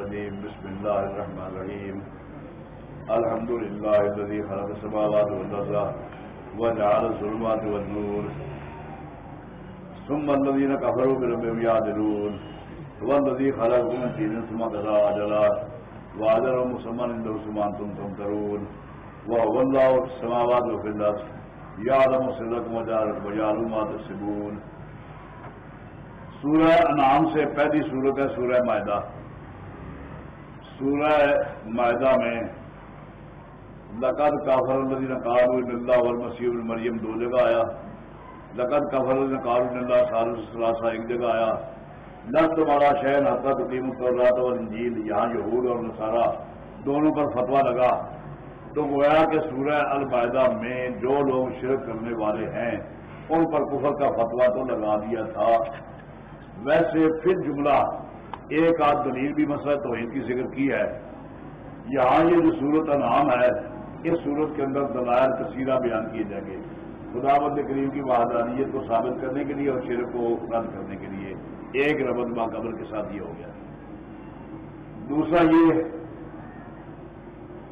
الرجيم، بسم الله الرحمن الرحيم. الحمد لله الذي خلق السماوات والأرض وجعل الظلمات والنور. ثم الذين كفروا بربهم يعدلون. هو الذي خلقكم من طين ثم قضى أجلا. وأجل مسمى عنده ثم أنتم تمترون. وهو الله في السماوات وفي الأرض. يعلم سركم وجهركم ويعلم ما تكسبون سورہ انعام سے پہلی سورت ہے، سورہ معدہ سورہ معدہ میں لقد کافر الذین قالوا ان اللہ والمسیح المریم دو جگہ آیا۔ لقد کافر الذین قالوا اللہ سال ایک جگہ آیا۔ نہ تمہارا شہر حتا تقیم التورات والانجیل، یہاں یہود اور نصارہ دونوں پر فتویٰ لگا۔ تو گویا کہ سورہ المائدہ میں جو لوگ شرک کرنے والے ہیں، ان پر کفر کا فتویٰ تو لگا دیا تھا۔ ویسے پھر جملہ ایک آدھ دلیل بھی مسئلہ توحید کی ذکر کی ہے۔ یہاں یہ جو صورت انعام ہے، اس صورت کے اندر دلائل تصیرہ بیان کیے جائیں گے۔ خدا بند کریم کی وحدانیت کو ثابت کرنے کے لیے اور شیر کو رد کرنے کے لیے۔ ایک ربط ماں قبر کے ساتھ یہ ہو گیا۔ دوسرا یہ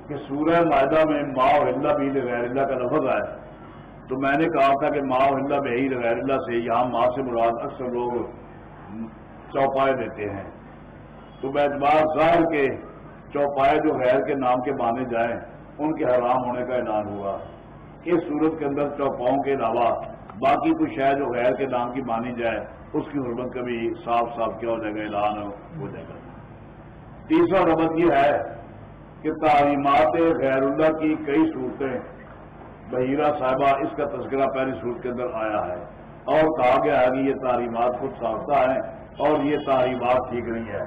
کہ سورہ معدہ میں ماں اللہ بھی غیر اللہ کا لفظ ہے۔ تو میں نے کہا تھا کہ ماں اللہ بہی غیر اللہ سے یہاں ماں سے مراد اکثر لوگ چوپائے دیتے ہیں۔ تو اعتبار ظاہر کے چوپائے جو غیر کے نام کے مانے جائیں، ان کے حرام ہونے کا اعلان ہوا۔ اس صورت کے اندر چوپاؤں کے علاوہ باقی کوئی شہر جو غیر کے نام کی مانی جائے، اس کی حرمت کبھی صاف صاف کیا ہو جائے گا، اعلان ہو جائے گا۔ تیسرا ربط یہ ہے کہ تعلیمات غیر اللہ کی کئی صورتیں، بحیرہ صاحبہ اس کا تذکرہ پہلی صورت کے اندر آیا ہے اور کہا گیا ہے کہ یہ تعلیمات خود ساختہ ہیں اور یہ تعلیمات ٹھیک نہیں ہے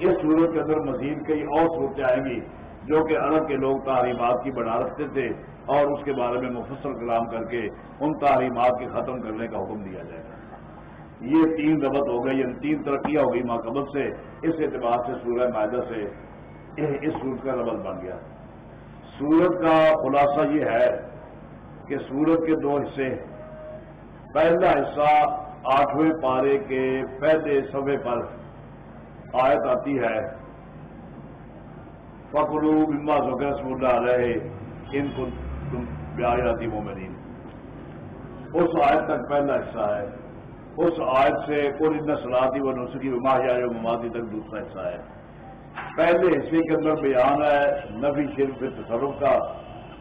اس صورت کے اندر مزید کئی اور صورتیں آئیں گی جو کہ عرب کے لوگ تعلیمات کی بنا رکھتے تھے اور اس کے بارے میں مفصل کلام کر کے ان تعلیمات کے ختم کرنے کا حکم دیا جائے گا۔ یہ تین ربط ہو گئی یعنی تین ترقیاں ہو گئی ماقبل سے، اس اعتبار سے سورہ معدہ سے اس سورت کا ربط بن گیا۔ سورت کا خلاصہ یہ ہے کہ سورت کے دو حصے پہلا حصہ آٹھویں پارے کے پہلے صفحے پر آیت آتی ہے۔ فکرو بما سکس مڈا رہے ان کو تم پیار آتی مومنین اس آیت تک پہلا حصہ ہے۔ اس آیت سے کوئی سلاتی و نسخی ماہیا ممادی تک دوسرا حصہ ہے۔ پہلے حصے کے اندر بیان ہے نبی شرف تصرف کا۔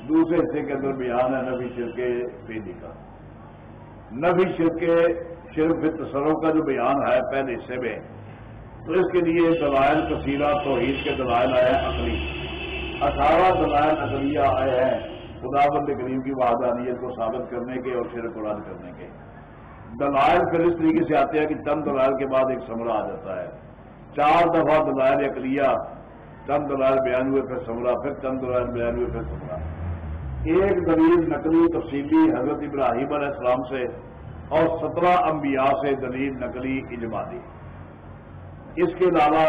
دوسرے حصے کے اندر بیان ہے نبی شرک پیدی کا۔ نبی شرک شرف تصرف کا جو بیان ہے پہلے حصے میں تو اس کے لیے دلائل کثیرہ توحید کے دلائل آئے ہیں عقلی۔ اٹھارہ دلائل عقلیہ آئے ہیں خدا بند کریم کی وحدانیت کو ثابت کرنے کے اور شیر قرآن کرنے کے۔ دلائل پھر اس طریقے سے آتے ہیں کہ چند دلائل کے بعد ایک سمرا آ جاتا ہے۔ چار دفعہ دلائل عقلیہ چند دلائل بیان ہوئے، پھر سمرا پھر چند دلائل بیان ہوئے، پھر سمرا ایک دلیل نقلی تفصیلی حضرت ابراہیم علیہ السلام سے اور سترہ انبیاء سے دلیل نقلی اجمالی۔ اس کے علاوہ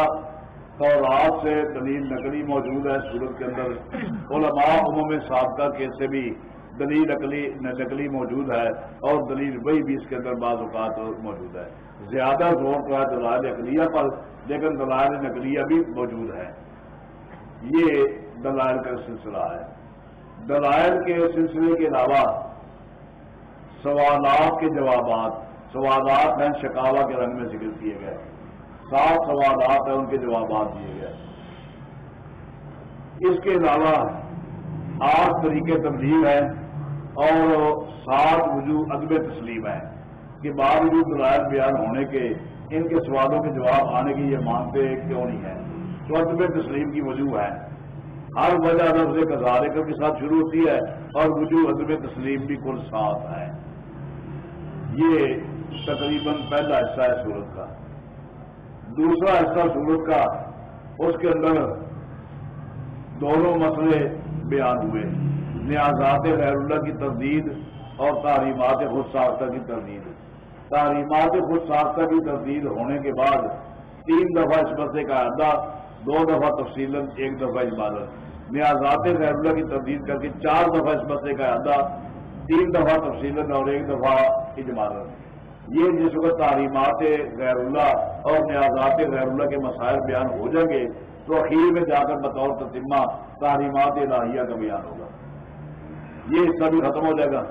تورات سے دلیل نقلی موجود ہے سورت کے اندر۔ علماء عموم سابقہ کے سے بھی دلیل نقلی نقلی موجود ہے اور دلیل وہی بھی اس کے اندر بعض اوقات موجود ہے۔ زیادہ زور تو ہے دلائل اقلیہ پر، لیکن دلائل نقلیہ بھی موجود ہے یہ دلائل کا سلسلہ ہے۔ دلائل کے سلسلے کے علاوہ سوالات کے جوابات سوالات ہیں شکاوا کے رنگ میں ذکر کیے گئے۔ سات سوالات ہیں، ان کے جوابات دیے گئے۔ اس کے علاوہ آٹھ طریقے تبدیل ہیں اور سات وجوہ ادب تسلیم ہیں کہ باوجود دلائل بیان ہونے کے، ان کے سوالوں کے جواب آنے کی یہ مانتے کیوں نہیں ہے تو ادب تسلیم کی وجوہ ہے ہر وجہ لفظ کزارے کے ساتھ شروع ہوتی ہے اور وجوہ ادب تسلیم بھی کل سات ہے یہ تقریباً پہلا حصہ ہے سورت کا۔ دوسرا حصہ سورت کا، اس کے اندر دونوں مسئلے بیان ہوئے۔ نیازات غیر اللہ کی تردید اور تعلیمات خود ساختہ کی تردید۔ تعلیمات خود ساختہ کی تردید ہونے کے بعد تین دفعہ اس مسئلے کا اعدہ دو دفعہ تفصیل ایک دفعہ عبادت۔ نیازات غیر اللہ کی تردید کر کے چار دفعہ اس مسئلے کا اعدہ تین دفعہ تفصیل اور ایک دفعہ اجمالت یہ جس وقت تعلیمات غیر اللہ اور نیازات غیر اللہ کے مسائل بیان ہو جائیں گے، تو اخیر میں جا کر بطور تتمہ تعلیمات الہیہ کا بیان ہوگا۔ یہ حصہ بھی ختم ہو جائے گا۔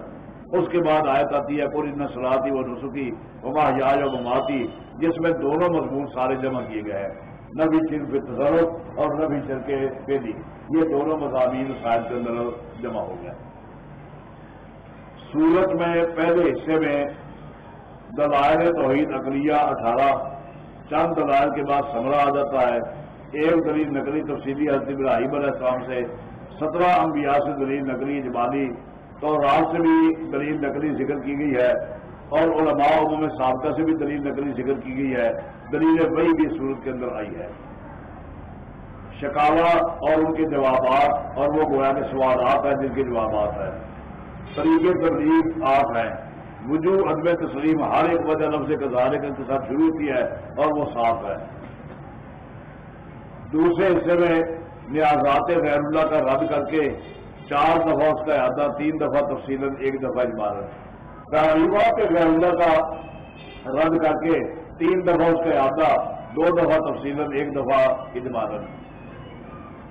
اس کے بعد آیت آتی ہے پوری نسلاتی و نسخی وما یا مماتی جس میں دونوں مضمون سارے جمع کیے گئے ہیں۔ نبی چرف تصرف اور نبی چر کے یہ دونوں مضامین شاید کے اندر جمع ہو گئے۔ سورت میں پہلے حصے میں دلائل توحید اقلیہ اٹھارہ، چند دلائل کے بعد سمرا آ جاتا ہے۔ ایک دلیل نقلی تفصیلی حضرت ابراہیم علیہ السلام سے، سترہ انبیاء سے دلیل نقلی جبالی تو رات سے بھی دلیل نقلی ذکر کی گئی ہے۔ اور علماء عموم سابقہ سے بھی دلیل نقلی ذکر کی گئی ہے۔ دلیل وہی بھی صورت کے اندر آئی ہے۔ شکاوا اور ان کے جوابات، اور وہ گویا کے سوالات ہیں جن کے جوابات ہیں۔ طریقے تبلیغ آٹھ ہیں۔ وجو عدم تسلیم، ہر ایک وجہ لفظ کزارے کے ساتھ شروع ہوتی ہے اور وہ صاف ہے۔ دوسرے حصے میں نیازات غیر اللہ کا رد کر کے چار دفعہ اس کا اعادہ، تین دفعہ تفصیل ایک دفعہ عبارت تعلیمات غیر اللہ کا رد کر کے تین دفعہ اس کا اعادہ، دو دفعہ تفصیل ایک دفعہ عبارت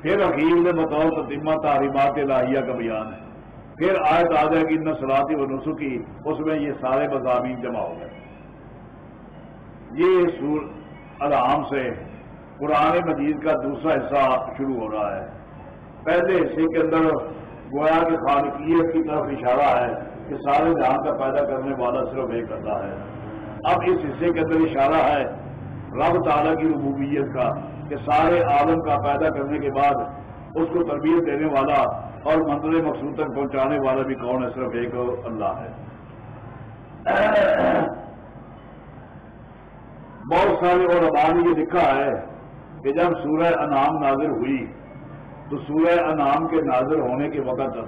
پھر حکیم نے بطور تتیمہ تعلیمات الہیہ کا بیان ہے۔ پھر آیت آ جائے گی نسلاتی و نسخی اس میں یہ سارے مضامین جمع ہو گئے۔ یہ سور الحام سے قرآن مجید کا دوسرا حصہ شروع ہو رہا ہے۔ پہلے حصے کے اندر گویا کے خالقیت کی طرف اشارہ ہے کہ سارے جہاں کا پیدا کرنے والا صرف ایک کرتا ہے۔ اب اس حصے کے اندر اشارہ ہے رب تعالیٰ کی ربوبیت کا کہ سارے عالم کا پیدا کرنے کے بعد اس کو تربیت دینے والا اور منظر مقصود تک پہنچانے والا بھی کون ہے؟ صرف ایک اللہ ہے۔ بہت سارے اور ابان یہ لکھا ہے کہ جب سورہ انعام نازر ہوئی، تو سورہ انعام کے نازر ہونے کے وقت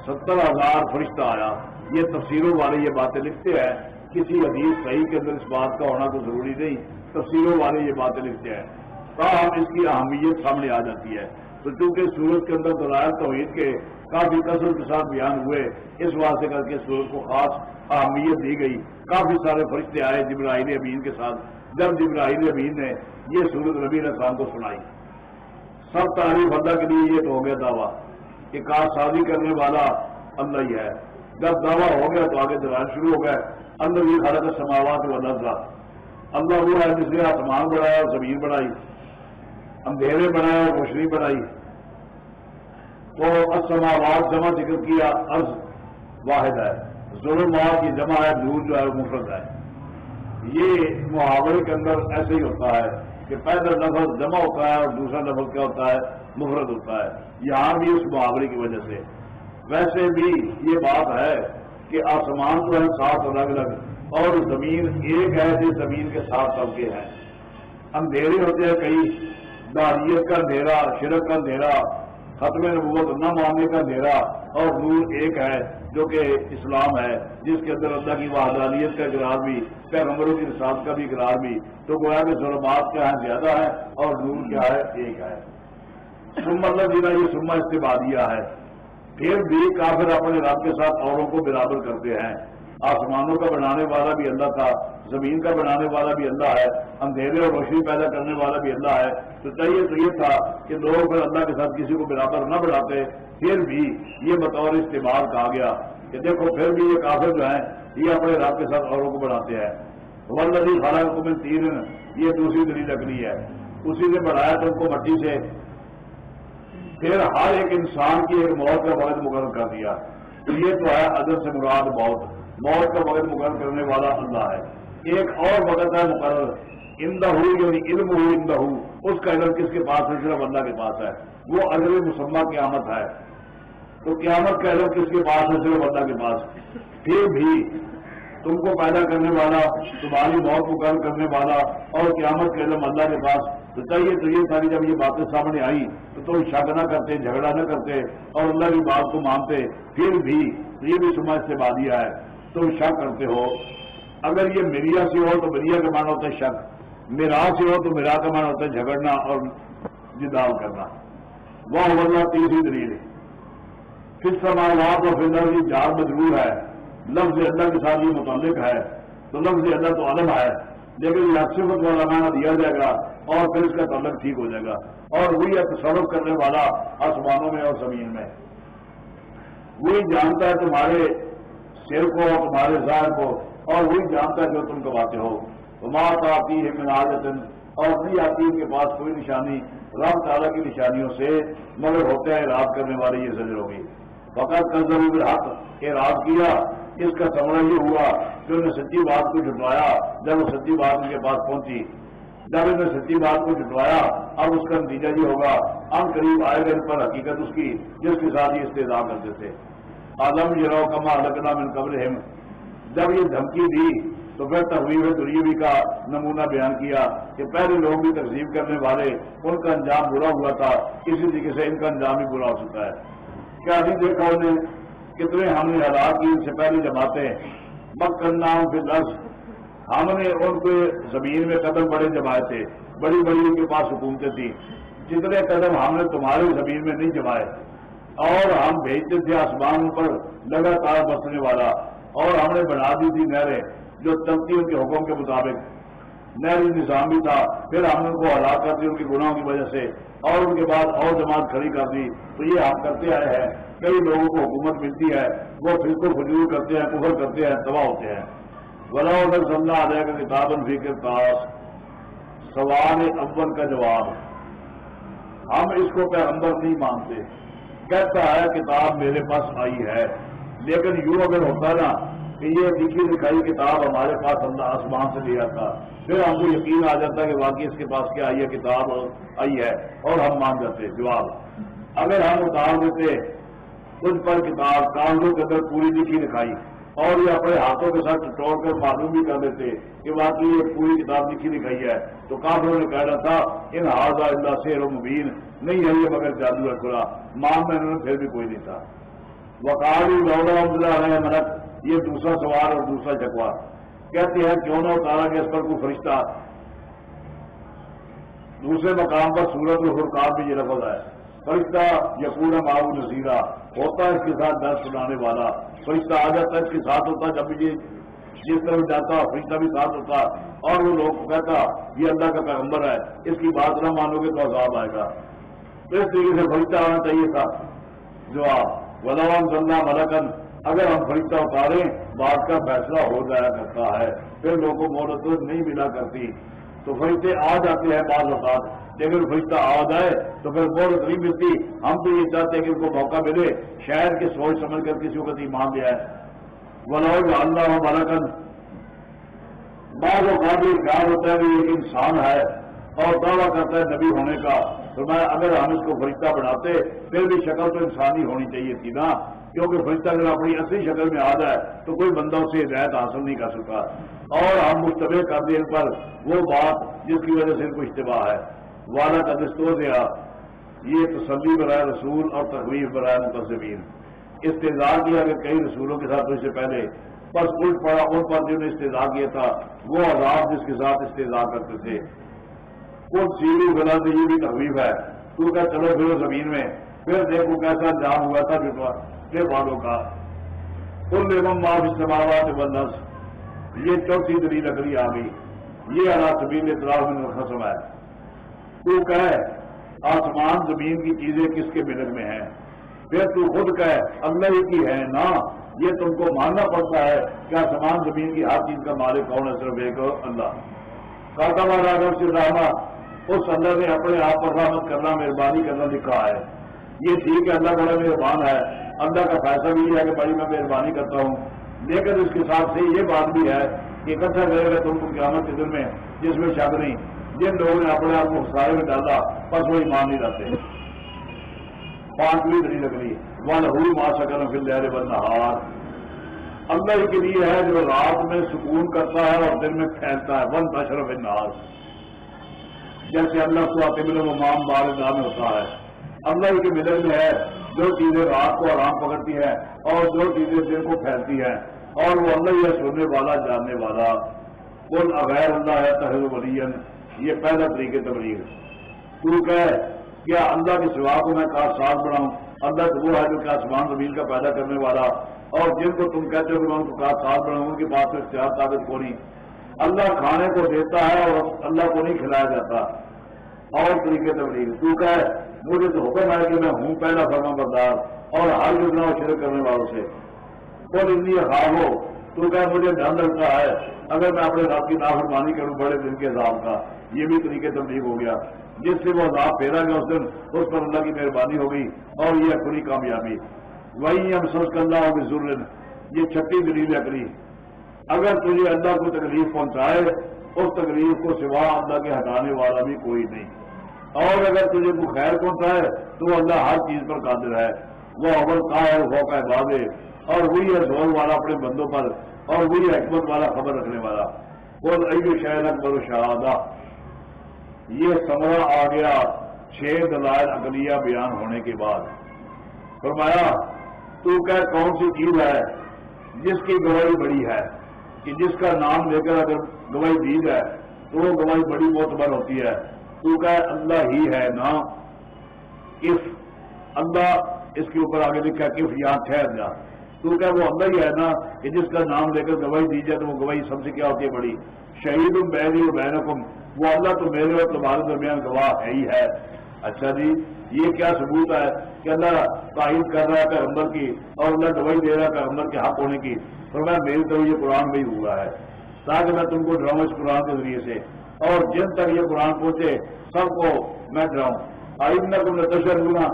ستر ہزار فرشتہ آیا۔ یہ تفسیروں والے یہ باتیں لکھتے ہیں۔ کسی حدیث صحیح کے اندر اس بات کا ہونا تو ضروری نہیں۔ تفسیروں والے یہ باتیں لکھتے ہیں۔ تاہم اس کی اہمیت سامنے آ جاتی ہے۔ تو چونکہ سورج کے اندر دلائل توحید کے کافی کثر کے ساتھ بیان ہوئے، اس واسطے کر کے سورج کو خاص اہمیت دی گئی۔ کافی سارے فرشتے آئے جبراہیل امین کے ساتھ۔ جب جبراہیل امین نے یہ سورت نبی السلام کو سنائی۔ سب تعریف اللہ کے لیے یہ تو ہو گیا دعویٰ۔ کہ کار شادی کرنے والا اللہ ہی ہے۔ جب دعویٰ ہو گیا تو آگے دلائل شروع ہو گئے۔ اللہ بھی خالد سماوات و اللہ اللہ وہ ہے جس نے آسمان بڑھایا اور زمین بڑھائی اندھیرے بنایا اور روشنی بنائی۔ تو اسماوات جمع ذکر کیا، عرض واحد ہے۔ ظلم کی جمع ہے، نور جو ہے وہ مفرد ہے۔ یہ محاورے کے اندر ایسے ہی ہوتا ہے کہ پہلا لفظ جمع ہوتا ہے اور دوسرا لفظ کیا ہوتا ہے؟ مفرد ہوتا ہے۔ یہاں بھی اس محاورے کی وجہ سے۔ ویسے بھی یہ بات ہے کہ آسمان جو ہے سات الگ الگ اور زمین ایک ہے جس زمین کے ساتھ طبقے ہیں اندھیرے ہوتے ہیں کئی داریت کا اندھیرا، شرک کا اندھیرا، ختم نبوت، نہ ماننے کا اندھیرا، اور نور ایک ہے جو کہ اسلام ہے، جس کے اندر اللہ کی وحدانیت کا اقرار بھی، پیغمبروں کی رسالت کا بھی اقرار بھی۔ تو گویا کہ ظلمات کیا ہے زیادہ ہے اور نور کیا ہے؟ ایک ہے۔ سم مطلب جنا جی یہ سما استعمال ہے۔ پھر بھی کافر اپنے رب کے ساتھ اوروں کو برابر کرتے ہیں۔ آسمانوں کا بنانے والا بھی اللہ تھا، زمین کا بنانے والا بھی اللہ ہے، اندھیرے اور روشنی پیدا کرنے والا بھی اللہ ہے۔ تو چاہیے تو یہ تھا کہ لوگ پھر اللہ کے ساتھ کسی کو برابر نہ بڑھاتے پھر بھی یہ بطور استعمال کہا گیا کہ دیکھو، پھر بھی یہ کافر جو ہیں، یہ اپنے رب کے ساتھ اوروں کو بڑھاتے ہیں۔ ولدی خالہ حکومت تین یہ دوسری دلیل لکڑی ہے۔ اسی نے بڑھایا تو ان کو مٹی سے۔ پھر ہر ایک انسان کی ایک موت کا وقت مقرر کر دیا۔ تو یہ تو ہے ادب سے مراد موت۔ موت کا وقت مقرر کرنے والا اللہ ہے۔ ایک اور وقت ہے مقرر اندہ ہو یعنی علم ہو اندہ ہو اس کا علم کس کے پاس ہے؟ صرف اللہ کے پاس ہے۔ وہ اگلے مسمہ قیامت ہے۔ تو قیامت کا علم کس کے پاس ہے؟ صرف اللہ کے پاس۔ پھر بھی تم کو پیدا کرنے والا، تمہاری موت کو کرنے والا اور قیامت کے علم اللہ کے پاس۔ تو چاہیے تو یہ ساری جب یہ باتیں سامنے آئی تو تم شک نہ کرتے، جھگڑا نہ کرتے اور اللہ کی بات کو مانتے۔ پھر بھی یہ بھی سمجھ سے بادیا ہے۔ تم شک کرتے ہو۔ اگر یہ میریا سے ہو تو میریا کا مانا ہوتا ہے شک۔ میرا سے ہو تو میرا کا مانا ہوتا ہے جھگڑنا اور جدال کرنا۔ وہ ورنہ تیسری دلیل۔ کس سماجات اور فلر کی جان مجبور ہے۔ لفظ اللہ کے ساتھ یہ متعلق ہے۔ تو لفظ اللہ تو عالم ہے۔ لیکن یہ والا معنی دیا جائے گا اور پھر اس کا تعلق ٹھیک ہو جائے گا۔ اور وہی تصرف کرنے والا آسمانوں میں اور زمین میں۔ وہی جانتا ہے تمہارے سر کو تمہارے ظاہر کو، اور وہی جانتا ہے جو تم کماتے ہو۔ تمہارا تو آتی ہے مناجت اور نہیں آتی ان کے پاس کوئی نشانی رام تعالیٰ کی نشانیوں سے مگر ہوتے ہیں رات کرنے والی یہ زجر ہوگی۔ فقط کا ضرور حق رات کیا، اس کا سمجھ یہ ہوا کہ انہوں نے سچی بات کو جٹوایا جب وہ سچی بات ان کے پاس پہنچی۔ جب انہوں نے سچی بات کو جٹوایا اب اس کا نتیجہ یہ ہوگا۔ ہم قریب آئے گا ان پر حقیقت اس کی، جس کے ساتھ یہ استدا کرتے تھے۔ آدم یہ رو کما لگنا من قبل جب یہ دھمکی دی، تو پھر تحویب دریوی کا نمونہ بیان کیا کہ پہلے لوگ بھی تقسیم کرنے والے، ان کا انجام برا ہوا تھا، اسی طریقے سے ان کا انجام بھی برا ہو سکتا ہے۔ کیا نہیں دیکھا انہیں کتنے ہم نے حالات کی، ان سے پہلی جماعتیں مک مکن پھر دس ہم نے ان کے زمین میں قدم بڑے جمائے تھے بڑی بڑی ان کے پاس حکومتیں تھیں۔ جتنے قدم ہم نے تمہاری زمین میں نہیں جمائے اور ہم بھیجتے تھے آسمان پر، لگاتار بسنے والا۔ اور ہم نے بنا دی تھی نہریں جو چلتی کے حکم کے مطابق۔ نہری نظام بھی تھا، پھر ہم نے ان کو ہلاک کر دی، ان کے گناہوں کی وجہ سے۔ اور ان کے بعد اور جماعت کھڑی کر دی۔ تو یہ ہم کرتے آئے ہیں۔ کئی لوگوں کو حکومت ملتی ہے، وہ پھر کو فجور کرتے ہیں، کفر کرتے ہیں، تباہ ہوتے ہیں۔ بلا ادھر سمجھا آ جائے گا کتاب الفی پاس سوال اول کا جواب۔ ہم اس کو پیغمبر نہیں مانتے۔ کہتا ہے، کتاب میرے پاس آئی ہے. لیکن یوں اگر ہوتا نا کہ یہ لکھی لکھائی کتاب ہمارے پاس اللہ آسمان سے لیا تھا پھر ہم کو یقین آ جاتا کہ واقعی اس کے پاس کیا آئی ہے، کتاب آئی ہے، اور ہم مان جاتے، جواب۔ اگر ہم اتار دیتے کچھ پر کتاب، کاغذوں کے اندر پوری لکھی لکھائی۔ اور یہ اپنے ہاتھوں کے ساتھ توڑ کر معلوم بھی کر دیتے کہ باقی یہ پوری کتاب لکھی لکھائی ہے۔ تو کافروں نے کہنا تھا، ان حاضہ اللہ شیر و مبین۔ نہیں ہے یہ مگر جادو ہے کھلا۔ مان میں انہوں نے پھر بھی کوئی نہیں تھا۔ وقالی لوڑا ہے منت یہ دوسرا سوال اور دوسرا جگوا۔ کہتے ہیں، کیوں نہ اتارا کہ اس پر کوئی فرشتہ۔ دوسرے مقام پر سورت الفرقان بھی یہ لفظ ہے۔ فرشتہ یقون معاو نذیرہ ہوتا ہے اس کے ساتھ درد سنانے والا، فرشتہ آ جاتا ہے، اس کے ساتھ ہوتا جب یہ جس طرح جاتا، فرشتہ بھی ساتھ ہوتا اور وہ لوگ کہتا، یہ اللہ کا پیغمبر ہے، اس کی بات نہ مانو گے تو عذاب آئے گا۔ اس طریقے سے فرشتہ آنا چاہیے تھا۔ جو آپ ولام سننا ملکن اگر ہم فرشتہ اتاریں، بات کا فیصلہ ہو جایا کرتا ہے۔ پھر لوگوں کو مہرت نہیں ملا کرتی۔ تو فرشتے آ جاتے ہیں بعض اوقات۔ لیکن فرشتہ آ جائے تو پھر مہرت نہیں ملتی۔ ہم تو یہ چاہتے ہیں کہ ان کو موقع ملے۔ شہر کے سوچ سمجھ کر کسی وقت ایمان دیا ہے ولو اللہ ملکن بعض اوقات بھی خیال ہوتا ہے کہ ایک انسان ہے اور دعویٰ کرتا ہے نبی ہونے کا۔ تو میں اگر ہم اس کو فرشتہ بناتے، پھر بھی شکل تو انسانی ہونی چاہیے تھی نا۔ کیونکہ فرشتہ اگر اپنی اصلی شکل میں آ جائے تو کوئی بندہ اسے ہدایت حاصل نہیں کر سکتا۔ اور ہم مشتبہ کر دیں پر۔ وہ بات جس کی وجہ سے ان کو اشتباہ ہے۔ والا کا دستور دیا، یہ تسلی برائے رسول اور تقریب برائے متصوین استظار کیا کہ کئی رسولوں کے ساتھ اس سے پہلے، بس الٹ پڑا، ان پر جنہوں نے استظار کیا تھا، وہ عذاب جس کے ساتھ استظار کرتے تھے۔ کچھ سیری بنا سے یہ بھی تقریب ہے۔ تو کہ چلو پھر زمین میں۔ پھر دیکھو کیسا جام ہوا تھا پھر والوں کا۔ کل ایوم معاف استعمال بندس یہ چوتھی دلی لکڑی آ گئی۔ یہ اللہ زمین اطلاع میں خسم ہے۔ تو کہ آسمان زمین کی چیزیں کس کے ملک میں ہیں؟ پھر تو خود کہ اللہ ہی کی ہے نا؟ یہ تم کو ماننا پڑتا ہے کہ آسمان زمین کی ہر چیز کا مالک کون ہے صرف ایک اللہ۔ کاتا والا سے رحمت اس اللہ نے اپنے آپ پر رحمت کرنا، مہربانی کرنا لکھا ہے۔ یہ ٹھیک ہے، اللہ بڑا مہربان ہے۔ اللہ کا فیصلہ بھی ہے کہ بھائی میں مہربانی کرتا ہوں۔ لیکن اس کے ساتھ سے یہ بات بھی ہے کہ اکٹھا کرے گا تم کو قیامت کے دن میں، جس میں شک نہیں۔ جی جن لوگوں نے اپنے آپ کو سارے میں ڈالا بس وہ ایمان نہیں رہتے پانچویں دری لکڑی ون ہوئی ماں سکن پھر لہرے بن ہار اللہ کے لیے ہے جو رات میں سکون کرتا ہے اور دن میں پھیلتا ہے ون تشرف نار جیسے اللہ کو آتے ملے مام بار میں ہوتا ہے۔ اللہ کے ملن میں ہے جو چیزیں رات کو آرام پکڑتی ہیں اور جو چیزیں دن کو پھیلتی ہیں۔ اور وہ اللہ یہ سننے والا، جاننے والا۔ کون اغیر اللہ ہے تحر ولی یہ پہلا طریقے تبلیغ تو کہ کیا اللہ کے سوا کو میں کہا ساتھ بناؤں، اللہ تو وہ ہے جو کہ آسمان زمین کا پیدا کرنے والا۔ اور جن کو تم کہتے ہو میں ان کو کہا ساتھ بناؤں، ان کی بات میں اختیار طاقت کو نہیں اللہ کھانے کو دیتا ہے اور اللہ کو نہیں کھلایا جاتا۔ اور طریقے تبلیغ تو کہ مجھے تو حکم ہے کہ میں ہوں پہلا فرما بردار اور ہر یوجنا شرک کرنے والوں سے۔ کل ان خواہ ہو۔ تو کہ مجھے ڈر لگتا ہے، اگر میں اپنے رات کی نافرمانی کروں بڑے دن کے حساب کا۔ یہ بھی طریقے تبلیغ ہو گیا۔ جس سے وہ عذاب پھیرا گیا اس دن، اس پر اللہ کی مہربانی ہو گئی اور یہ اپنی کامیابی۔ وہی ہم سوچ کر اللہ ہوگی ضرور یہ چھٹی دلیل اکری اگر تجھے اللہ کو تکلیف پہنچائے، اس تکلیف کو سوا اللہ کے ہٹانے والا بھی کوئی نہیں۔ اور اگر تجھے کو خیر پہنچائے، تو اللہ ہر چیز پر قادر ہے۔ وہ اول کا ہے وہ کا بادے اور وہی ہے زور والا اپنے بندوں پر، اور وہی حکمت والا خبر رکھنے والا۔ وہ شہر اکبر و شہادہ۔ یہ سمرا آ گیا، چھ دلائل اقلیہ بیان ہونے کے بعد۔ فرمایا، تو کہ کون سی چیز ہے جس کی گواہی بڑی ہے؟ کہ جس کا نام لے کر اگر گواہی دی جائے، تو وہ گواہی بڑی معتبر ہوتی ہے۔ تو کہ اللہ ہی ہے نا کف، اللہ اس کے اوپر آگے لکھا کف یہاں ٹھہر جا تو کہ وہ اللہ ہی ہے نا، کہ جس کا نام لے کر گواہی دی جائے تو وہ گواہی سب سے کیا ہوتی ہے بڑی۔ شہید بہنی اور بہن وہ اللہ تو میرے اور تمہارے درمیان گواہ ہے ہی ہے۔ اچھا جی یہ کیا ثبوت ہے کہ اللہ تعین کر رہا ہے پیغمبر کی اور اللہ گواہی دے رہا ہے پیغمبر کے حق ہونے کی؟ تو میں میری طرف یہ قرآن بھی ہوا ہے۔ تاکہ میں تم کو ڈراؤں اس قرآن کے ذریعے سے۔ اور جن تک یہ قرآن پہنچے، سب کو میں ڈراؤں۔ آئند میں تم نے تشر ہونا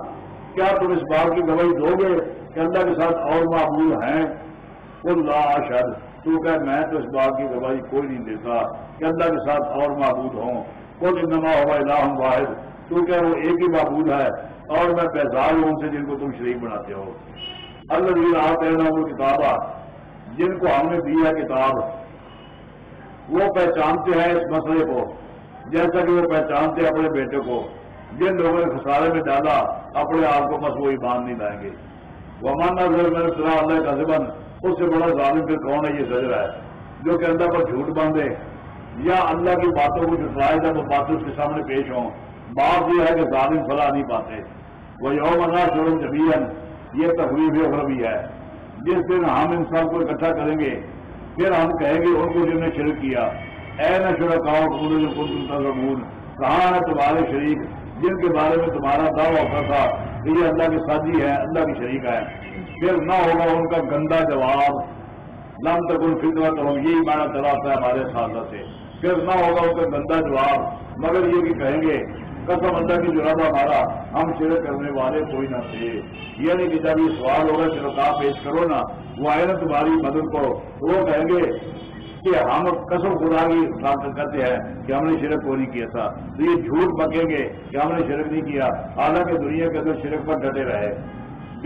کیا تم اس بات کی گواہی دو گے کہ اللہ کے ساتھ اور معبول ہیں؟ اللہ شد تو کہ میں تو اس بات کی گواہی کوئی نہیں دیتا کہ اللہ کے ساتھ اور معبود ہوں۔ کوئی انما ہوا الہ واحد تو کہ وہ ایک ہی معبود ہے اور میں پیزار ہوں ان سے جن کو تم شریک بناتے ہو۔ اللہ جی آپ کہنا وہ کتاب جن کو ہم نے دی ہے کتاب۔ وہ پہچانتے ہیں اس مسئلے کو، جیسا کہ وہ پہچانتے ہیں اپنے بیٹے کو۔ جن لوگوں نے خسارے میں ڈالا، اپنے آپ کو بس وہی باندھ نہیں لائیں گے۔ وہ ماننا میں اللہ کا زبن اس سے بڑا ظالم پھر کون ہے یہ سجر ہے؟ جو کہ اللہ پر جھوٹ باندھے یا اللہ کی باتوں کو جٹلائے جب وہ باتیں اس کے سامنے پیش ہوں۔ بات یہ ہے کہ ظالم فلاح نہیں پاتے۔ وہ یوم اللہ شرم جبین یہ تقریب بھی ہے۔ جس دن ہم انسان کو اکٹھا کریں گے، پھر ہم کہیں گے ان کو جن نے شرک کیا۔ اے نہ شرک آؤ کہاں ہے تمہارے شریک؟ جن کے بارے میں تمہارا دعویٰ ہوتا تھا کہ یہ اللہ کی سازی ہے اللہ کی شریک ہے پھر نہ ہوگا ان کا گندا جواب۔ لم تک ان فکر تو یہی مانا چلاتا ہے ہمارے ساتھ سے۔ پھر نہ ہوگا ان کا گندا جواب۔ مگر یہ کہ کہیں گے، قسم اللہ کی جرادہ ہمارا، ہم شرک کرنے والے کوئی نہ تھے۔ یعنی کہ جب یہ سوال ہوگا چلو آپ پیش کرو نا، وہ آئے نا تمہاری مدد کو وہ کہیں گے کہ ہم قسم خدا کی بات کرتے ہیں کہ ہم نے شرک کو نہیں کیا تھا۔ تو یہ جھوٹ بکیں گے کہ ہم نے شرک نہیں کیا۔ حالانکہ دنیا کے اندر شرک پر ڈٹے رہے۔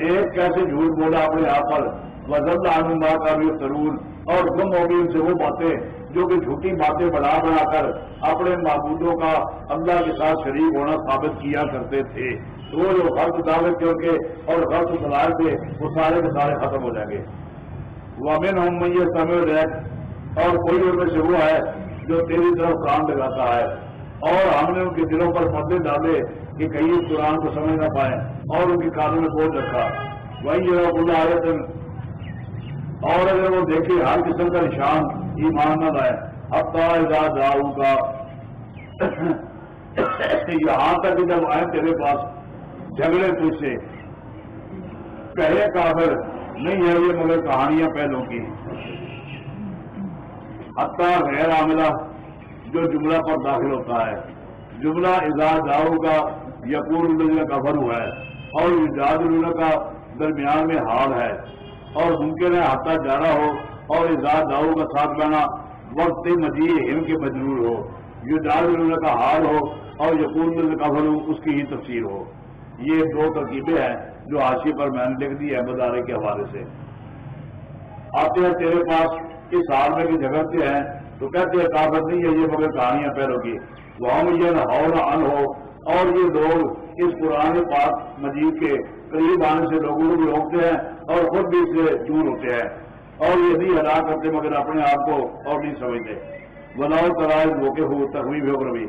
دیکھ کیسے جھوٹ بولا اپنے آپ پر؟ وزن آنما کا بھی ضرور اور گم ہوگی ان سے وہ باتیں جو کہ جھوٹی باتیں بنا بنا کر اپنے معبودوں کا اللہ کے ساتھ شریک ہونا ثابت کیا کرتے تھے۔ تو وہ جو غلط دعوے کر کے اور غلط دلائل تھے وہ سارے کے سارے ختم ہو جائیں گے۔ وہ امین ہم یہ سمے اور کوئی ان میں سے وہ ہے جو تیری طرف کام لگاتا ہے۔ اور ہم نے ان کے دلوں پر پردے ڈالے کہ کہیں اس قرآن کو سمجھ نہ پائے اور ان کی کانوں میں بوجھ رکھا۔ وہی جو بلا آئے اور اگر وہ دیکھے ہر قسم کا نشان، ایمان نہ لائے۔ اب داؤ کا یہاں تک جب آئے تیرے پاس جھگڑے تجھ سے، کہے کافر، نہیں ہے یہ مگر کہانیاں پہلوں کی۔ حتہ غیر عاملہ۔ جو جملہ پر داخل ہوتا ہے۔ جملہ اظہار داؤ کا یقور اللہ کا بھر ہوا ہے۔ اور اجاد اللہ کا درمیان میں حال ہے۔ اور ممکن ہے ہاتھا جانا ہو۔ اور اجاد داؤ کا ساتھ بنا، وقت مجی ہم کے مجرور ہو۔ یجاد اللہ کا حال ہو اور یقور اللہ کا بھر اس کی ہی تفسیر ہو۔ یہ دو ترکیبیں ہیں جو آشی پر میں نے لکھ دی ہے مدارے کے حوالے سے۔ آتے ہیں تیرے پاس، اس حال میں کہ جگہ ہیں تو کہتے ہیں، طاقت نہیں ہے یہ مگر کہانیاں پیروں کی۔ وہ یہ نہ ہو نہ ان ہو اور یہ لوگ اس پرانے پاک مجید کے قریب آنے سے لوگوں کو بھی روکتے ہیں اور خود بھی اس سے دور ہوتے ہیں۔ اور یہ نہیں ادا کرتے مگر اپنے آپ کو اور نہیں سمجھتے۔ بناؤ کرائے موقع ہو تقریب ہو کبھی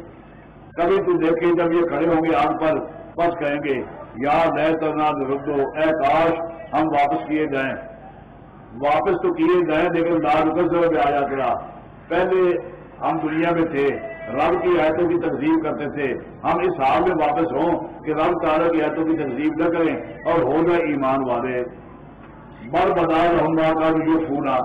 کبھی تو دیکھے جب یہ کھڑے ہوں گے آگ پر، بس کہیں گے یاد ہے تو نہ دو اے کاش، ہم واپس کیے جائیں۔ واپس تو کیے جائیں، لیکن لال کر سے آ جاتے پہلے ہم دنیا میں تھے، رب کی آیتوں کی تقسیم کرتے تھے۔ ہم اس حال میں واپس ہوں کہ رب تعالیٰ کی آیتوں کی تقسیم نہ کریں اور ہو گئے ایمان والے۔ بر بدار ہوں کا یہ پھونا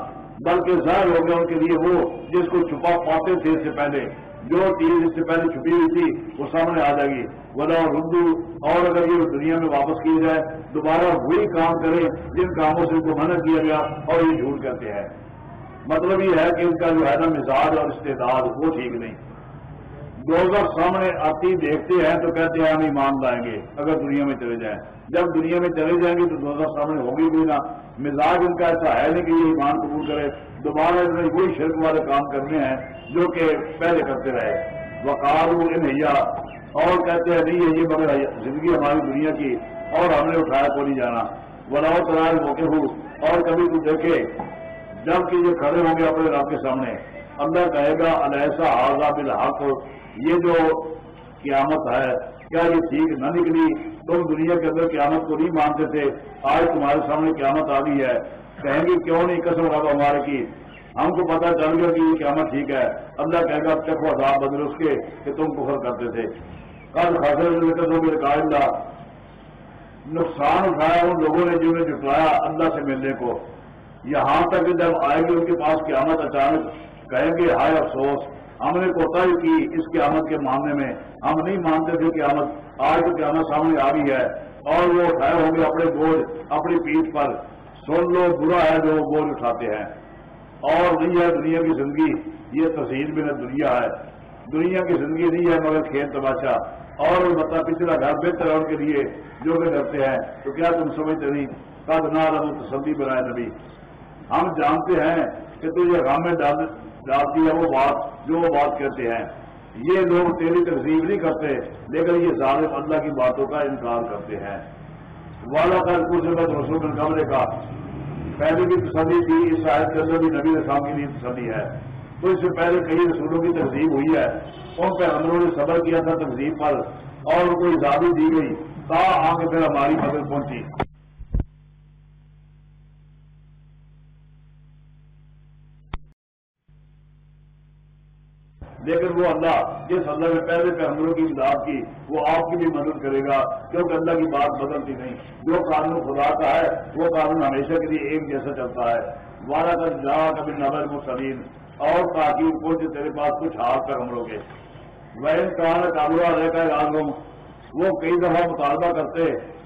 بلکہ ظاہر ہو گیا ان کے لیے وہ جس کو چھپا پاتے تھے اس سے پہلے۔ جو چیز اس سے پہلے چھپی ہوئی تھی، وہ سامنے آ جائے گی۔ ولا ردو اور اگر یہ دنیا میں واپس کی جائے، دوبارہ وہی کام کرے جن کاموں سے ان کو منع کیا گیا اور یہ جھوٹ کرتے ہیں۔ مطلب یہ ہے کہ ان کا جو ہے نا مزاج اور استعداد وہ ٹھیک نہیں۔ دوزر سامنے آتی دیکھتے ہیں تو کہتے ہیں ہم ایمان لائیں گے، اگر دنیا میں چلے جائیں۔ جب دنیا میں چلے جائیں گے تو دوزر سامنے ہوگی بھی نا۔ مزاج ان کا ایسا ہے نہیں کہ یہ ایمان قبول کرے۔ دوبارہ اتنے وہی شرک والے کام کرنے ہیں جو کہ پہلے کرتے رہے۔ وقار انہیا اور کہتے ہیں نہیں، یہ مگر زندگی ہماری دنیا کی اور ہم نے اٹھایا کو نہیں جانا۔ بلاؤ تلال موقع ہو اور کبھی تو دیکھے جبکہ یہ کھڑے ہوں گے اپنے رب کے سامنے، اللہ کہے گا الحسا آزاد الحق یہ جو قیامت ہے، کیا یہ ٹھیک نہ نکلی؟ تم دنیا کے اندر قیامت کو نہیں مانتے تھے، آج تمہارے سامنے قیامت آ گئی ہے۔ کہیں گے، کیوں نہیں قسم رب ہمارے کی؟ ہم کو پتا چل گیا کہ یہ قیامت ٹھیک ہے۔ اللہ کہے گا چکو عذاب بدل اس کے کہ تم کفر کرتے تھے۔ کل خاصر اللہ نقصان اٹھایا ان لوگوں نے جنہوں نے جٹلایا اللہ سے ملنے کو۔ یہاں تک جب آئے گی ان کے پاس قیامت اچانک کہیں گے، ہائے افسوس، ہم نے کوتا ہی کی اس قیامت کے معاملے میں۔ ہم نہیں مانتے تھے قیامت، آج تو قیامت سامنے آ گئی ہے۔ اور وہ اٹھائے ہوں گے اپنے بوجھ اپنی پیٹ پر۔ سن لو، برا ہے جو وہ بوجھ اٹھاتے ہیں۔ اور نہیں ہے دنیا کی زندگی، یہ تحصیل میں دنیا ہے۔ دنیا کی زندگی نہیں ہے مگر کھیت تماشا۔ اور بتا پچھلا گھر بہتر ان کے لیے جو کہ ڈرتے ہیں۔ تو کیا تم سمجھتے نہیں؟ کد نہ رہو تسلی بنائے نبی۔ ہم جانتے ہیں کہ تو یہ غام میں ڈالتی ہے وہ بات، جو وہ بات کہتے ہیں۔ یہ لوگ تیری تقسیم نہیں کرتے، لیکن یہ ظالم اللہ کی باتوں کا انکار کرتے ہیں۔ والا کا کچھ رسول کمرے کا۔ پہلے بھی تسلی تھی، اس شاید کے اندر بھی نبی اسلام کی لیے تسلی ہے۔ تو اس سے پہلے کئی رسولوں کی تقسیم ہوئی ہے۔ ان پہ ہم نے صبر کیا تھا تقسیم پر، اور ان کو اجازت دی گئی۔ تا آ کے پھر ہماری مدد پہنچی؟ لیکن وہ اللہ جس اللہ نے پہلے پیغمبروں کی امداد کی، وہ آپ کی بھی مدد کرے گا، کیونکہ اللہ کی بات بدلتی نہیں۔ جو قانون خدا کا ہے، وہ قانون ہمیشہ کے لیے ایک جیسا چلتا ہے۔ وارا کر جا کبھی نبر مسلم اور تاکہ کچھ تیرے پاس کچھ ہاتھ کر ہم لوگ وہ کہاں کابلہ رہ کر آگوں وہ کئی دفعہ مطالبہ کرتے،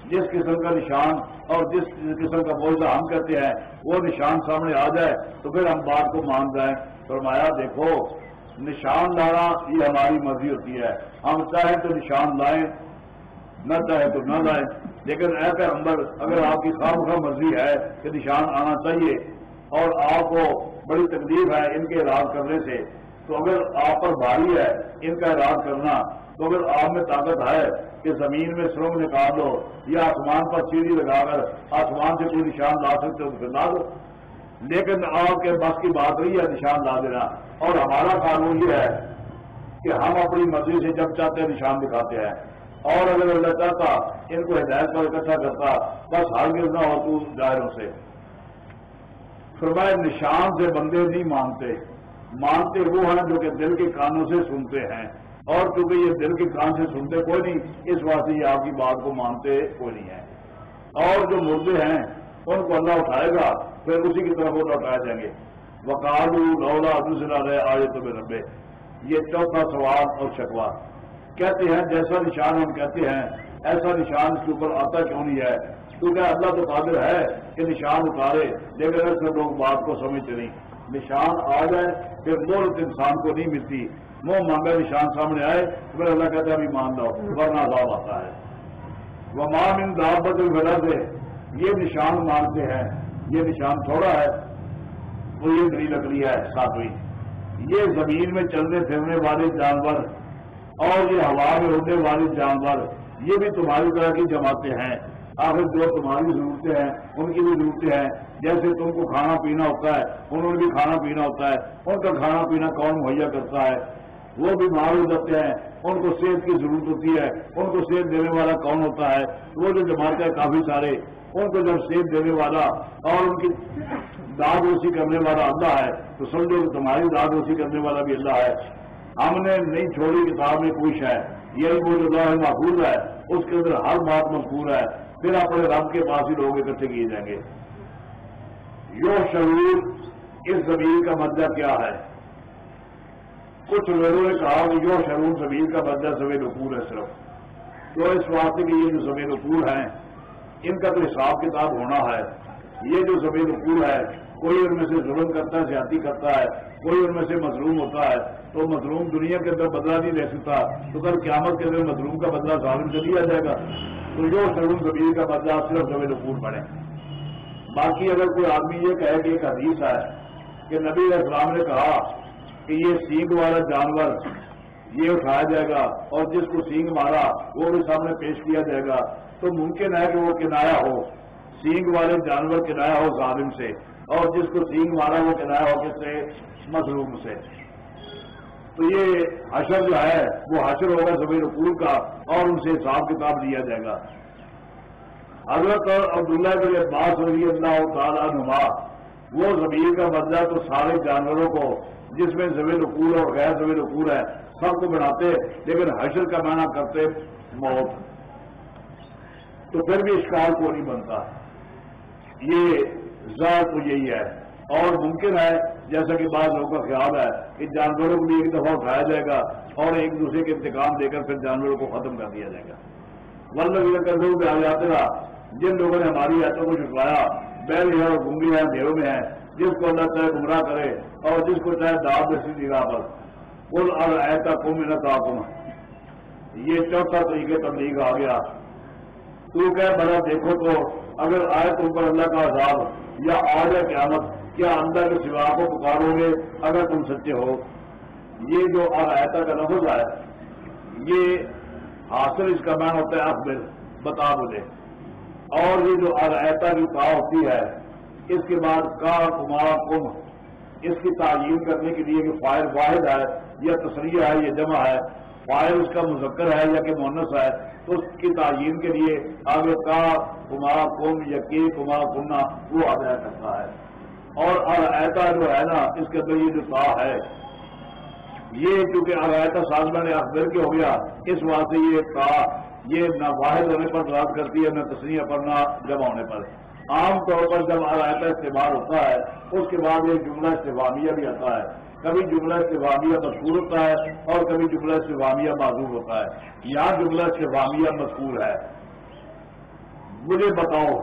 جس قسم کا نشان اور جس قسم کا موضوع ہم کہتے ہیں، وہ نشان سامنے آ جائے تو پھر ہم بات کو مان جائیں۔ فرمایا، دیکھو نشان لانا یہ ہماری مرضی ہوتی ہے۔ ہم چاہیں تو نشان لائیں، نہ چاہیں تو نہ لائیں۔ لیکن ایسے اندر اگر آپ کی خام خواہ مرضی ہے کہ نشان آنا چاہیے اور آپ کو بڑی تکلیف ہے ان کے علاج کرنے سے، تو اگر آپ پر بھاری ہے ان کا علاج کرنا، تو اگر آپ میں طاقت ہے کہ زمین میں سرنگ نکال دو یا آسمان پر چیڑی لگا کر آسمان سے کوئی نشان لا سکتے ہو، تو لا دو۔ لیکن آپ کے بس کی بات رہی ہے نشان لا دینا اور ہمارا قانون یہ ہے کہ ہم اپنی مرضی سے جب چاہتے ہیں نشان دکھاتے ہیں۔ اور اگر اللہ چاہتا، ان کو ہدایت پر اکٹھا کرتا، بس ہر نہ ہو تو دائروں سے۔ فرمائے نشان سے بندے نہیں مانتے۔ مانتے وہ ہیں جو کہ دل کے کانوں سے سنتے ہیں۔ اور کیونکہ یہ دل کے کان سے سنتے کوئی نہیں، اس واسطے یہ آپ کی بات کو مانتے کوئی نہیں ہے۔ اور جو مردے ہیں، ان کو اللہ اٹھائے گا۔ پھر اسی کی طرف وہ لوٹائے جائیں گے۔ وکالو لولا دوسرا رہے آئے تو ربے یہ چوتھا سوال اور شکوا کہتے ہیں، جیسا نشان ہم کہتے ہیں، ایسا نشان اس کے اوپر آتا کیوں نہیں ہے؟ کیونکہ اللہ تو قادر ہے کہ نشان اتارے، لیکن ایسے لوگ بات کو سمجھتے نہیں۔ نشان آ جائے، پھر مورت انسان کو نہیں ملتی۔ منہ مانگا نشان سامنے آئے پھر اللہ کہتا ہے، ابھی مان لو، ورنہ عذاب آتا ہے۔ وہ مام ان دعوت وغیرہ سے یہ نشان مانتے ہیں۔ یہ نشان تھوڑا ہے وہ یہ نہیں لکڑی ہے ساتویں یہ زمین میں چلنے پھرنے والے جانور اور یہ ہوا میں اڑنے والے جانور، یہ بھی تمہاری طرح کی جماعتیں ہیں۔ آخر جو تمہاری ضرورتیں ہیں، ان کی بھی ضرورتیں ہیں۔ جیسے تم کو کھانا پینا ہوتا ہے، انہوں نے بھی کھانا پینا ہوتا ہے۔ ان کا کھانا پینا کون مہیا کرتا ہے؟ وہ بیمار ہو جاتے ہیں۔ ان کو صحت کی ضرورت ہوتی ہے، ان کو صحت دینے والا کون ہوتا ہے؟ وہ جو جماعتیں کافی سارے، ان کو جب صحت دینے والا اور ان کی داد روسی کرنے والا اللہ ہے، تو سمجھو کہ تمہاری داد روسی کرنے والا بھی اللہ ہے۔ ہم نے نہیں چھوڑی کتاب میں کوئی ہے یہ وہ جو ہے محفوظ ہے، اس کے اندر ہر بات مذکور ہے۔ پھر اپنے رب کے پاس ہی لوگ اکٹھے کیے جائیں گے۔ یو شعور اس زمین کا مدہ کیا ہے؟ کچھ لوگوں نے کہا کہ جو شرون زمین کا مدہ زمین نقور ہے صرف تو اس واسطے کہ یہ جو زمین نقور ہیں، ان کا تو حساب کتاب ہونا ہے۔ یہ جو زمین نقور ہے، کوئی ان میں سے ظلم کرتا ہے، زیادتی کرتا ہے، کوئی ان میں سے مظلوم ہوتا ہے، تو مظلوم دنیا کے اندر بدلا نہیں رہ سکتا۔ تو کل قیامت کے اندر مظلوم کا بدلہ ظالم سے لیا جائے گا۔ تو جو شرون زمین کا بدلہ صرف زمین نقور پڑے۔ باقی اگر کوئی آدمی یہ کہے کہ ایک حدیث ہے کہ نبی علیہ السلام نے کہا کہ یہ سینگ والا جانور یہ اٹھایا جائے گا اور جس کو سینگ مارا وہ بھی سامنے پیش کیا جائے گا۔ تو ممکن ہے کہ وہ کنایا ہو۔ سینگ والے جانور کنایا ہو ظالم سے اور جس کو سینگ مارا وہ کنایا ہو کس سے؟ مظلوم سے۔ تو یہ حشر جو ہے وہ حشر ہوگا زمین رقول کا اور ان سے حساب کتاب لیا جائے گا۔ حضرت عبداللہ بن عباس رضی اللہ تعالیٰ نما وہ زمین کا بدلہ تو سارے جانوروں کو جس میں زمین رقور اور غیر زمین رقور ہے سب کو بناتے، لیکن حشر کا معنی کرتے موت۔ تو پھر بھی اشکال کو نہیں بنتا۔ یہ ذات تو یہی ہے۔ اور ممکن ہے، جیسا کہ بعض لوگوں کا خیال ہے کہ جانوروں کو بھی ایک دفعہ اٹھایا جائے گا اور ایک دوسرے کے انتقام دے کر پھر جانوروں کو ختم کر دیا جائے گا۔ ورنہ یہ کرنے میں آ جاتے گا جن لوگوں نے ہماری ایسوں کو چھٹوایا بیل ہے اور گنگی ہے، اندھیروں میں ہے جس کو اللہ چاہے گمراہ کرے اور جس کو چاہے داد جیسی جگہ پر۔ کل اور ایسا کم نہ یہ چوتھا طریقے تبلیغ آ گیا۔ تو کہ بڑا دیکھو تو اگر آئے تم پر اللہ کا عذاب یا آ جائے قیامت، کیا اندر کے سوا کو پکارو گے اگر تم سچے ہو؟ یہ جو آیتا کا لفظ ہے، یہ حاصل اس کا معنی ہوتا ہے اخبر، بتا مجھے۔ اور یہ جو آیتا کی پا ہوتی ہے اس کے بعد کا کمار کم۔ اس کی تعین کرنے کے لیے کہ فائل واحد ہے یا تصریح ہے یا جمع ہے، فائل اس کا مذکر ہے یا کہ مونس ہے، تو اس کی تعین کے لیے آگے کا کمار کم یا کے کمار کننا وہ آدھا کرتا ہے۔ اور ایتا جو ہے نا، اس کے اندر یہ جو تا ہے، یہ چونکہ اغیتا سازمہ نے اخبر کے ہو گیا، اس واسطے یہ تا یہ نہ واحد ہونے پر رات کرتی ہے، نہ تصریح پر، نہ جمع ہونے پر۔ عام طور پر جب آرائطہ استعمال ہوتا ہے، اس کے بعد ایک جملہ استفامیہ بھی آتا ہے۔ کبھی جملہ استفامیہ مشہور ہوتا ہے اور کبھی جملہ استفامیہ معذور ہوتا ہے۔ یہاں جملہ استفامیہ مشہور ہے۔ مجھے بتاؤ۔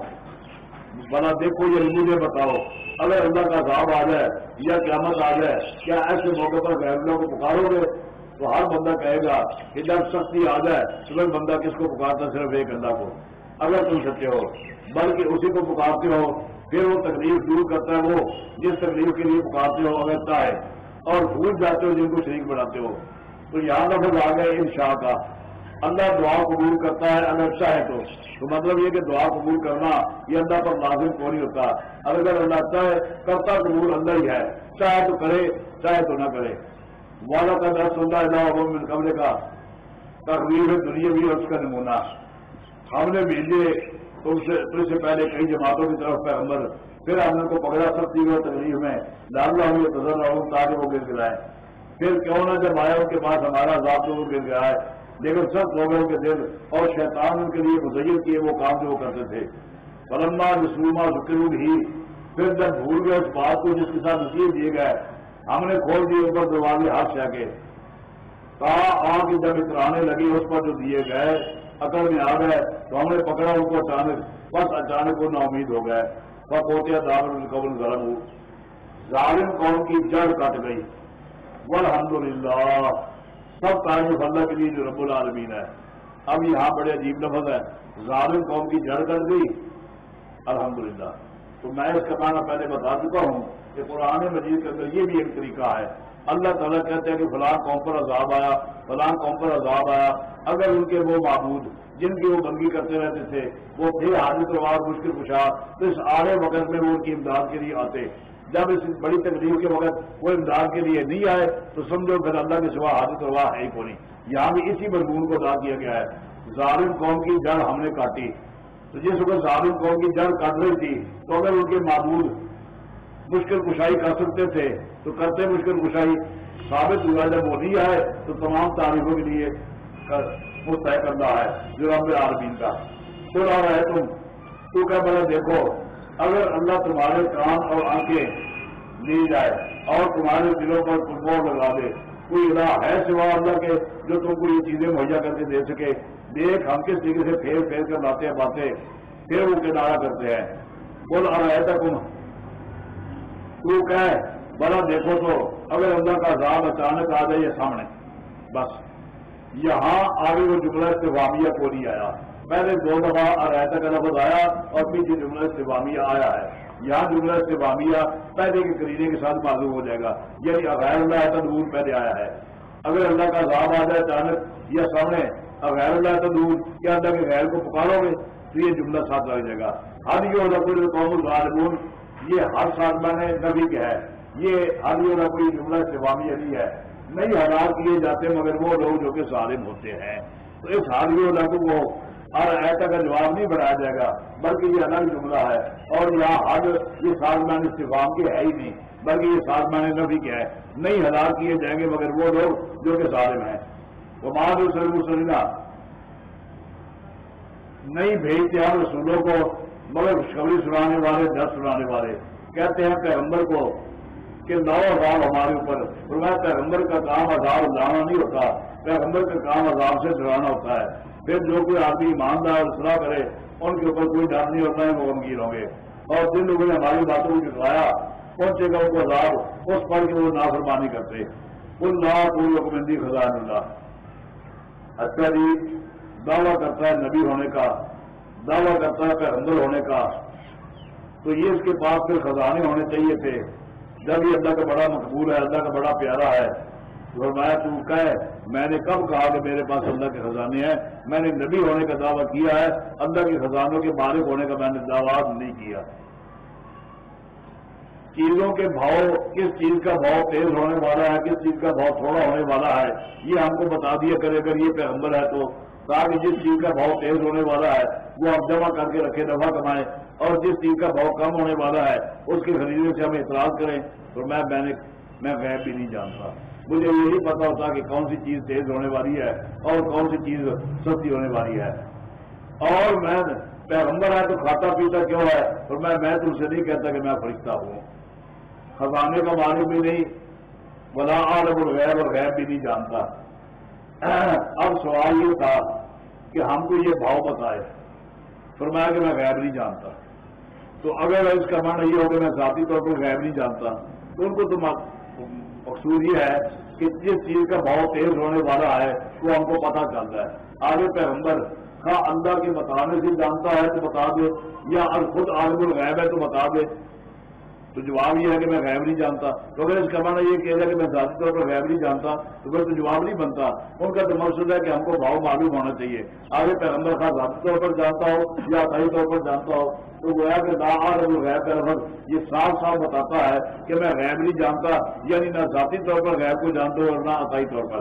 بنا دیکھو یہ مجھے بتاؤ۔ اگر اللہ کا عذاب آ جائے یا قیامت آ جائے، کیا ایسے موقع پر غیر کو پکارو گے؟ تو ہر بندہ کہے گا کہ جب سختی آ جائے، تو بندہ کس کو پکارتا صرف ایک اللہ کو۔ اگر تم سچے ہو، بلکہ اسی کو پکارتے ہو، پھر وہ تکلیف دور کرتا ہے وہ، جس تکلیف کے لیے پکارتے ہو، اگر ہے اور بھول جاتے ہو جن کو شریک بناتے ہو۔ تو یہاں لفظ آ گیا ان شاہ کا۔ اللہ دعا قبول کرتا ہے، اگر چاہے تو۔ تو مطلب یہ کہ دعا قبول کرنا، یہ اللہ پر لازم کو نہیں ہوتا؟ اگر اللہ چاہے، کرتا قبول اللہ ہی ہے۔ چاہے تو کرے، چاہے تو نہ کرے۔ والا کا دس سنتا ہے قبل کا تقریر دنیا بھی اس کا نمونہ۔ ہم نے بھیجے تم سے پہلے کئی جماعتوں کی طرف پیغمبر پھر ہم نے کو پکڑا سکتی ہوئی تکلیف میں ڈال ہوں یہ رہا ہوں تاکہ وہ گر گرائے۔ پھر کیوں نہ جب آیا ان کے پاس ہمارا ذات تو وہ گر گیا ہے لیکن سب لوگوں کے دل اور شیطان ان کے لیے مزین کیے وہ کام جو وہ کرتے تھے۔ فلما رسوما ذکر ہی پھر جب بھول گئے اس بات کو جس کے ساتھ نصیب دیے گئے، ہم نے کھول دیے اوپر دروازے ہاتھ سے کے کہا، آگ جب اترانے لگی، اس پر جو دیے گئے عقل میں آ گئے تو ہم نے پکڑا ان کو اچانک، بس اچانک وہ نا امید ہو گئے۔ بس ہوتے دار قبل ظلم ہو۔ ظالم قوم کی جڑ کٹ گئی۔ الحمد للہ سب تعریف اللہ کے لیے جو رب العالمین ہے۔ اب یہاں بڑے عجیب لفظ ہے۔ ظالم قوم کی جڑ کٹ گئی۔ الحمد للہ تو میں اس کا معنی پہلے بتا چکا ہوں کہ قرآن مجید کے اندر یہ بھی ایک طریقہ ہے۔ اللہ تعالیٰ کہتے ہیں کہ فلاں قوم پر عذاب آیا، فلاں قوم پر عذاب آیا۔ اگر ان کے وہ معبود جن کی وہ بنگی کرتے رہتے تھے، وہ پھر حاضر پروار مشکل پوچھا، تو اس آڑے وقت میں وہ ان کی امداد کے لیے آتے۔ جب اس بڑی تقریب کے وقت وہ امداد کے لیے نہیں آئے، تو سمجھو پھر اللہ کے سوا حاضر پرواہ ہے ہی کو نہیں۔ یہاں بھی اسی مضمون کو ادا کیا گیا ہے۔ ظالم قوم کی جڑ ہم نے کاٹی۔ تو جس وقت ظالم قوم کی جڑ کاٹ رہی تھی، تو اگر ان کے معبود مشکل کشائی کر سکتے تھے، تو کرتے مشکل کشائی۔ ثابت ہوا جب وہ نہیں آئے، تو تمام تعریفوں کے لیے وہ طے کرنا ہے۔ جو رب عالمین کا۔ تو رہا ہے تم۔ تو کیا بڑا دیکھو، اگر اللہ تمہارے کان اور آنکھیں لی جائے اور تمہارے دلوں پر کمبور لگا دے، کوئی الہ ہے سوا اللہ کے جو تم کو یہ چیزیں مہیا کر کے دے سکے؟ دیکھ، ہم کس طریقے سے پھیر پھیر کر لاتے ہیں باتیں، پھر وہ کنارا کرتے ہیں۔ بول آ رہا ہے تک تو کہ بڑا دیکھو تو، اگر اللہ کا عذاب اچانک آ جائے سامنے۔ بس۔ یہاں آگے وہ جملہ استفامیہ کو نہیں آیا۔ پہلے دو دفعہ رائتا کا لفظ آیا اور پیچھے جملہ استفامیہ آیا ہے۔ یہاں جملہ استفامیہ پہلے کے کرینے کے ساتھ معلوم ہو جائے گا۔ یعنی غیر اللہ تدور پہلے آیا ہے۔ اگر اللہ کا عذاب آ جائے اچانک یا سامنے غیر اللہ تدور کیا اللہ کے غیر کو پکارو گے، تو یہ جملہ ساتھ لگ جائے گا۔ ہر یہ رب القوم الغالبون یہ ہر سال میں نے نبی کا ہے، یہ ہر یہ رب جملہ سوامی علی ہے۔ نہیں ہلاک کیے جاتے مگر وہ لوگ جو کہ ظالم ہوتے ہیں۔ تو اس حال لگ کو ہر ایسا کا جواب نہیں بنایا جائے گا، بلکہ یہ الگ جملہ ہے۔ اور یہاں حد یہ سازمان استفام کے ہے ہی نہیں، بلکہ یہ سازمان نبی کیا ہے۔ نہیں ہلاک کیے جائیں گے مگر وہ لوگ جو کہ ظالم ہیں۔ وہ مہاد سلینا نہیں بھیجتے ہم رسولوں کو مگر خوشخبری سنانے والے دس سنانے والے۔ کہتے ہیں پیغمبر کو کہ نو عذاب ہمارے اوپر۔ فرمایا پیغمبر کا کام عذاب لانا نہیں ہوتا۔ پیغمبر کا کام عذاب سے ڈرانا ہوتا ہے۔ پھر جو کوئی آدمی ایماندار اور کرے، ان کے اوپر کوئی ڈر نہیں ہوتا ہے، وہ غمگیر ہوں گے۔ اور جن لوگوں نے ہماری باتوں کو جٹلایا پہنچے گا ان کو عذاب اس پر کہ وہ نافرمانی کرتے۔ ان لا کوئی حکمندی خزان اللہ۔ اچھا جی دعویٰ کرتا ہے نبی ہونے کا۔ دعویٰ کرتا ہے پیغمبر ہونے کا، تو یہ اس کے پاس پھر خزانے ہونے چاہیے تھے۔ جب یہ اللہ کا بڑا مقبول ہے، اللہ کا بڑا پیارا ہے، تو میں تو کہ میں نے کب کہا کہ میرے پاس اللہ کے خزانے ہیں؟ میں نے نبی ہونے کا دعویٰ کیا ہے، اللہ کے خزانوں کے بارک ہونے کا میں نے دعویٰ نہیں کیا۔ چیزوں کے بھاؤ، کس چیز کا بھاؤ تیز ہونے والا ہے، کس چیز کا بھاؤ تھوڑا ہونے والا ہے، یہ ہم کو بتا دیا کرے، اگر یہ پیغمبر ہے تو تاکہ جس چیز کا بھاؤ تیز ہونے والا ہے، وہ آپ جمع کر کے رکھے نفع کمائیں۔ اور جس چیز کا بھاؤ کم ہونے والا ہے، اس کے خریدنے سے ہم اعتراض کریں تو میں میں نے میں غیب بھی نہیں جانتا۔ مجھے یہی پتا ہوتا کہ کون سی چیز تیز ہونے والی ہے اور کون سی چیز سستی ہونے والی ہے۔ اور میں، پیغمبر ہے تو کھاتا پیتا کیوں ہے؟ اور میں میں تم سے نہیں کہتا کہ میں فرشتہ ہوں۔ خزانے کا معلوم بھی نہیں بلا عالم الغیب اور غیب بھی نہیں جانتا۔ اب سوال یہ تھا کہ ہم کو یہ بھاؤ بتائے فرمایا کہ میں غیب نہیں جانتا۔ تو اگر اس کا معنی یہ ہو کہ میں ذاتی طور پر غیب نہیں جانتا، تو ان کو تو مقصود یہ ہے کہ جس چیز کا بھاؤ تیز ہونے والا ہے، وہ ہم کو پتا چلتا ہے۔ آگے پیغمبر ہاں اللہ کے بتانے سے جانتا ہے تو بتا دے، یا خود عالم الغیب ہے تو بتا دے۔ تو جواب یہ ہے کہ میں غیب نہیں جانتا۔ تو اگر اس کا معنی یہ کہہ رہا کہ میں ذاتی طور پر غیب نہیں جانتا، تو پھر تو جواب نہیں بنتا۔ ان کا تو مقصد ہے کہ ہم کو بھاؤ معلوم ہونا چاہیے۔ آگے پیغمبر خاص ذاتی طور پر جانتا ہو یا صحیح طور پر جانتا ہو، تو گویا کہ وہ غیب کا لفظ یہ صاف صاف بتاتا ہے کہ میں غیب نہیں جانتا یعنی نہ ذاتی طور پر غیب کو جانتا ہوں اور نہ عطائی طور پر۔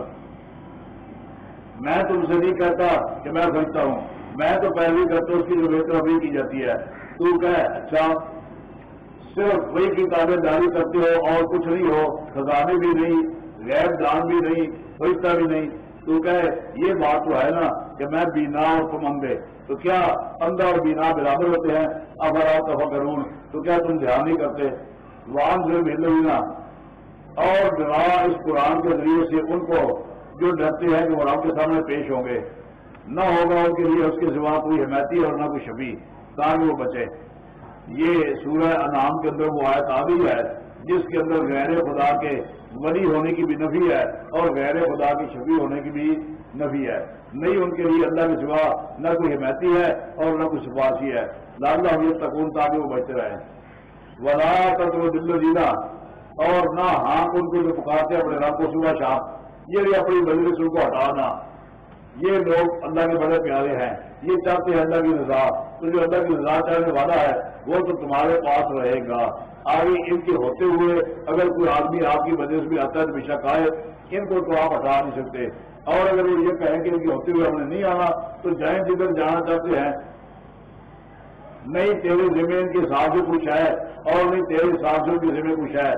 میں تم سے نہیں کہتا کہ میں سمجھتا ہوں۔ میں تو پہلے کرتا ہوں، اس کی جو بہتر ابھی کی جاتی ہے۔ تو کہ اچھا صرف وہی کی تابے داری کرتے ہو اور کچھ نہیں ہو، خزانے بھی نہیں، غیر دان بھی نہیں، فرشتہ بھی نہیں۔ تو کہ یہ بات تو ہے نا کہ میں بینا اور تم اندھے۔ تو کیا اندھا اور بینا برابر ہوتے ہیں؟ اب ارا کروں تو کیا تم دھیان نہیں کرتے؟ وان سے مل لینا اور ڈرا اس قرآن کے ذریعے سے ان کو جو ڈرتے ہیں کہ وہ کے سامنے پیش ہوں گے۔ نہ ہوگا ان کے لیے اس کے سوا کوئی حمایتی اور نہ کوئی شبی تاکہ وہ بچے۔ یہ سورہ انعام کے اندر وہ آیت آ گئی ہے، جس کے اندر غیر خدا کے ولی ہونے کی بھی نفی ہے اور غیر خدا کی شفیع ہونے کی بھی نفی ہے۔ نہیں ان کے لیے اللہ کے سوا نہ کوئی حمایتی ہے اور نہ کوئی سفارشی ہے۔ لال ہم یہ تکون تاکہ وہ بچتے رہے ولا تک وہ دل جینا اور نہ ہاں ان کو جو پکارتے اپنے رب کو صبح شام یہ بھی اپنی مجلس کو ہٹانا۔ یہ لوگ اللہ کے بڑے پیارے ہیں۔ یہ چاہتے ہیں اللہ کی رضا۔ تو جو اللہ کی رضا چاہنے والا ہے، وہ تو تمہارے پاس رہے گا۔ آگے ان کے ہوتے ہوئے اگر کوئی آدمی آپ کی وجہ سے بھی آتا ہے تو بے شک آئے۔ ان کو تو آپ ہٹا نہیں سکتے۔ اور اگر وہ یہ کہیں کہ ان کے ہوتے ہوئے ہم نے نہیں آنا، تو جائیں جدھر جانا چاہتے ہیں۔ نہیں، تیرے زمین کے حساب سے کچھ ہے۔ اور نہیں، تیرے حساب سے ذمہ کچھ ہے۔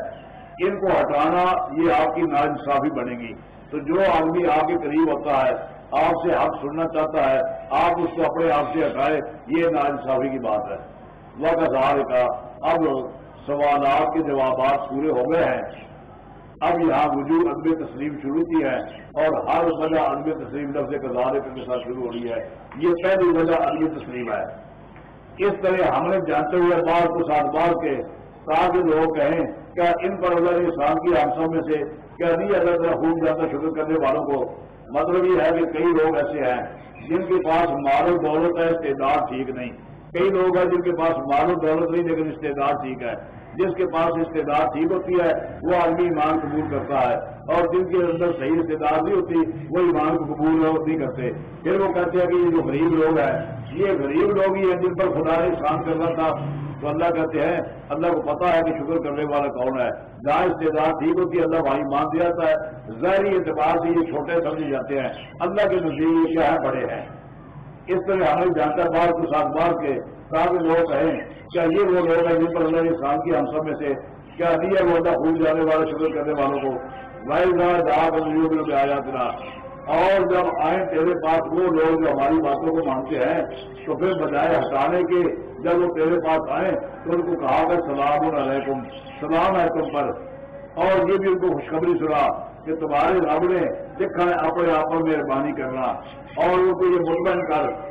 ان کو ہٹانا یہ آپ کی ناانصافی بنے گی۔ تو جو آدمی آپ کے قریب ہوتا ہے آپ سے حق سننا چاہتا ہے، آپ اس کو اپنے آپ سے ہٹائے، یہ ناانصافی کی بات ہے۔ وقت ہزار کا اب سوالات کے جوابات پورے ہو گئے ہیں۔ اب یہاں وجود ادب تسلیم شروع کی ہے اور ہر وجہ ادب تسلیم لفظ کزار کے ساتھ شروع ہو رہی ہے۔ یہ پہلی وجہ ادب تسلیم ہے۔ اس طرح ہم نے جانتے ہوئے بار کو ساتھ بار کے تاکہ لوگ کہیں کیا ان پر اللہ انسان کی حادثوں میں سے کیا نہیں اللہ تعالیٰ خوب زیادہ شکر کرنے والوں کو۔ مطلب یہ ہے کہ کئی لوگ ایسے ہیں جن کے پاس مال و دولت ہے، استعداد ٹھیک نہیں۔ کئی لوگ ہیں جن کے پاس مال و دولت نہیں، لیکن استعداد ٹھیک ہے۔ جس کے پاس استعداد ٹھیک ہوتی ہے، وہ آدمی ایمان قبول کرتا ہے۔ اور جن کے اندر صحیح استعداد نہیں ہوتی، وہ ایمان کو قبول نہیں کرتے۔ پھر وہ کہتے ہیں کہ یہ جو غریب لوگ ہیں، یہ غریب لوگ ہی ہیں جن پر خدا نے احسان کرنا تھا۔ تو اللہ کہتے ہیں، اللہ کو پتا ہے کہ شکر کرنے والا کون ہے۔ جہاں استعداد ٹھیک ہوتی ہے اللہ بھائی مان دیا جاتا ہے ظاہری اعتبار سے یہ چھوٹے سمجھے جاتے ہیں۔ اللہ کے نزدیک یہ کیا ہے بڑے ہیں۔ اس طرح ہمیں جانتا بار کو ساتھ بار کے تاکہ لوگ کہیں، کیا یہ وہ لوگ ہیں جن پر اللہ نے شام کی ہم سب میں سے؟ کیا نہیں ہے وہ اللہ بھول جانے والے شکر کرنے والوں کو؟ بھائی میں آیا تنا اور جب آئے تیرے پاس، وہ لوگ جو ہماری باتوں کو مانتے ہیں، تو پھر بجائے ہٹانے کے جب وہ تیرے پاس آئے، تو ان کو کہا کہ سلام علیکم، سلام ہے تم پر۔ اور یہ بھی ان کو خوشخبری سنا کہ تمہارے رب نے دیکھا ہے، اپنے آپ پر مہربانی کرنا۔ اور ان کو یہ مطمئن کر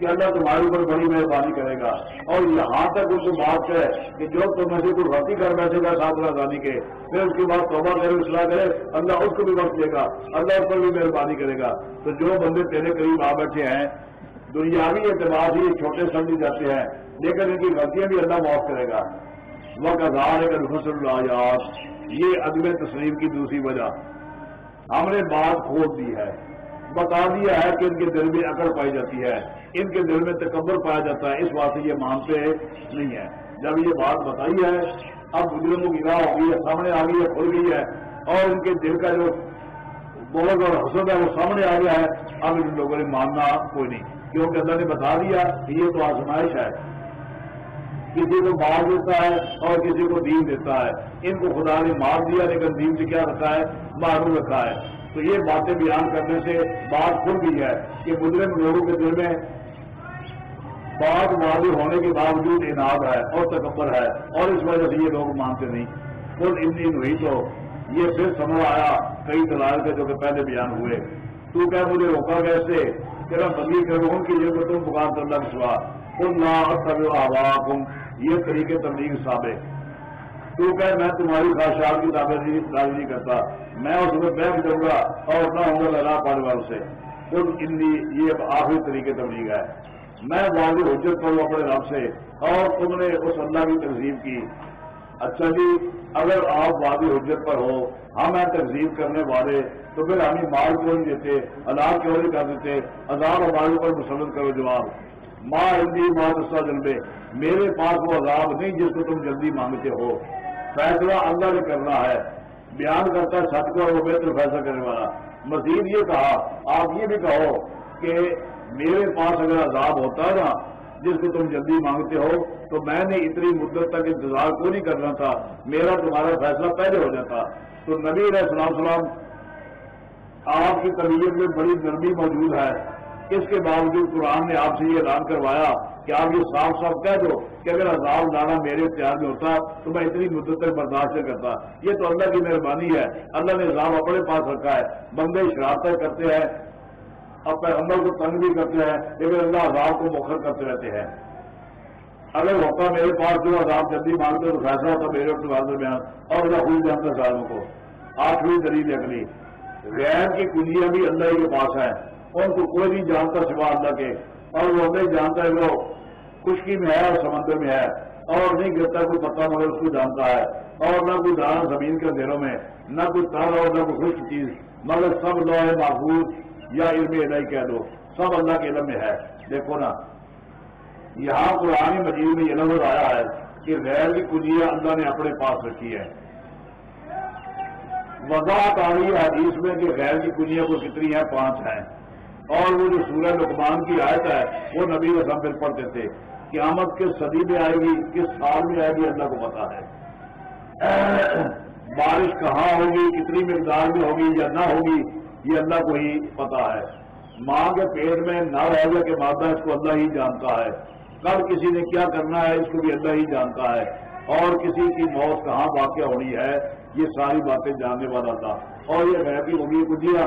کہ اللہ تمہارے اوپر بڑی مہربانی کرے گا۔ اور یہاں تک اس بات ہے کہ جو تم میں سے کوئی غلطی کر بیٹھے گا ساتھ رضانی کے، پھر اس کے بعد توبہ کرے، اصلاح کرے، اللہ اس کو بھی وقت دے گا، اللہ اس پر بھی مہربانی کرے گا۔ تو جو بندے تیرے قریب آ بیٹھے ہیں، دنیاوی اعتبار ہی چھوٹے سمجھ جاتے ہیں، لیکن ان کی غلطیاں بھی اللہ معاف کرے گا۔ وقت ہزار ہے اللہ یہ عدم تسلیم کی دوسری وجہ۔ ہم نے بات کھول دی ہے۔ بتا دیا ہے کہ ان کے دل میں اکڑ پائی جاتی ہے، ان کے دل میں تکبر پایا جاتا ہے، اس بات سے یہ مانتے نہیں ہے۔ جب یہ بات بتائی ہے، اب بزرگوں کی راہ ہو گئی ہے سامنے آ گئی ہے، کھل گئی ہے، اور ان کے دل کا جو بہت اور حسد ہے، وہ سامنے آ گیا ہے۔ اب ان لوگوں نے ماننا کوئی نہیں۔ کیونکہ اللہ نے بتا دیا کہ یہ تو آزمائش ہے۔ کسی کو مار دیتا ہے اور کسی کو دین دیتا ہے۔ ان کو خدا نے مار دیا، لیکن دین سے کیا رکھا ہے؟ معروف رکھا ہے۔ تو یہ باتیں بیان کرنے سے بات کھل گئی ہے کہ بزرگ لوگوں کے دل میں بات واضح ہونے کے باوجود انعد ہے اور تکبر ہے اور اس وجہ سے یہ لوگ مانتے نہیں۔ خود ان دن ہوئی تو یہ پھر سمجھ آیا کئی دلال کے جو کہ پہلے بیان ہوئے۔ تو کیا مجھے روکا کیسے تیرا بندی کرو ان کی جگہ تم پکار کرنا سوا تم نہ آواز یہ طریقے تبلیغ ثابت۔ تو کہ میں تمہاری خواہشات کی تعبیر راضی نہیں کرتا۔ میں اس میں بیٹھ جاؤں گا اور نہ ہوں گا اللہ پانے والوں سے۔ خود انی، یہ آخری طریقے تبلیغ ہے۔ میں واضح حجت کروں اپنے رب سے اور تم نے اس اللہ کی تنظیم کی۔ اچھا جی اگر آپ واضح حجت پر ہو ہم ہاں ہیں تنظیم کرنے والے، تو پھر ہمیں مال کیوں نہیں دیتے؟ عذاب کیوں نہیں کر دیتے؟ عذاب ہمارے اوپر مسلط کرو جواب۔ ماں ہندی، ماں دستا جلدے میرے پاس وہ عذاب نہیں جس کو تم جلدی مانگتے ہو۔ فیصلہ اللہ نے کرنا ہے۔ بیان کرتا ہے سچ کا وہ بہتر فیصلہ کرنے والا۔ مزید یہ کہا، آپ یہ بھی کہو کہ میرے پاس اگر عذاب ہوتا ہے نا، جس کو تم جلدی مانگتے ہو، تو میں نے اتنی مدت تک انتظار کو نہیں کرنا تھا؟ میرا تمہارا فیصلہ پہلے ہو جاتا۔ تو نبی علیہ السلام سلام آپ کی طبیعت میں بڑی نرمی موجود ہے۔ اس کے باوجود قرآن نے آپ سے یہ اعلان کروایا کہ آپ یہ صاف صاف کہہ دو کہ اگر عذاب لانا میرے اختیار میں ہوتا تو میں اتنی مدت تک برداشت کرتا۔ یہ تو اللہ کی مہربانی ہے۔ اللہ نے عذاب اپنے پاس رکھا ہے۔ بندے شرارتیں کرتے ہیں۔ اب پیغمبر کو تنگ بھی کرتے ہیں۔ لیکن اللہ عذاب کو مخر کرتے رہتے ہیں۔ اگر ہوتا میرے پاس جو عذاب جلدی مانگتے تو فیصلہ ہوتا میرے اقتبار درمیان اور اللہ خوب جانتا سالوں کو۔ آٹھویں دلیل اگلی۔ غیر کی کنجیاں بھی اللہ کے پاس ہیں۔ ان کو کوئی نہیں جانتا سوا اللہ کے۔ اور وہ نہیں جانتا ہے وہ خشکی میں ہے اور سمندر میں ہے اور نہیں گرتا کوئی پتا مگر اس کو جانتا ہے اور نہ کوئی دانا زمین کے اندھیروں میں، نہ کوئی تارا اور نہ کوئی خشک چیز، مگر سب لوہے محفوظ یا علم الہی کہہ دو، سب اللہ کے علم میں ہے۔ دیکھو نا، یہاں قرآن مجید میں یہ نظر آیا ہے کہ غیر کی کنجیاں اللہ نے اپنے پاس رکھی ہے وضاحت آ رہی ہے حدیث میں کہ غیر کی کنجیاں کو کتنی ہیں؟ پانچ ہیں۔ اور وہ جو سورہ لقمان کی آیت ہے، وہ نبی رسم پھر پڑھتے تھے قیامت کس صدی میں آئے گی، کس سال میں آئے گی، اللہ کو پتا ہے۔ بارش کہاں ہوگی، کتنی مقدار میں ہوگی یا نہ ہوگی، یہ اللہ کو ہی پتا ہے۔ ماں کے پیٹ میں نہ رہ جائے کہ مادہ اس کو اللہ ہی جانتا ہے۔ کب کسی نے کیا کرنا ہے، اس کو بھی اللہ ہی جانتا ہے۔ اور کسی کی موت کہاں واقع ہونی ہے، یہ ساری باتیں جاننے والا تھا۔ اور یہ غیبی ہوگی گجیا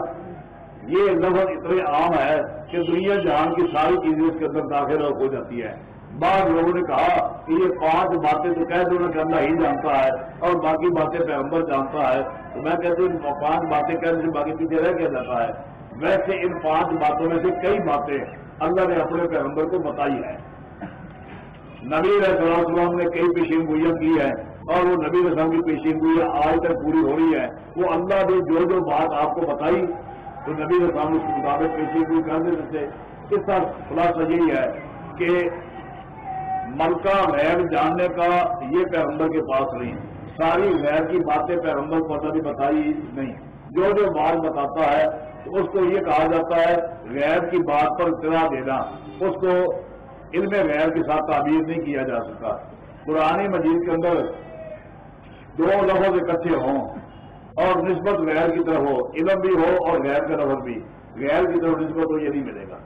یہ لفظ اتنے عام ہے کہ دنیا جہان کی ساری چیزیں اس کے اندر داخل ہو جاتی ہے۔ بعض لوگوں نے کہا کہ یہ پانچ باتیں تو کہہ دوں کہ اللہ ہی جانتا ہے اور باقی باتیں پیغمبر جانتا ہے۔ تو میں کہتا ہوں پانچ باتیں کہنے سے باقی پیچھے رہ کیا جاتا ہے ویسے ان پانچ باتوں میں سے کئی باتیں اللہ نے اپنے پیغمبر کو بتائی ہے نبی علیہ السلام نے کئی پیشین گوئیاں کی ہے اور وہ نبی رسم کی پیشین گوئیاں آج تک پوری ہو رہی ہے۔ وہ اللہ نے جو جو بات آپ کو بتائی تو نبی رسام اس کے مطابق پیشین گوئی کر دے سکتے اس کا خلاصہ یہی ہے کہ ملکہ غیر جاننے کا یہ پیغمبر کے پاس نہیں ساری غیر کی باتیں پیغمبر کو بھی بتائی نہیں۔ جو جو بات بتاتا ہے، تو اس کو یہ کہا جاتا ہے، غیر کی بات پر اطلاع دینا۔ اس کو علم غیر کے ساتھ تعبیر نہیں کیا جا سکتا۔ پرانی مجید کے اندر دو لفظ اکٹھے ہوں۔ اور نسبت غیر کی طرف ہو، علم بھی ہو اور غیر کا لفظ بھی۔ غیر کی طرف نسبت ہو یہ نہیں ملے گا۔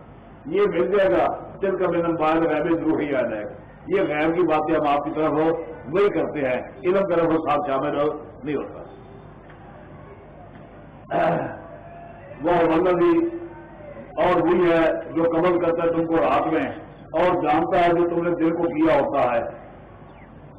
یہ مل جائے گا چل کا میرا موبائل غیر ضرور ہی آ جائے۔ گا یہ غیر کی باتیں ہم آپ کی طرف ہو، وہی کرتے ہیں۔ علم طرف ہو ساتھ شامل ہو، نہیں ہوتا۔ وہ مندی اور وہی ہے جو قبل کرتا ہے تم کو رات میں اور جانتا ہے جو تم نے دل کو کیا ہوتا ہے۔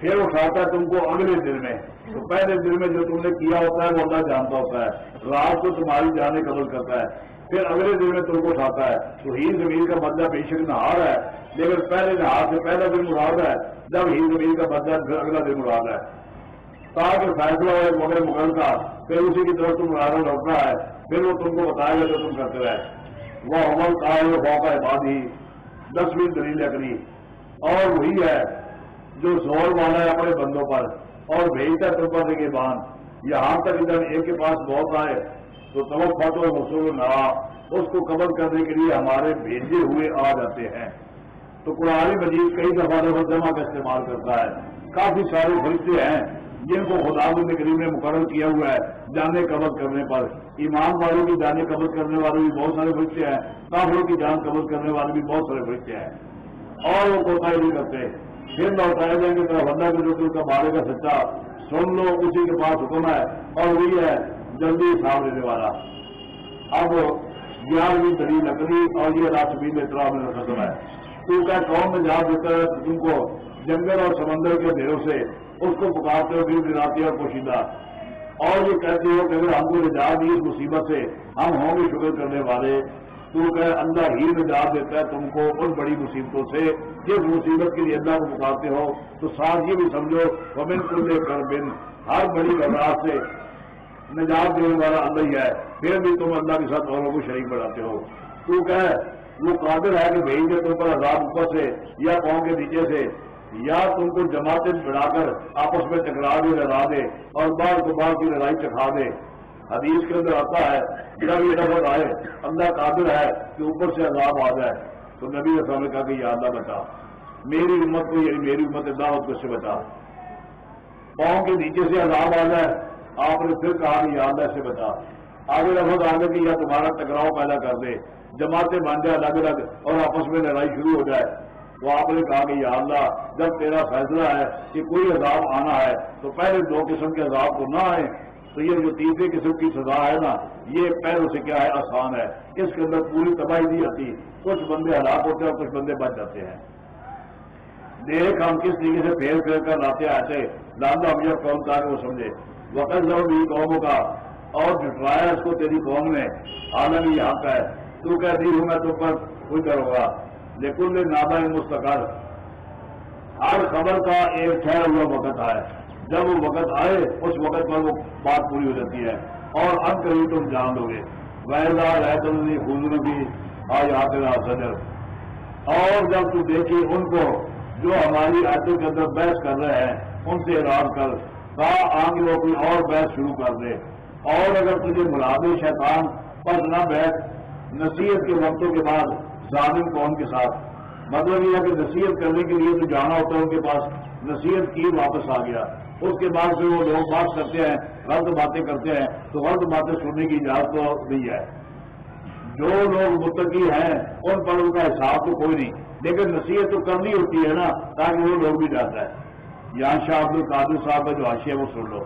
پھر اٹھاتا ہے تم کو اگلے دل میں۔ تو پہلے دل میں جو تم نے کیا ہوتا ہے وہ اللہ جانتا ہوتا ہے۔ رات کو تمہاری جانے قبل کرتا ہے۔ پھر اگلے دل میں تم کو اٹھاتا ہے۔ تو ہی زمین کا بدلہ بے شک نہار ہے۔ لیکن پہلے نہار سے پہلا دن مراد ہے۔ جب ہی زمین کا بدلہ پھر اگلا دن مراد ہے۔ تاکہ فیصلہ ہو مغل مغل کا، پھر اسی کی طرف تم مرادہ لوٹنا ہے۔ پھر وہ تم کو بتائے گا جو تم کرتے رہے۔ وہ عمل کا ہے وہ موقع بعد دسویں دلیل اگلی اور وہی ہے۔ جو زور والا ہے اپنے بندوں پر اور بھیجتا ہے تم پر کے بان یہاں تک ادھر ایک کے پاس بہت آئے، تو توقع و رسول نہ اس کو قبل کرنے کے لیے ہمارے بھیجے ہوئے آ جاتے ہیں۔ تو قرآن مجید کئی دفعہ لفظ جمع کا استعمال کرتا ہے۔ کافی سارے فرشتے ہیں جن کو خدا کریم نے مقرر کیا ہوا ہے جانے قبض کرنے پر۔ ایمان والوں کی جانے قبض کرنے والے بھی بہت سارے فرشتے ہیں، کافروں کی جان قبض کرنے والے بھی بہت سارے فرشتے ہیں۔ اور وہ کوتا نہیں کرتے۔ پھر لوٹائے جائیں گے تو بندہ کے جو کا بارے کا سچا۔ سن لو، اسی کے پاس حکم ہے۔ اور وہی ہے، جلدی حساب لینے والا۔ اب گیارہویں دلیل لکڑی اور یہ راشمی میں اطلاع میں ختم ہے۔ تو کیا قوم میں جہاں دیتا ہے تم کو جنگل اور سمندر کے ڈھیروں سے اس کو پکارتے ہو پھر دلاتی اور پوشیدہ؟ اور یہ کہتے ہو کہ اگر ہم کو نجات دی اس مصیبت سے، ہم ہوں گے شکر کرنے والے۔ تو کہ اللہ ہی نجات دیتا ہے تم کو ان بڑی مصیبتوں سے جس مصیبت کے لیے اللہ کو پکارتے ہو۔ تو ساتھ یہ بھی سمجھو، ومن کل کر بن ہر بڑی گھبراہٹ سے نجات دینے والا اللہ ہی ہے۔ پھر بھی تم اللہ کے ساتھ اوروں کو شریک بڑھاتے ہو۔ تو کہ وہ قابل ہے کہ بھیج دے تم پر عذاب اوپر سے یا پاؤں کے نیچے سے، یا تم کو جماعتیں بڑھا کر آپس میں ٹکرا دے، لڑا دے اور بار کو بار کی لڑائی چکھا دے۔ حدیث کے اندر آتا ہے جب یہ لفظ آئے اللہ قابل ہے کہ اوپر سے عذاب آ جائے۔ تو نبی رسول نے کہا کہ یہ اللہ بچا۔ میری امت کو یعنی میری امت دعوت کو سے بچا؟ پاؤں کے نیچے سے عذاب آ جائے۔ آپ نے پھر کہا کہ یا اللہ سے بتا آگے لفظ آگے کہ یا تمہارا ٹکراؤ پیدا کر دے۔ جماعتیں بن جائے الگ الگ اور آپس میں لڑائی شروع ہو جائے۔ تو آپ نے کہا کہ یا اللہ، جب تیرا فیصلہ ہے کہ کوئی عذاب آنا ہے، تو پہلے دو قسم کے عذاب کو نہ آئے تو یہ جو تیسری قسم کی سزا ہے نا، یہ پہلو سے کیا ہے، آسان ہے۔ اس کے اندر پوری تباہی نہیں آتی کچھ بندے ہلاک ہوتے ہیں اور کچھ بندے بچ جاتے ہیں۔ دیکھ ہم کس طریقے سے پھیل پھیر کر لاتے آتے لال ہم یہ کون تھا وہ سمجھے۔ وقت ضرور بھی قوموں کا۔ اور جٹوایا اس کو تیری قوم نے، عالم یہاں کا ہے۔ تو کہتی ہوں میں تو پر کوئی کروں گا لیکن نابا مستقر۔ ہر خبر کا ایک ٹھہرا ہوا وقت آئے جب وہ وقت آئے، اس وقت پر وہ بات پوری ہو جاتی ہے۔ اور اب کبھی تم جان دو گے۔ ویزا ہے حضر بھی آج آتے اور جب تو دیکھی ان کو جو ہماری آٹو کے اندر بحث کر رہے ہیں، ان سے اراد کر آگے وہ کوئی اور بحث شروع کر دے۔ اور اگر تجھے مراد شیطان پر نہ بیٹھ نصیحت کے وقتوں کے بعد ظالم قوم کے ساتھ؟ مطلب یہ ہے کہ نصیحت کرنے کے لیے تو جانا ہوتا ہے ان کے پاس۔ نصیحت کی واپس آ گیا۔ اس کے بعد پھر وہ لوگ بات کرتے ہیں، غلط باتیں کرتے ہیں، تو غلط باتیں سننے کی اجازت تو نہیں ہے۔ جو لوگ متقی ہیں، ان پر ان کا حساب تو کوئی نہیں، لیکن نصیحت تو کرنی ہوتی ہے نا، تاکہ وہ لوگ بھی جاتا ہے یہاں شاہ عبد القادر صاحب کا جو آشیا وہ سن لو۔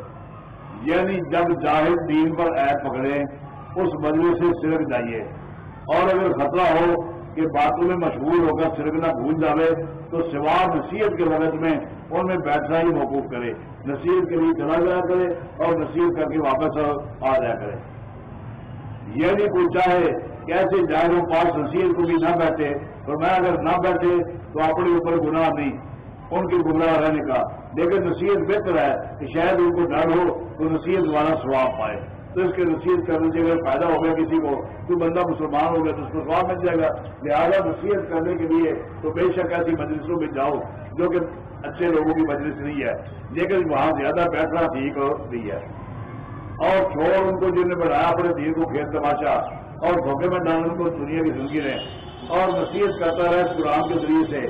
یعنی جب جاہد دین پر عید پکڑے اس بدلے سے سرک جائیے۔ اور اگر خطرہ ہو کہ باتوں میں مشغول ہو کر سرک نہ بھول جاوے، تو سوا نصیحت کے وقت میں ان میں بیٹھنا ہی موقوف کرے۔ نصیحت کے لیے چلا جایا کرے اور نصیحت کر کے واپس آ جایا کرے۔ یہ نہیں کوئی چاہے کیسے جائے وہ پاس نصیحت کو بھی نہ بیٹھے۔ تو میں اگر نہ بیٹھے تو اپنے اوپر گناہ نہیں، ان کی گمراہ رہنے کا۔ لیکن نصیحت بہتر ہے کہ شاید ان کو ڈر ہو تو نصیحت والا سواب پائے۔ تو اس کے نصیحت کرنے سے اگر فائدہ ہو گیا کسی کو کوئی بندہ مسلمان ہو گیا تو اس کو سواب مل جائے گا۔ لہٰذا نصیحت کرنے کے لیے تو بے شک ایسی مجلسوں میں جاؤ جو کہ اچھے لوگوں کی مجلس نہیں ہے، لیکن وہاں زیادہ بیٹھنا ٹھیک نہیں ہے۔ اور چھوڑ ان کو جن نے بنایا اپنے دین کو کھیت تماشا، اور دھوکے میں ڈالنے کو دنیا کی زندگی رہے اور نصیحت کرتا رہے قرآن کے ذریعے سے۔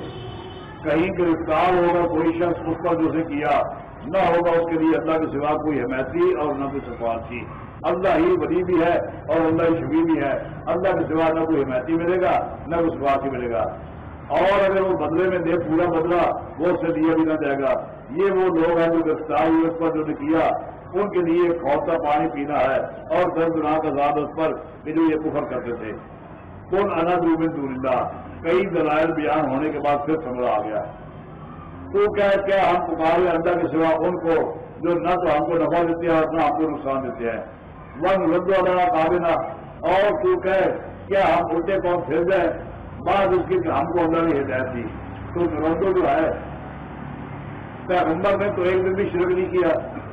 کہیں گرفتار ہوگا کوئی شخص اس پر جو سے کیا، نہ ہوگا اس کے لیے اللہ کے سوا کوئی حمایتی اور نہ کوئی سفارشی اللہ ہی ولی بھی ہے اور اللہ ہی شبی بھی ہے۔ اللہ کے سوا نہ کوئی حمایتی ملے گا، نہ کوئی سفارشی ملے گا۔ اور اگر وہ بدلے میں دے پورا بدلا وہ اس سے دیا بھی نہ جائے گا۔ یہ وہ لوگ ہیں جو گرفتار ہوئے اس پر جو نے کیا، ان کے لیے کھوتا پانی پینا ہے اور درد کا زاد اس پر جو یہ کفر کرتے تھے۔ کون انا دور اللہ؟ کئی دلائل بیان ہونے کے بعد پھر سمجھا آ گیا۔ تو کیا کیا ہم پکارے اللہ کے سوا ان کو، جو نہ تو ہم کو نفع دیتے ہیں اور نہ ہم کو نقصان دیتے ہیں؟ ون رد اللہ کابنا اور تو کہ کیا ہم الٹے قوم پھر جائیں؟ بعد اس کی ہم کو اللہ نے ہدایت دی۔ تو رندو جو ہے، پیغمبر نے تو ایک دن بھی شرک نہیں کیا۔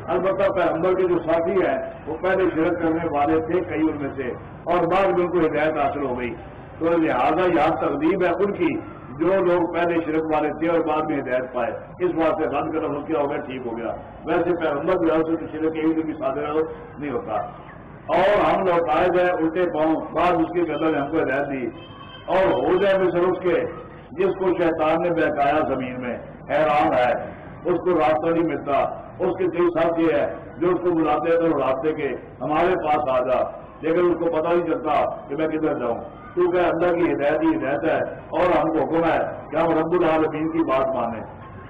البتہ پیغمبر کے جو ساتھی ہیں، وہ پہلے شرک کرنے والے تھے کئی ان میں سے، اور بعد میں ان کو ہدایت حاصل ہو گئی۔ تو لہٰذا یہاں تقدیب ہے ان کی، جو لوگ پہلے شرک والے تھے اور بعد میں ہدایت پائے۔ اس بات سے رد کر کیا ہو گیا ٹھیک ہو گیا۔ ویسے پیغمبر بھی شرک ایک دن بھی سادہ نہیں ہوتا۔ اور ہم لوگ آئے گئے الٹے پاؤں، بعد اس کے قدر نے ہم کو ہدایت دی۔ اور ہو جائے مثر اس کے، جس کو شیطان نے بہکایا زمین میں۔ حیران ہے۔ اس کو راستہ نہیں ملتا۔ اس کے کئی ساتھی ہے، جو اس کو بلاتے ہیں تو راستے کے ہمارے پاس آ جا۔ لیکن اس کو پتہ نہیں چلتا کہ میں کدھر جاؤں۔ کیونکہ اللہ کی ہدایت ہی ہدایت ہے۔ اور ہم کو حکم ہے کہ ہم رب العالمین کی بات مانیں۔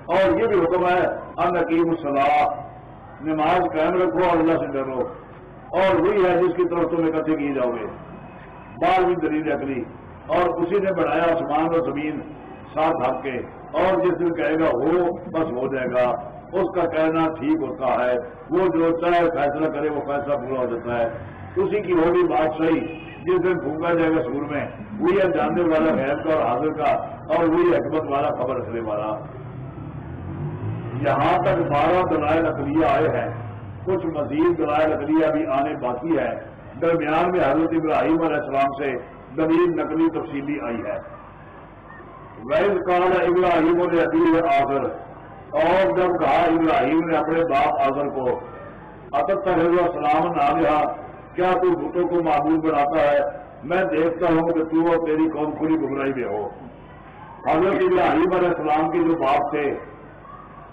اور یہ بھی حکم ہے، ان نقیم الصلاح نماز قائم رکھو اور اللہ سے ڈرو۔ اور وہی ہے جس کی طرف تم اکٹھے کیے جاؤ گے۔ بار بھی دلیل اکلی اور اسی نے بڑھایا آسمان اور زمین ساتھ ہاتھ کے۔ اور جس دن کہے گا ہو بس ہو جائے گا۔ اس کا کہنا ٹھیک ہوتا ہے۔ وہ جو چاہے فیصلہ کرے، وہ فیصلہ پورا ہو جاتا ہے۔ اسی کی ہوگی بات صحیح جس دن پھونکا جائے گا سور میں، وہی ہے جاننے والا غیر کا اور حاضر کا، اور وہی حکمت والا خبر رکھنے والا۔ یہاں تک بارہ دلائل اقلیہ آئے ہیں۔ کچھ مزید دلائل اقلیہ بھی آنے باقی ہے۔ درمیان میں حضرت ابراہیم علیہ السلام سے دلیل نقلی تفصیلی آئی ہے۔ ویز کان ابراہیم نے آزر اور جب کہا ابراہیم نے اپنے باپ آزر کو اتب السلام نہ لیا کیا تو بتوں کو معبول بناتا ہے؟ میں دیکھتا ہوں کہ تو اور تیری قوم کھلی گمرائی میں ہو۔ حضرت ابراہیم علیہ السلام کے جو باپ تھے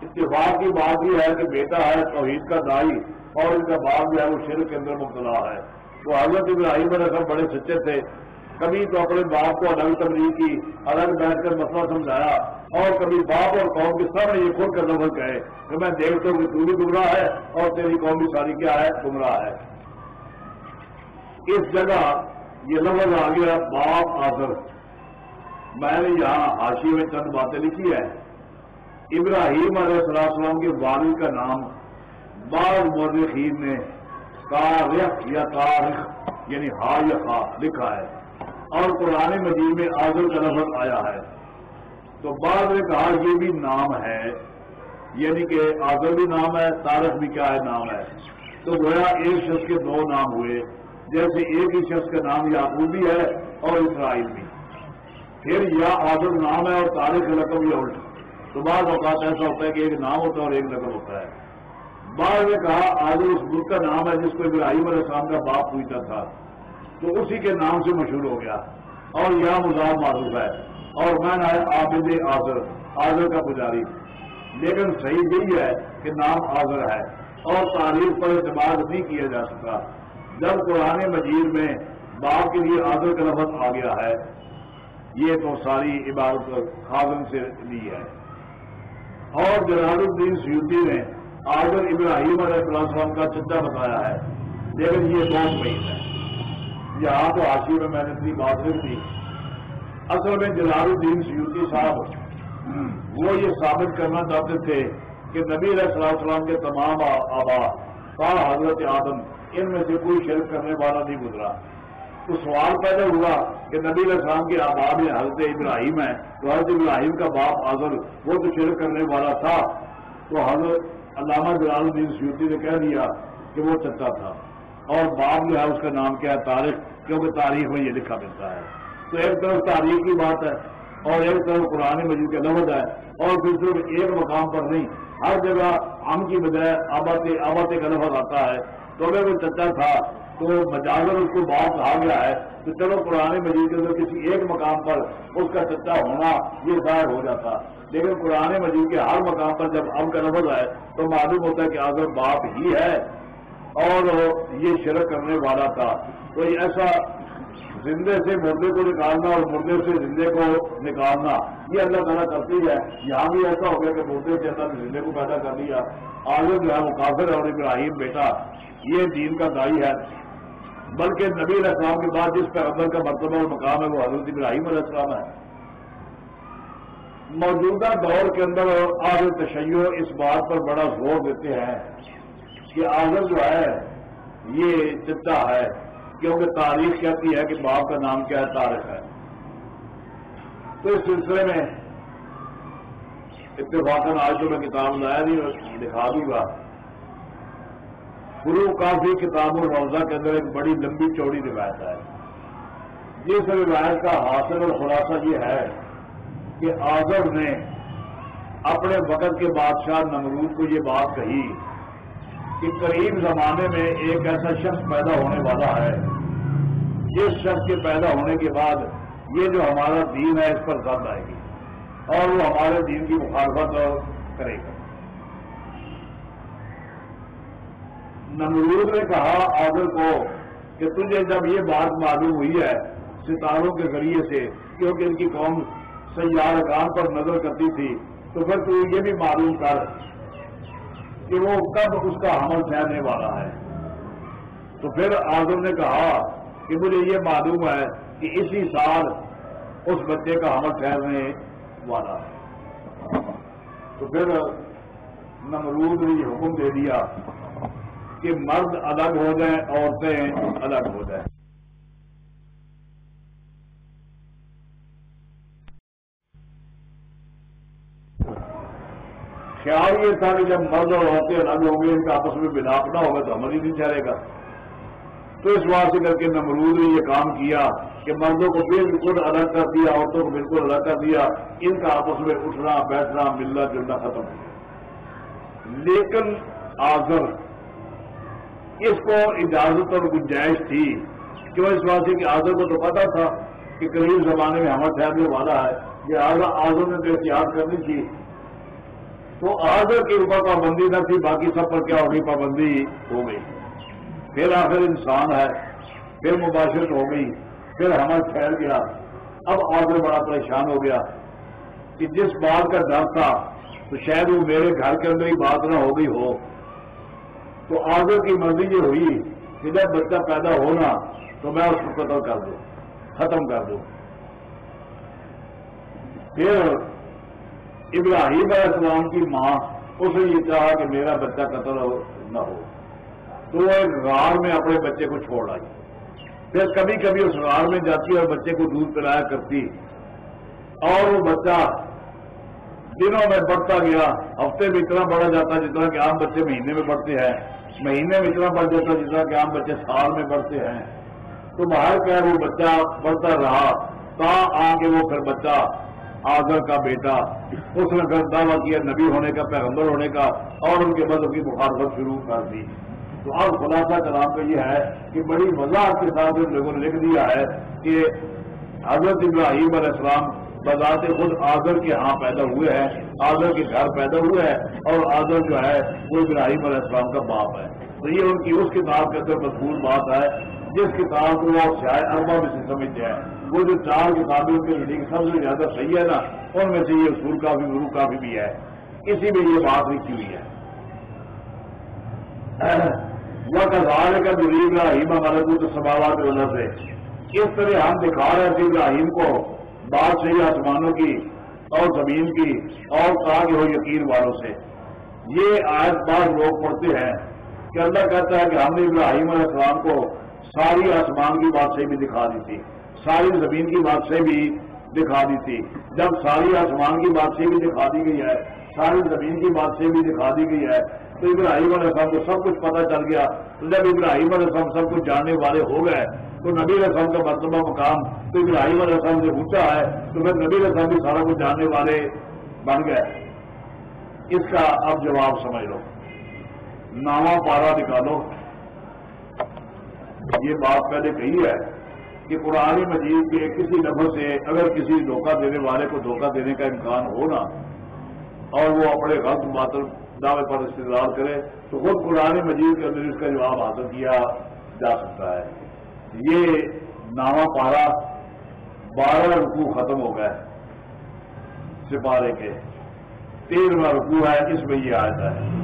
اتفاق کی بات یہ ہے کہ بیٹا ہے توحید کا دائی اور ان کا باپ جو ہے وہ شرک کے اندر مبتلا ہے۔ تو حضرت ابراہیم علیہ السلام بڑے سچے تھے۔ کبھی تو اپنے باپ کو الگ تبدیل کی، الگ بیٹھ کر مسئلہ سمجھایا اور کبھی باپ اور قوم کے سامنے یہ خود کر نظر کہے کہ میں دیکھتا ہوں کہ تو بھی گمراہ ہے اور تیری قوم بھی ساری کیا ہے گمراہ ہے۔ اس جگہ یہ لفظ آ گیا، باپ آزر۔ میں نے یہاں حاشی میں چند باتیں لکھی ہے ابراہیم علیہ السلام کے والد کا نام بعض مورخین نے تاریخ یا تاریخ یعنی ہا یا خا لکھا ہے اور قرآن مجید میں آزر کا لفظ آیا ہے۔ تو بعد نے کہا یہ بھی نام ہے یعنی کہ آزر بھی نام ہے تارک بھی کیا ہے، نام ہے۔ تو گویا ایک شخص کے دو نام ہوئے، جیسے ایک ہی شخص کا نام یعقوب بھی ہے اور اسرائیل بھی۔ پھر یا آزر نام ہے اور تاریخ رقم یا الٹ تو بعض اوقات ایسا ہوتا ہے کہ ایک نام ہوتا ہے اور ایک نقل ہوتا ہے۔ بعض نے کہا آزر اس ملک کا نام ہے جس کو ابراہیم علیہ السلام کا باپ پوچھتا تھا۔ تو اسی کے نام سے مشہور ہو گیا۔ اور یہاں مزاح معروف ہے۔ اور میں نہ عابد آزر آزر کا پجاری۔ لیکن صحیح یہی ہے کہ نام آزر ہے۔ اور تاریخ پر اعتماد نہیں کیا جا سکتا جب قرآن مجید میں باپ کے لیے آزر کا لفظ آ گیا ہے، یہ تو ساری عبادت خاصن سے لی ہے۔ اور جلال الدین سیوتی نے آزر ابراہیم علیہ السلام کا چچا بتایا ہے۔ لیکن یہ بہت بعید ہے۔ یہاں تو حاشی میں میں نے اتنی بات نہیں تھی اصل میں جلال الدین سیوتی صاحب، وہ یہ ثابت کرنا چاہتے تھے کہ نبی علیہ السلام السلام کے تمام آبا کا حضرت آدم، ان میں سے کوئی شرک کرنے والا نہیں گزرا۔ تو سوال پیدا ہوا کہ نبی علیہ السلام کے آباد میں حضرت ابراہیم ہے، تو حضرت ابراہیم کا باپ آزر وہ تو شرک کرنے والا تھا۔ تو حضرت علامہ جلال الدین سیوتی نے کہہ دیا کہ وہ چچا تھا۔ اور باپ جو ہے، اس کا نام کیا ہے؟ تاریخ کیونکہ تاریخ میں یہ لکھا ملتا ہے۔ تو ایک طرف تاریخ کی بات ہے، اور ایک طرف قرآن مجید کا لفظ ہے۔ اور پھر صرف ایک مقام پر نہیں، ہر جگہ ہم کی بجائے آباد آباد کا لفظ آتا ہے۔ تو اگر وہ چچا تھا تو مجازر اس کو بات کہا گیا ہے تو چلو قرآن مجید کے اندر کسی ایک مقام پر اس کا چچا ہونا یہ ظاہر ہو جاتا۔ لیکن قرآن مجید کے ہر مقام پر جب اب کا لفظ ہے تو معلوم ہوتا ہے کہ اگر باپ ہی ہے اور یہ شرک کرنے والا تھا۔ تو ایسا زندے سے مردے کو نکالنا اور مردے سے زندے کو نکالنا، یہ اللہ تعالیٰ کرتی ہے۔ یہاں بھی ایسا ہو گیا کہ مردے سے اللہ نے زندے کو پیدا کر دیا۔ آگے جو ہے وہ کافر اور ابراہیم بیٹا، یہ دین کا دائی ہے۔ بلکہ نبی علیہ السلام کے بعد جس پیغمبر کا مرتبہ اور مقام ہے وہ حضرت ابراہیم علیہ السلام ہے۔ موجودہ دور کے اندر آج تشیع اس بات پر بڑا زور دیتے ہیں کہ آزر جو ہے یہ چچا ہے، کیونکہ تاریخ کہتی ہے کہ باپ کا نام کیا ہے تاریخ ہے۔ تو اس سلسلے میں اتفاقاً آج تو میں کتاب لایا نہیں دکھا دوں گا۔ گرو کافی کتاب الروزہ کے اندر ایک بڑی لمبی چوڑی روایت ہے۔ جس روایت کا حاصل اور خلاصہ یہ ہے کہ آزر نے اپنے وقت کے بادشاہ نمرود کو یہ بات کہی کہ قریب زمانے میں ایک ایسا شخص پیدا ہونے والا ہے۔ جس شخص کے پیدا ہونے کے بعد یہ جو ہمارا دین ہے اس پر زد آئے گی اور وہ ہمارے دین کی مخالفت کرے گا۔ نمرود نے کہا آدر کو کہ تجھے جب یہ بات معلوم ہوئی ہے ستاروں کے ذریعے سے کیونکہ ان کی قوم سیار کام پر نظر کرتی تھی، تو پھر تو یہ بھی معلوم کر کہ وہ کب اس کا حمل ٹھہرنے والا ہے. تو پھر آزم نے کہا کہ مجھے یہ معلوم ہے کہ اسی سال اس بچے کا حمل ٹھہرنے والا ہے۔ تو پھر نمرود نے یہ حکم دے دیا کہ مرد الگ ہو جائیں، عورتیں الگ ہو جائیں۔ خیال یہ تھا کہ جب مرد اور عورتیں الگ ہوں گے ان کا آپس میں بلاپ نہ ہوگا تو عمل ہی نہیں چلے گا۔ تو اس بات سے کر کے نمرود نے یہ کام کیا کہ مردوں کو بالکل الگ کر دیا، عورتوں کو بالکل الگ کر دیا۔ ان کا آپس میں اٹھنا، بیٹھنا، ملنا، جلنا ختم ہو لیکن آزر اس کو اجازت اور گنجائش تھی کیوں اس بات سے کہ آزر کو تو پتا تھا کہ قریب زمانے میں ہمارا ٹھہرنے والا ہے یہ آزر نے تو احتیاط کرنی تھی۔ تو آزر کے اوپر پابندی نہ تھی، باقی سب پر کیا ہوگی؟ پابندی ہو گئی۔ پھر آخر انسان ہے، پھر مباشرت ہو گئی، پھر ہمارا ٹھہر گیا۔ اب آزر بڑا پریشان ہو گیا کہ جس بات کا ڈر تھا، تو شاید وہ میرے گھر کے اندر ہی بات نہ ہو گئی ہو۔ تو آگے کی مرضی یہ ہوئی کہ جب بچہ پیدا ہونا تو میں اس کو قتل کر دوں، ختم کر دوں۔ پھر ابراہیم علیہ السلام کی ماں اس نے یہ چاہا کہ میرا بچہ قتل نہ ہو۔ تو وہ ایک غار میں اپنے بچے کو چھوڑ آئی۔ پھر کبھی کبھی اس غار میں جاتی اور بچے کو دودھ پلایا کرتی اور وہ بچہ دنوں میں بڑھتا گیا، ہفتے میں اتنا بڑھا جاتا جتنا کہ عام بچے مہینے میں بڑھتے ہیں۔ مہینے میں اتنا بڑھ جاتا جتنا کہ عام بچے سال میں بڑھتے ہیں۔ تو باہر کیا وہ بچہ بڑھتا رہا، تا آگے وہ پھر بچہ آگر کا بیٹا۔ اس نے پھر دعویٰ کیا نبی ہونے کا، پیغمبر ہونے کا اور ان کے مذہب کی مخالفت شروع کر دی۔ تو اب خلاصہ کلام کا یہ ہے کہ بڑی وضاحت کے ساتھ ان لوگوں نے لکھ دیا ہے کہ حضرت ابراہیم علیہ السلام بذات خود آزر کے ہاں پیدا ہوئے ہیں آزر کے گھر پیدا ہوئے ہیں اور آزر جو ہے، وہ ابراہیم علیہ السلام کا باپ ہے۔ تو یہ ان کی اس کتاب کے اندر مضبوط بات ہے، جس کتاب کو وہ شاید اربا میں سے سمجھتے ہیں۔ وہ جو چار کتابیں ان کے ریڈنگ سب سے زیادہ صحیح ہے نا، ان میں سے یہ اصول کافی گرو کافی بھی ہے۔ اسی میں یہ بات لکھی ہوئی ہے۔ وہ کسان کا دلی ابراہیم ملکوت سماوات وجہ سے اس طرح ہم دکھا رہے تھے ابراہیم کو بات صحیح آسمانوں کی اور زمین کی اور کہا کہ ہو یقین والوں سے۔ یہ آج بعض لوگ پڑھتے ہیں کہ اللہ کہتا ہے کہ ہم نے ابراہیم علیہ السلام کو ساری آسمان کی بات بھی دکھا دی تھی، ساری زمین کی بات بھی دکھا دی تھی۔ جب ساری آسمان کی بات بھی دکھا دی گئی ہے، ساری زمین کی بات بھی دکھا دی گئی ہے، تو ابراہیم علیہ السلام کو سب کچھ پتہ چل گیا۔ تو جب ابراہیم علیہ السلام سب کچھ جاننے والے ہو گئے تو نبی علیہ السلام کا مرتبہ مقام تو ابراہیم علیہ السلام سے اونچا ہے تو پھر نبی علیہ السلام بھی سارا کچھ جاننے والے بن گئے۔ اس کا اب جواب سمجھ لو۔ نامہ پارا نکالو۔ یہ بات پہلے کہی ہے کہ قرآن مجید کے کسی لفظ سے اگر کسی دھوکہ دینے والے کو دھوکہ دینے کا امکان ہو نا اور وہ اپنے غلط باطل دعوے پر استدار کرے تو خود قرآن مجید کے اندر اس کا جواب حاصل کیا جا سکتا ہے۔ یہ نامہ پارا بارہ رکو ختم ہو گئے سپارے کے۔ تیرواں رکو ہے، اس میں یہ آتا ہے۔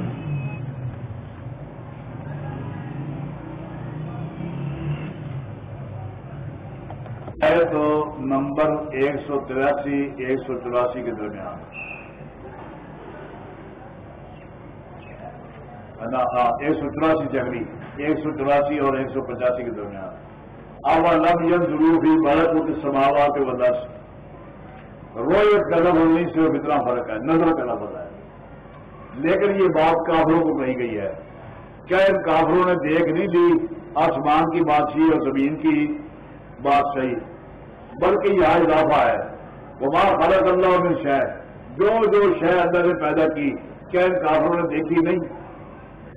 تو نمبر ایک سو تراسی، ایک سو چوراسی کے درمیان۔ ہاں، ایک سو چوراسی چکری ایک سو چوراسی اور ایک سو پچاسی کے درمیان۔ اب لم یم ضرور بھی بھارت کے سماوا کے وجہ سے رویت قدم ہونے سے اتنا فرق ہے، نظر کا لفظ ہے۔ لیکن یہ بات کافروں کو کہی گئی ہے۔ کیا ان کافروں نے دیکھ نہیں لی آسمان کی بادشاہی اور زمین کی بادشاہی بلکہ یہ اضافہ ہے۔ وہ ماں خلق اللہ میں شہ جو جو شہ اللہ نے پیدا کی، کیا ان کافروں نے دیکھی نہیں؟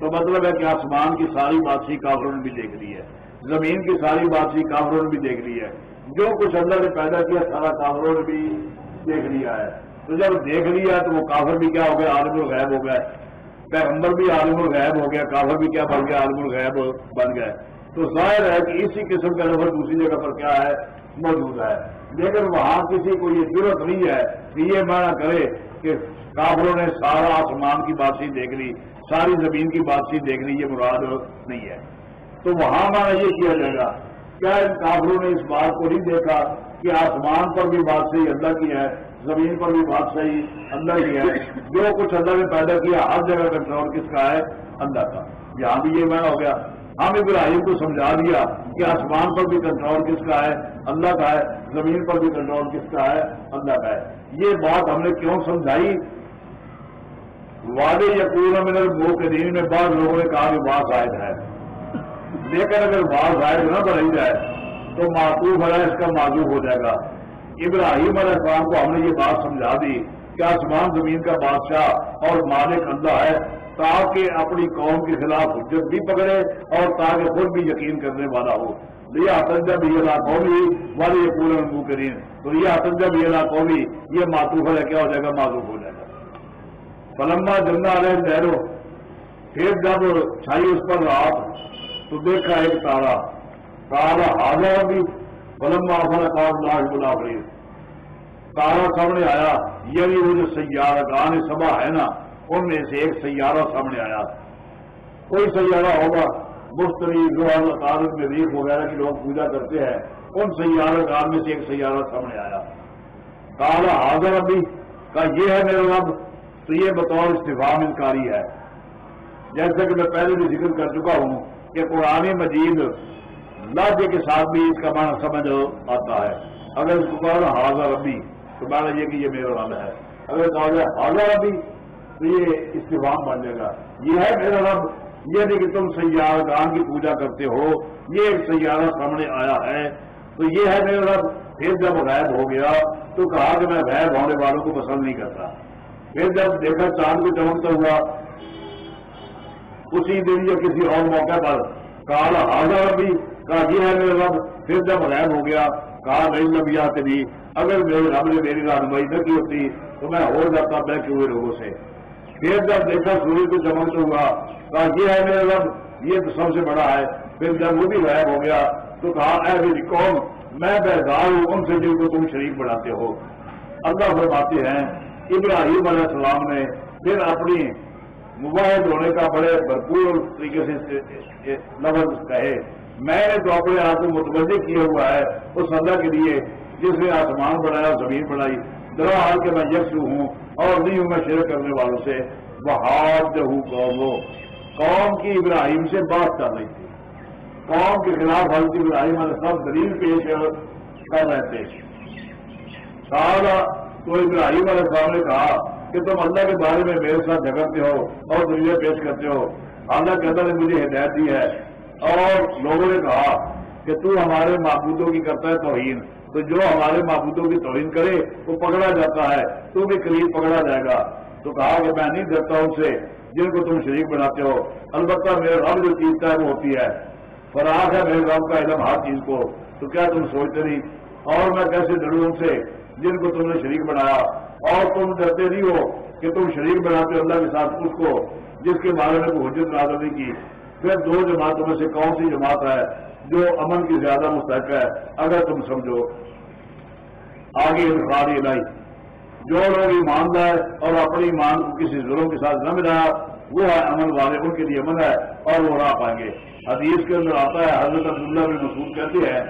تو مطلب ہے کہ آسمان کی ساری بادشاہی کافروں نے بھی دیکھ لی ہے۔ زمین کی ساری بادشاہی کافروں نے بھی دیکھ لی ہے۔ جو کچھ اللہ نے پیدا کیا، سارا کافروں نے بھی دیکھ لیا ہے۔ تو جب دیکھ لیا تو وہ کافر بھی کیا ہو گیا؟ عالم الغیب ہو گئے پیغمبر بھی عالم الغیب ہو گیا، کافر بھی کیا بن گیا؟ عالم الغیب بن گئے تو ظاہر ہے کہ اسی قسم کا نفر دوسری جگہ پر کیا ہے؟ موجود ہے۔ لیکن وہاں کسی کو یہ ضرورت نہیں ہے کہ یہ مانا کرے کہ کافروں نے سارا آسمان کی بادشاہی دیکھ لی، ساری زمین کی بادشاہی دیکھ لی، یہ مراد نہیں ہے۔ تو وہاں مانا یہ کیا جائے گا؟ کیا ان کافروں نے اس بات کو نہیں دیکھا کہ آسمان پر بھی بادشاہی اللہ کی ہے، زمین پر بھی بادشاہی اللہ کی ہے؟ جو کچھ اللہ نے پیدا کیا، ہر جگہ کنٹرول کس کا ہے؟ اللہ کا۔ یہاں بھی یہ میں ہو گیا۔ ہم ابراہیم کو سمجھا دیا کہ آسمان پر بھی کنٹرول کس کا ہے؟ اللہ کا ہے۔ زمین پر بھی کنٹرول کس کا ہے؟ اللہ کا ہے۔ یہ بات ہم نے کیوں سمجھائی؟ وعدے یا پورا منر منہ کے دین میں بعض لوگوں نے کہا کہ بات شاید ہے۔ لیکن اگر بات ظاہر نہ بڑھائی جائے تو معطوف ہے اس کا معذوف ہو جائے گا۔ ابراہیم علیہ السلام کو ہم نے یہ بات سمجھا دی کہ آسمان زمین کا بادشاہ اور مالک اللہ ہے تاکہ اپنی قوم کے خلاف حجت بھی پکڑے اور تاکہ خود بھی یقین کرنے والا ہو۔ یہ آتنجا بھی اللہ قومی والے یہ پورے منہ کرین تو یہ آتنجا بھی اللہ قومی، یہ معطوف ہے کیا ہو جائے گا؟ معذوف ہو جائے گا۔ پلما جنگا علیہ لہرو پھر جب چھائی اس پر رات تو دیکھا ایک تارا تارا حاضر بھی بلما فل کام لاش بلا بڑی تارا سامنے آیا۔ یعنی وہ جو سیارہ گانے سبا ہے نا، ان میں سے ایک سیارہ سامنے آیا۔ کوئی سیارہ ہوگا، مستری تعارف میں ریخ وغیرہ کی لوگ پوجا کرتے ہیں، ان سیارہ گان میں سے ایک سیارہ سامنے آیا۔ تارا حاضر ابھی کا یہ ہے میرا رب، تو یہ بطور استفام انکاری ہے۔ جیسے کہ میں پہلے بھی ذکر کر چکا ہوں کہ قرآن مجید لہجے کے ساتھ بھی اس کا معنی سمجھ آتا ہے۔ اگر اس کو کہا حاضر ابھی تو مانا یہ کہ یہ میرا رب ہے۔ اگر کہا جائے حاضر ابھی تو یہ استفام بن جائے گا۔ یہ ہے میرا رب۔ یہ نہیں کہ تم سیارہ گان کی پوجا کرتے ہو، یہ ایک سیارہ سامنے آیا ہے۔ تو یہ ہے میرا رب۔ پھر جب غائب ہو گیا، تو کہا کہ میں غائب ہونے والوں کو پسند نہیں کرتا۔ پھر جب دیکھا چاند کو چمکتا ہوا اسی دن یا کسی اور موقع پر کال حاضر بھی کہا یہ ہے میرے رب پھر جب غائب ہو گیا، کہا نہیں لمبیات نہیں اگر میرے رب نے میری رہنمائی نہ کی ہوتی تو میں ہو جاتا بہتے ہوئے لوگوں سے۔ پھر جب دیکھا سورج کو چمکتا ہوا، کہا یہ ہے میرا رب یہ تو سب سے بڑا ہے۔ پھر جب وہ بھی غائب ہو گیا تو کہا، اے میری قوم، میں بیدار ہوں، ان سے جن کو تم شریک بناتے ہو اللہ فرماتے ہیں، ابراہیم علیہ السلام نے پھر اپنی مباحد ہونے کا بڑے بھرپور طریقے سے لفظ کہے۔ میں نے تو اپنے آپ کو متوجہ کیا ہوا ہے، اس اللہ کے لیے جس نے آسمان بنایا، زمین بنائی درا حال کے میں یکسو ہوں اور نہیں ہوں، میں شرک کرنے والوں سے۔ بہاد ہوں قوم قوم کی ابراہیم سے بات کر رہی تھی۔ قوم کے خلاف حضرت ابراہیم علیہ سب دلیل پیش کر رہے تھے۔ سارا تو ابراہیم علیہ السلام نے کہا کہ تم اللہ کے بارے میں میرے ساتھ جھگڑتے ہو اور دلیلیں پیش کرتے ہو۔ اللہ کے اندر نے مجھے ہدایت دی ہے۔ اور لوگوں نے کہا کہ تو ہمارے معبودوں کی کرتا ہے توہین۔ تو جو ہمارے معبودوں کی توہین کرے، وہ پکڑا جاتا ہے۔ تو بھی قریب پکڑا جائے گا۔ تو کہا کہ میں نہیں ڈرتا ان سے جن کو تم شریک بناتے ہو۔ البتہ میرے رب جو چیز ہے وہ ہوتی ہے۔ فراغ ہے میرے رب کا علم ہر چیز کو۔ تو کیا تم سوچتے نہیں؟ اور میں کیسے ڈروں ان سے جن کو تم نے شریک بنایا؟ اور تم ڈرتے نہیں ہو کہ تم شریک بناتے ہو اللہ کے ساتھ اس کو، جس کے بارے میں حجت نازل نہیں کی۔ پھر دو جماعتوں میں سے کون سی جماعت ہے جو امن کی زیادہ مستحق ہے؟ اگر تم سمجھو۔ آگے انفرادی لائی جو لوگ ایمان لائے اور اپنی ایمان کو کسی ظلم کے ساتھ نہ ملایا، وہ ہے امن والے، ان کے لیے امن ہے اور وہ راہ پائیں گے۔ حدیث کے اندر آتا ہے، حضرت عبداللہ بن مسعود کہتے ہیں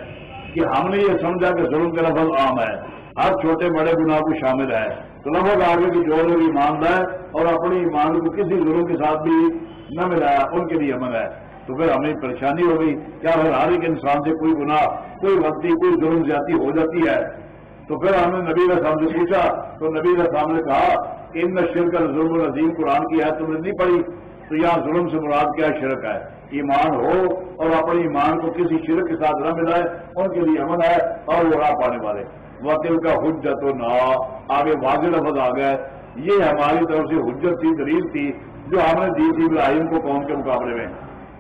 کہ ہم نے یہ سمجھا کہ ظلم کا لفظ عام ہے۔ ہر چھوٹے بڑے گناہ کو شامل ہے۔ تو لفظ آگے کی جو لوگ ایمان اور اپنی ایمان کو کسی ظلم کے ساتھ بھی نہ ملایا، ان کے لیے امن ہے۔ تو پھر ہمیں پریشانی ہو گئی، کیا ہر ایک انسان سے کوئی گناہ، کوئی غلطی کوئی ظلم زیادتی ہو جاتی ہے؟ تو پھر ہم نے نبی رسام سے پوچھا، تو نبی رسام نے کہا کہ ان شرک کا ظلم العظیم قرآن کی ہے تم نے نہیں پڑھی، تو یہاں ظلم سے مراد کیا شرک ہے؟ ایمان ہو اور اپنے ایمان کو کسی شرک کے ساتھ نہ ملائے، ان کے لیے امن ہے اور وہ راہ پانے والے۔ وکیل کا حجت و نا آگے واضح لفظ آ گیا یہ ہماری طرف سے حجت تھی دلیل تھی جو ہم نے دی تھی ابراہیم کو قوم کے مقابلے میں۔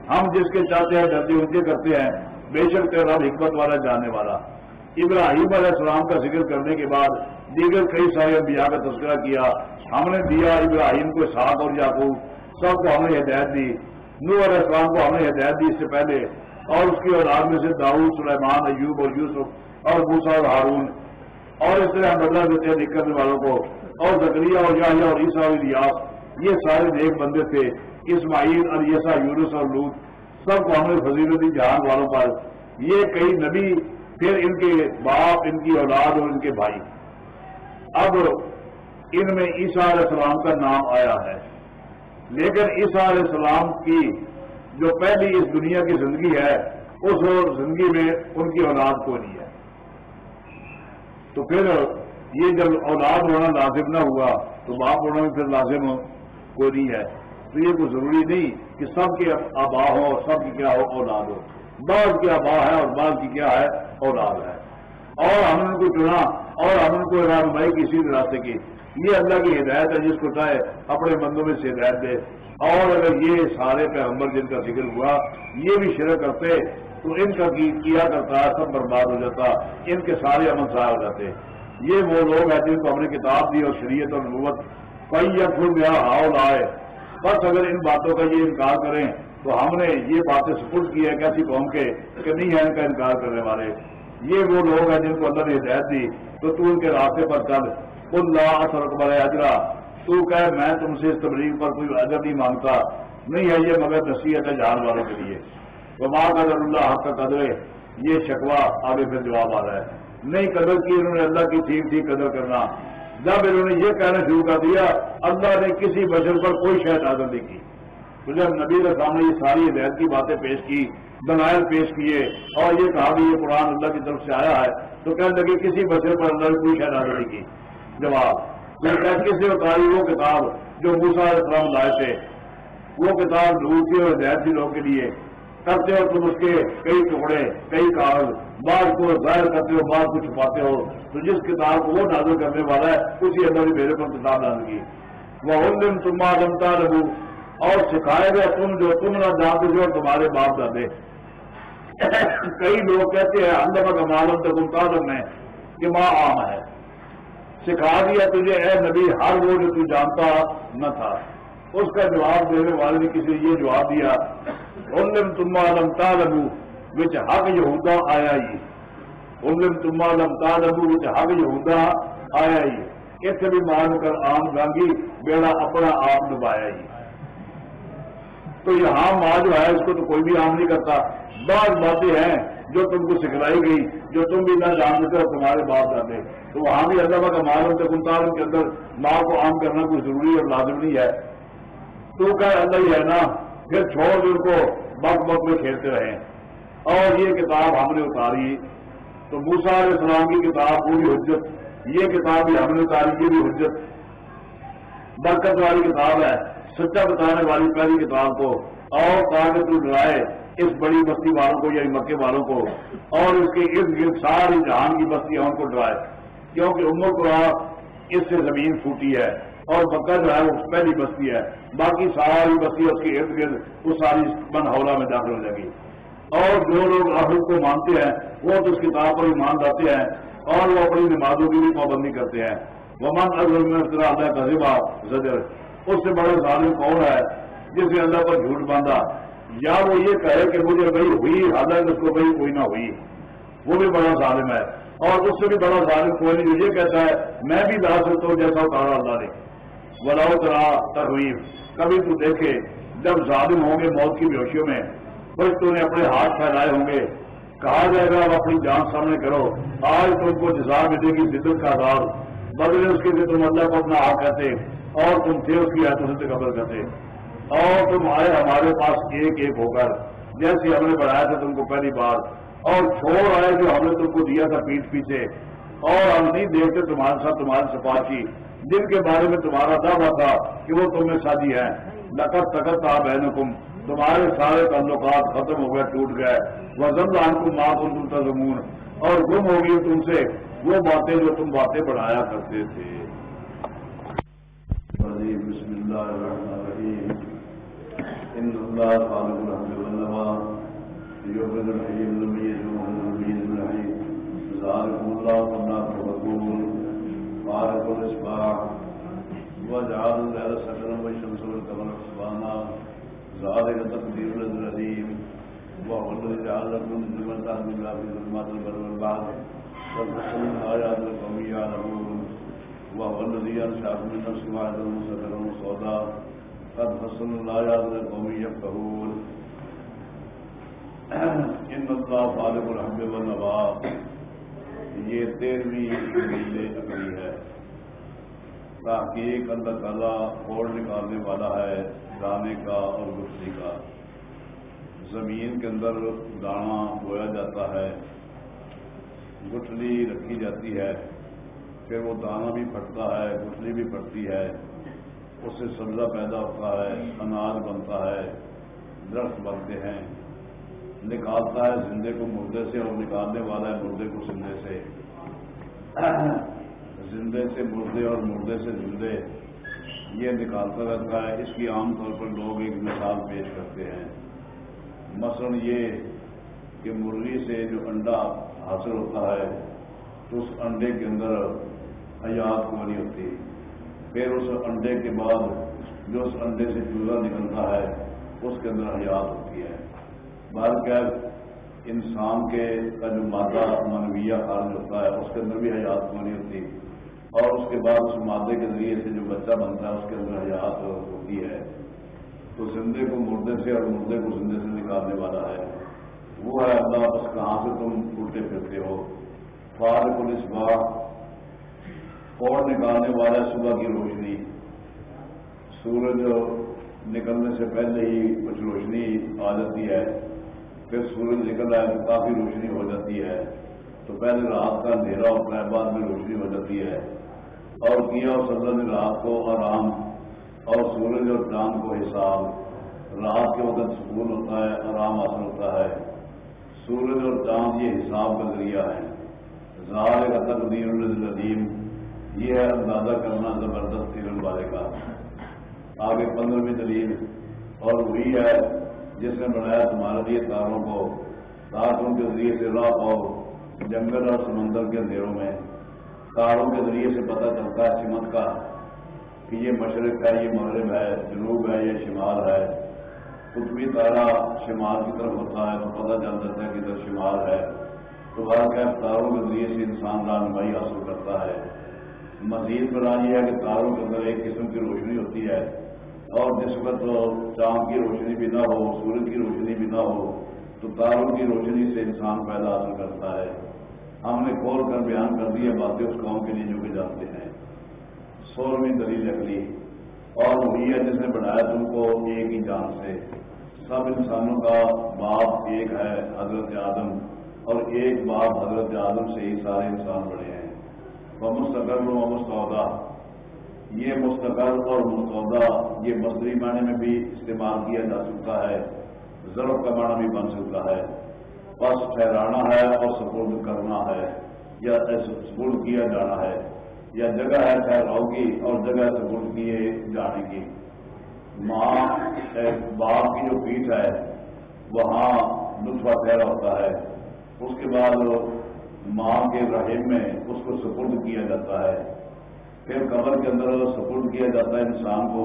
ہم جس کے چاہتے ہیں ڈرتے ان کے کرتے ہیں۔ بے شک تیرا حکمت والا، جاننے والا۔ ابراہیم علیہ السلام کا ذکر کرنے کے بعد دیگر کئی سارے انبیاء کا تذکرہ کیا۔ ہم نے دیا ابراہیم کو ساتھ اور یعقوب۔ سب کو ہم نے ہدایت دی۔ نو علیہ السلام کو ہم نے ہدایت دی اس سے پہلے۔ اور اس کی اولاد میں سے داؤد، سلیمان، ایوب اور یوسف اور بوسا اور ہارون۔ اور اس طرح ہم بدلا دیتے ہیں نکلنے والوں کو اور زکریہ اور یاہیا اور عیسیٰ اور ریاض یہ سارے نیک بندے تھے، اسماعیل اور یسا یونس اور لوت، سب کو ہم نے فضیلتی جہان والوں پر۔ یہ کئی نبی، پھر ان کے باپ، ان کی اولاد اور ان کے بھائی۔ اب ان میں عیسیٰ علیہ السلام کا نام آیا ہے۔ لیکن عیسیٰ علیہ السلام کی جو پہلی اس دنیا کی زندگی ہے، اس زندگی میں ان کی اولاد کو نہیں ہے۔ تو پھر یہ جب اولاد ہونا لازم نہ ہوا تو باپ ہونا بھی پھر لازم کو نہیں ہے۔ تو یہ کوئی ضروری نہیں کہ سب کے آبا ہو اور سب کی کیا ہو اولاد ہو۔ بعض کی آبا ہے اور بعض کی کیا ہے اولاد ہے۔ اور ہم نے کو چنا اور ہم نے کو رہنمائی کسی راستے کی۔ یہ اللہ کی ہدایت ہے جس کو چاہے اپنے بندوں میں سے ہدایت دے۔ اور اگر یہ سارے پیغمبر جن کا ذکر ہوا، یہ بھی شرک کرتے تو ان کا کیا کرتا سب برباد ہو جاتا، ان کے سارے عمل ضائع ہو جاتے۔ یہ وہ لوگ ہیں جن کو ہم نے کتاب دی اور شریعت اور نوت کئی یا پھر گیا ہاؤ لائے بس اگر ان باتوں کا یہ انکار کریں، تو ہم نے یہ باتیں سپورٹ کی ہے کیسی قوم کے کہ نہیں ہے ان کا انکار کرنے والے۔ یہ وہ لوگ ہیں جن کو اللہ نے ہدایت دی، تو تو ان کے راستے پر چل۔ اللہ اثر اکبر اجرا تو کہ میں تم سے اس تبلیغ پر کوئی اجر نہیں مانگتا۔ نہیں ہے یہ مگر نصیحت ہے جان والوں کے لیے۔ تو قدر اللہ حق کا قدرے یہ شکوا آگے پھر جواب آ رہا ہے۔ نہیں قدر کی، انہوں نے اللہ کی ٹھیک ٹھیک قدر کرنا۔ جب انہوں نے یہ کہنا شروع کر دیا، اللہ نے کسی بشر پر کوئی شاید نازل نہیں کی۔ تو جب نبی رسام نے یہ ساری ہدایت کی باتیں پیش کی، دلائل پیش کیے اور یہ کہا کہ یہ قرآن اللہ کی طرف سے آیا ہے، تو کہنے لگے کسی بشر پر اللہ نے کوئی شاید نازل نہیں کی۔ جواب کسی اتاری وہ کتاب جو موسا السلام لائے تھے۔ وہ کتاب ڈھونڈتی اور ہدایت تھی لوگوں کے لیے۔ کرتے ہو تم اس کے کئی ٹکڑے، کئی کاغذ بعض کو ظاہر کرتے ہو بعض کو چھپاتے ہو، تو جس کتاب کو وہ نازل کرنے والا ہے، اسی اندر ہی میرے پر کتاب نازل کی وہ دن تم جمتا رہو اور سکھائے گا تم جو تم نہ جانتے جو تمہارے باپ دادے۔ کئی لوگ کہتے ہیں اللہ کا معلوم تو مطالب میں کہ ماں عام ہے۔ سکھا دیا تجھے، اے نبی، ہر وہ جو تو جانتا نہ تھا۔ اس کا جواب دینے والے نے کسی یہ جواب دیا۔ علم تم عالم تالبو بچ حق یہودا آیا ہی۔ علم تم عالم تالبو بچ حق یہودا آیا ہی۔ اتنے بھی مان کر آم گانگی بیڑا اپنا آپ ڈبایا ہی۔ تو یہاں ماں جو ہے، اس کو تو کوئی بھی عام نہیں کرتا۔ بعض باتیں ہیں جو تم کو سکھلائی گئی، جو تم بھی نہ جانتے ہو تمہارے باپ جاتے تو وہاں بھی اللہ کا معلوم تھے کنتال کے اندر ماں کو عام کرنا کوئی ضروری اور لازم نہیں ہے۔ تو کہ اللہ ہی ہے نا، پھر چھوڑ دن کو۔ بک بک میں کھیلتے رہے اور یہ کتاب ہم نے اتاری۔ تو موسا علیہ السلام کی کتاب پوری حجت، یہ کتاب بھی ہم نے اتاری، یہ بھی حجت۔ برکت والی کتاب ہے، سچا بتانے والی پہلی کتاب کو۔ اور تاکہ تو ڈرائے اس بڑی بستی والوں کو یعنی مکے والوں کو۔ اور اس کے ارد گرد ساری جہان کی بستیاں ان کو ڈرائے۔ کیونکہ عمر کو اس سے زمین پھوٹی ہے۔ اور مکہ جو ہے وہ پہلی بستی ہے، باقی ساری بستی اس کے ارد گرد وہ ساری بن میں داخل ہو جائے گی۔ اور جو لوگ اہل کو مانتے ہیں، وہ تو اس کتاب پر ایمان لاتے ہیں اور وہ اپنی نمازوں کی بھی پابندی کرتے ہیں۔ وہ اللہ کا زجر اس سے بڑا ظالم کون ہے جس نے اللہ پر جھوٹ باندھا؟ یا وہ یہ کہے کہ مجھے بھائی ہوئی حالت، اس کو بھائی کوئی نہ ہوئی۔ وہ بھی بڑا ظالم ہے۔ اور اس سے بھی بڑا ظالم کوئی نہیں جو یہ کہتا ہے، میں بھی لا سکتا ہوں جیسا اتارا اللہ نے۔ بلاؤ ترا تحریر کبھی تو دیکھے، جب ظالم ہوں گے موت کی بیوشیوں میں، بس تو نے اپنے ہاتھ پھیلائے ہوں گے۔ کہا جائے گا، اب اپنی جان سامنے کرو۔ آج تم کو جزا ملے گی جدت کا آدار بدلے اس کے لیے تم اللہ کو اپنا ہاتھ کہتے، اور تم تھے اس کی حیثیت سے قبر کرتے۔ اور تم آئے ہمارے پاس ایک ایک ہو کر۔ جیسے ہم نے بڑھایا تھا تم کو پہلی بار، اور چھوڑ آئے جو ہم نے تم کو دیا تھا پیٹ پیچھے۔ اور ہم نہیں دیکھتے تمہارے ساتھ تمہاری سپاہی۔ جن کے بارے میں تمہارا دعویٰ تھا کہ وہ تمہیں سازی ہے نقد تقت تھا بہن حکم تمہارے سارے تعلقات ختم ہو گئے، ٹوٹ گئے۔ وزن لان کو ماں کو تم تزمون اور گم ہو گئی تم سے وہ باتیں جو تم باتیں بڑھایا کرتے تھے۔ بسم اللہ الرحمن الرحیم۔ ان اللہ خالق الحمد والنوا۔ یوبد الحیم الاسباح وجعل الليل سكنا والشمس والقمر حسبانا ذلك تقدير العليم وهو الذي جعل لكم من تحت الله في ظلمات البر والبحر والفصل الآيات لقوم يعلمون وهو الذي أنشأكم من نفس واحدة مستقرا وصودا قد فصل الآيات لقوم يفقهون ان اللہ خالق الحمد والنوا یہ تیرہویں دلیل ہے۔ تحقیق اللہ تعالیٰ کوڑ نکالنے والا ہے، دانے کا اور گفتی کا۔ زمین کے اندر دانا بویا جاتا ہے، گٹھلی رکھی جاتی ہے، پھر وہ دانا بھی پھٹتا ہے، گٹھلی بھی پھٹتی ہے۔ اس سے سبزہ پیدا ہوتا ہے اناج بنتا ہے، درخت بنتے ہیں۔ نکالتا ہے زندے کو مردے سے اور نکالنے والا ہے مردے کو زندے سے۔ زندے سے مردے اور مردے سے زندے یہ نکالتا رہتا ہے۔ اس کی عام طور پر لوگ ایک مثال پیش کرتے ہیں۔ مثلا یہ کہ مرغی سے جو انڈا حاصل ہوتا ہے، تو اس انڈے کے اندر حیات بنی ہوتی پھر اس انڈے کے بعد جو اس انڈے سے چولہا نکلتا ہے، اس کے اندر حیات ہوتی ہے۔ بہر انسان کے کا جو مادہ منویہ خارج ہوتا ہے، اس کے اندر بھی حیات بنی ہوتی اور اس کے بعد اس مادے کے ذریعے سے جو بچہ بنتا ہے، اس کے اندر حیات ہوتی ہے۔ تو زندے کو مردے سے اور مردے کو زندے سے نکالنے والا ہے۔ وہ ہے اللہ، بس کہاں سے تم الٹے پھرتے ہو؟ فارغ پولیس باغ اور نکالنے والا صبح کی روشنی۔ سورج نکلنے سے پہلے ہی کچھ روشنی آ جاتی ہے۔ پھر سورج نکل رہا ہے تو کافی روشنی ہو جاتی ہے۔ تو پہلے رات کا اندھیرا ہوتا ہے، بعد میں روشنی ہو جاتی ہے۔ اور کیا اس نے رات کو آرام اور سورج اور چاند کو حساب۔ رات کے وقت سکون ہوتا ہے، آرام حاصل ہوتا ہے۔ سورج اور چاند یہ حساب کا ذریعہ ہے ظاہر کا الدیم یہ ہے اندازہ کرنا زبردست تیرن والے کا۔ آگے پندرہویں دلیل۔ اور وہی ہے جس نے بنایا تمہارے لیے تاروں کو۔ تاکہ ان کے ذریعے سے راہ پاؤ۔ جنگل اور سمندر کے اندھیروں میں۔ تاروں کے ذریعے سے پتہ چلتا ہے سمت کا کہ یہ مشرق ہے، یہ مغرب ہے، جنوب ہے، یہ شمال ہے۔ کچھ بھی تارا شمال کی طرف ہوتا ہے تو پتہ چل جاتا ہے کہ ادھر شمال ہے۔ تو ہر کہ تاروں کے ذریعے سے انسان رہنمائی حاصل کرتا ہے؟ مزید برآں یہ ہے کہ تاروں کے اندر ایک قسم کی روشنی ہوتی ہے۔ اور جس وقت چاند کی روشنی بھی نہ ہو، سورج کی روشنی بھی نہ ہو، تو تاروں کی روشنی سے انسان پیدا حاصل کرتا ہے۔ ہم نے کھول کر بیان کر دی ہے باتیں اس قوم کے لیے جو کہ جانتے ہیں۔ سولہویں دلیل اگلی اور وہی ہے جس نے بنایا تم کو ایک ہی جان سے۔ سب انسانوں کا باپ ایک ہے حضرت آدم۔ اور ایک باپ حضرت آدم سے ہی سارے انسان بڑے ہیں۔ وہ مستقل و مستعودہ یہ مستقل اور مستعودہ یہ مصری معنی میں بھی استعمال کیا جا سکتا ہے۔ ضرب کا معنی بھی بن سکتا ہے۔ بس ٹھہرانا ہے اور سپورٹ کرنا ہے، یا سپورٹ کیا جانا ہے، یا جگہ ہے ٹھہراؤ کی اور جگہ سپورٹ کیے جانے کی ماں باپ کی جو پیٹ ہے، وہاں لطفہ ٹھہرا ہوتا ہے۔ اس کے بعد ماں کے رحم میں اس کو سپورٹ کیا جاتا ہے۔ پھر قبر کے اندر سپورٹ کیا جاتا ہے انسان کو۔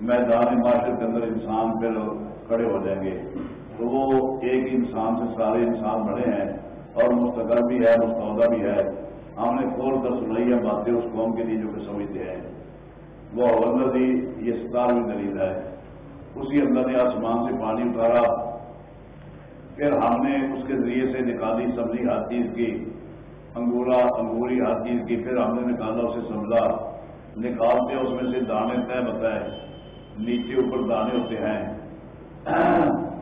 میدان معاشرت کے اندر انسان پھر کھڑے ہو جائیں گے۔ تو وہ ایک انسان سے سارے انسان بڑے ہیں اور مستقل بھی ہے مستعودہ بھی ہے۔ ہم نے کھول کر سنائی ہے باتیں اس قوم کے لیے جو کہ سمجھتے ہیں۔ وہ اللہ دی یہ ستارویں دلیل ہے۔ اسی اللہ نے آسمان سے پانی اتارا۔ پھر ہم نے اس کے ذریعے سے نکالی سبزی ہر چیز کی، انگورا، انگوری ہر چیز کی۔ پھر ہم نے نکالا اسے سمجھا۔ نکالتے اس میں سے دانے طے بتائے نیچے اوپر دانے ہوتے ہیں۔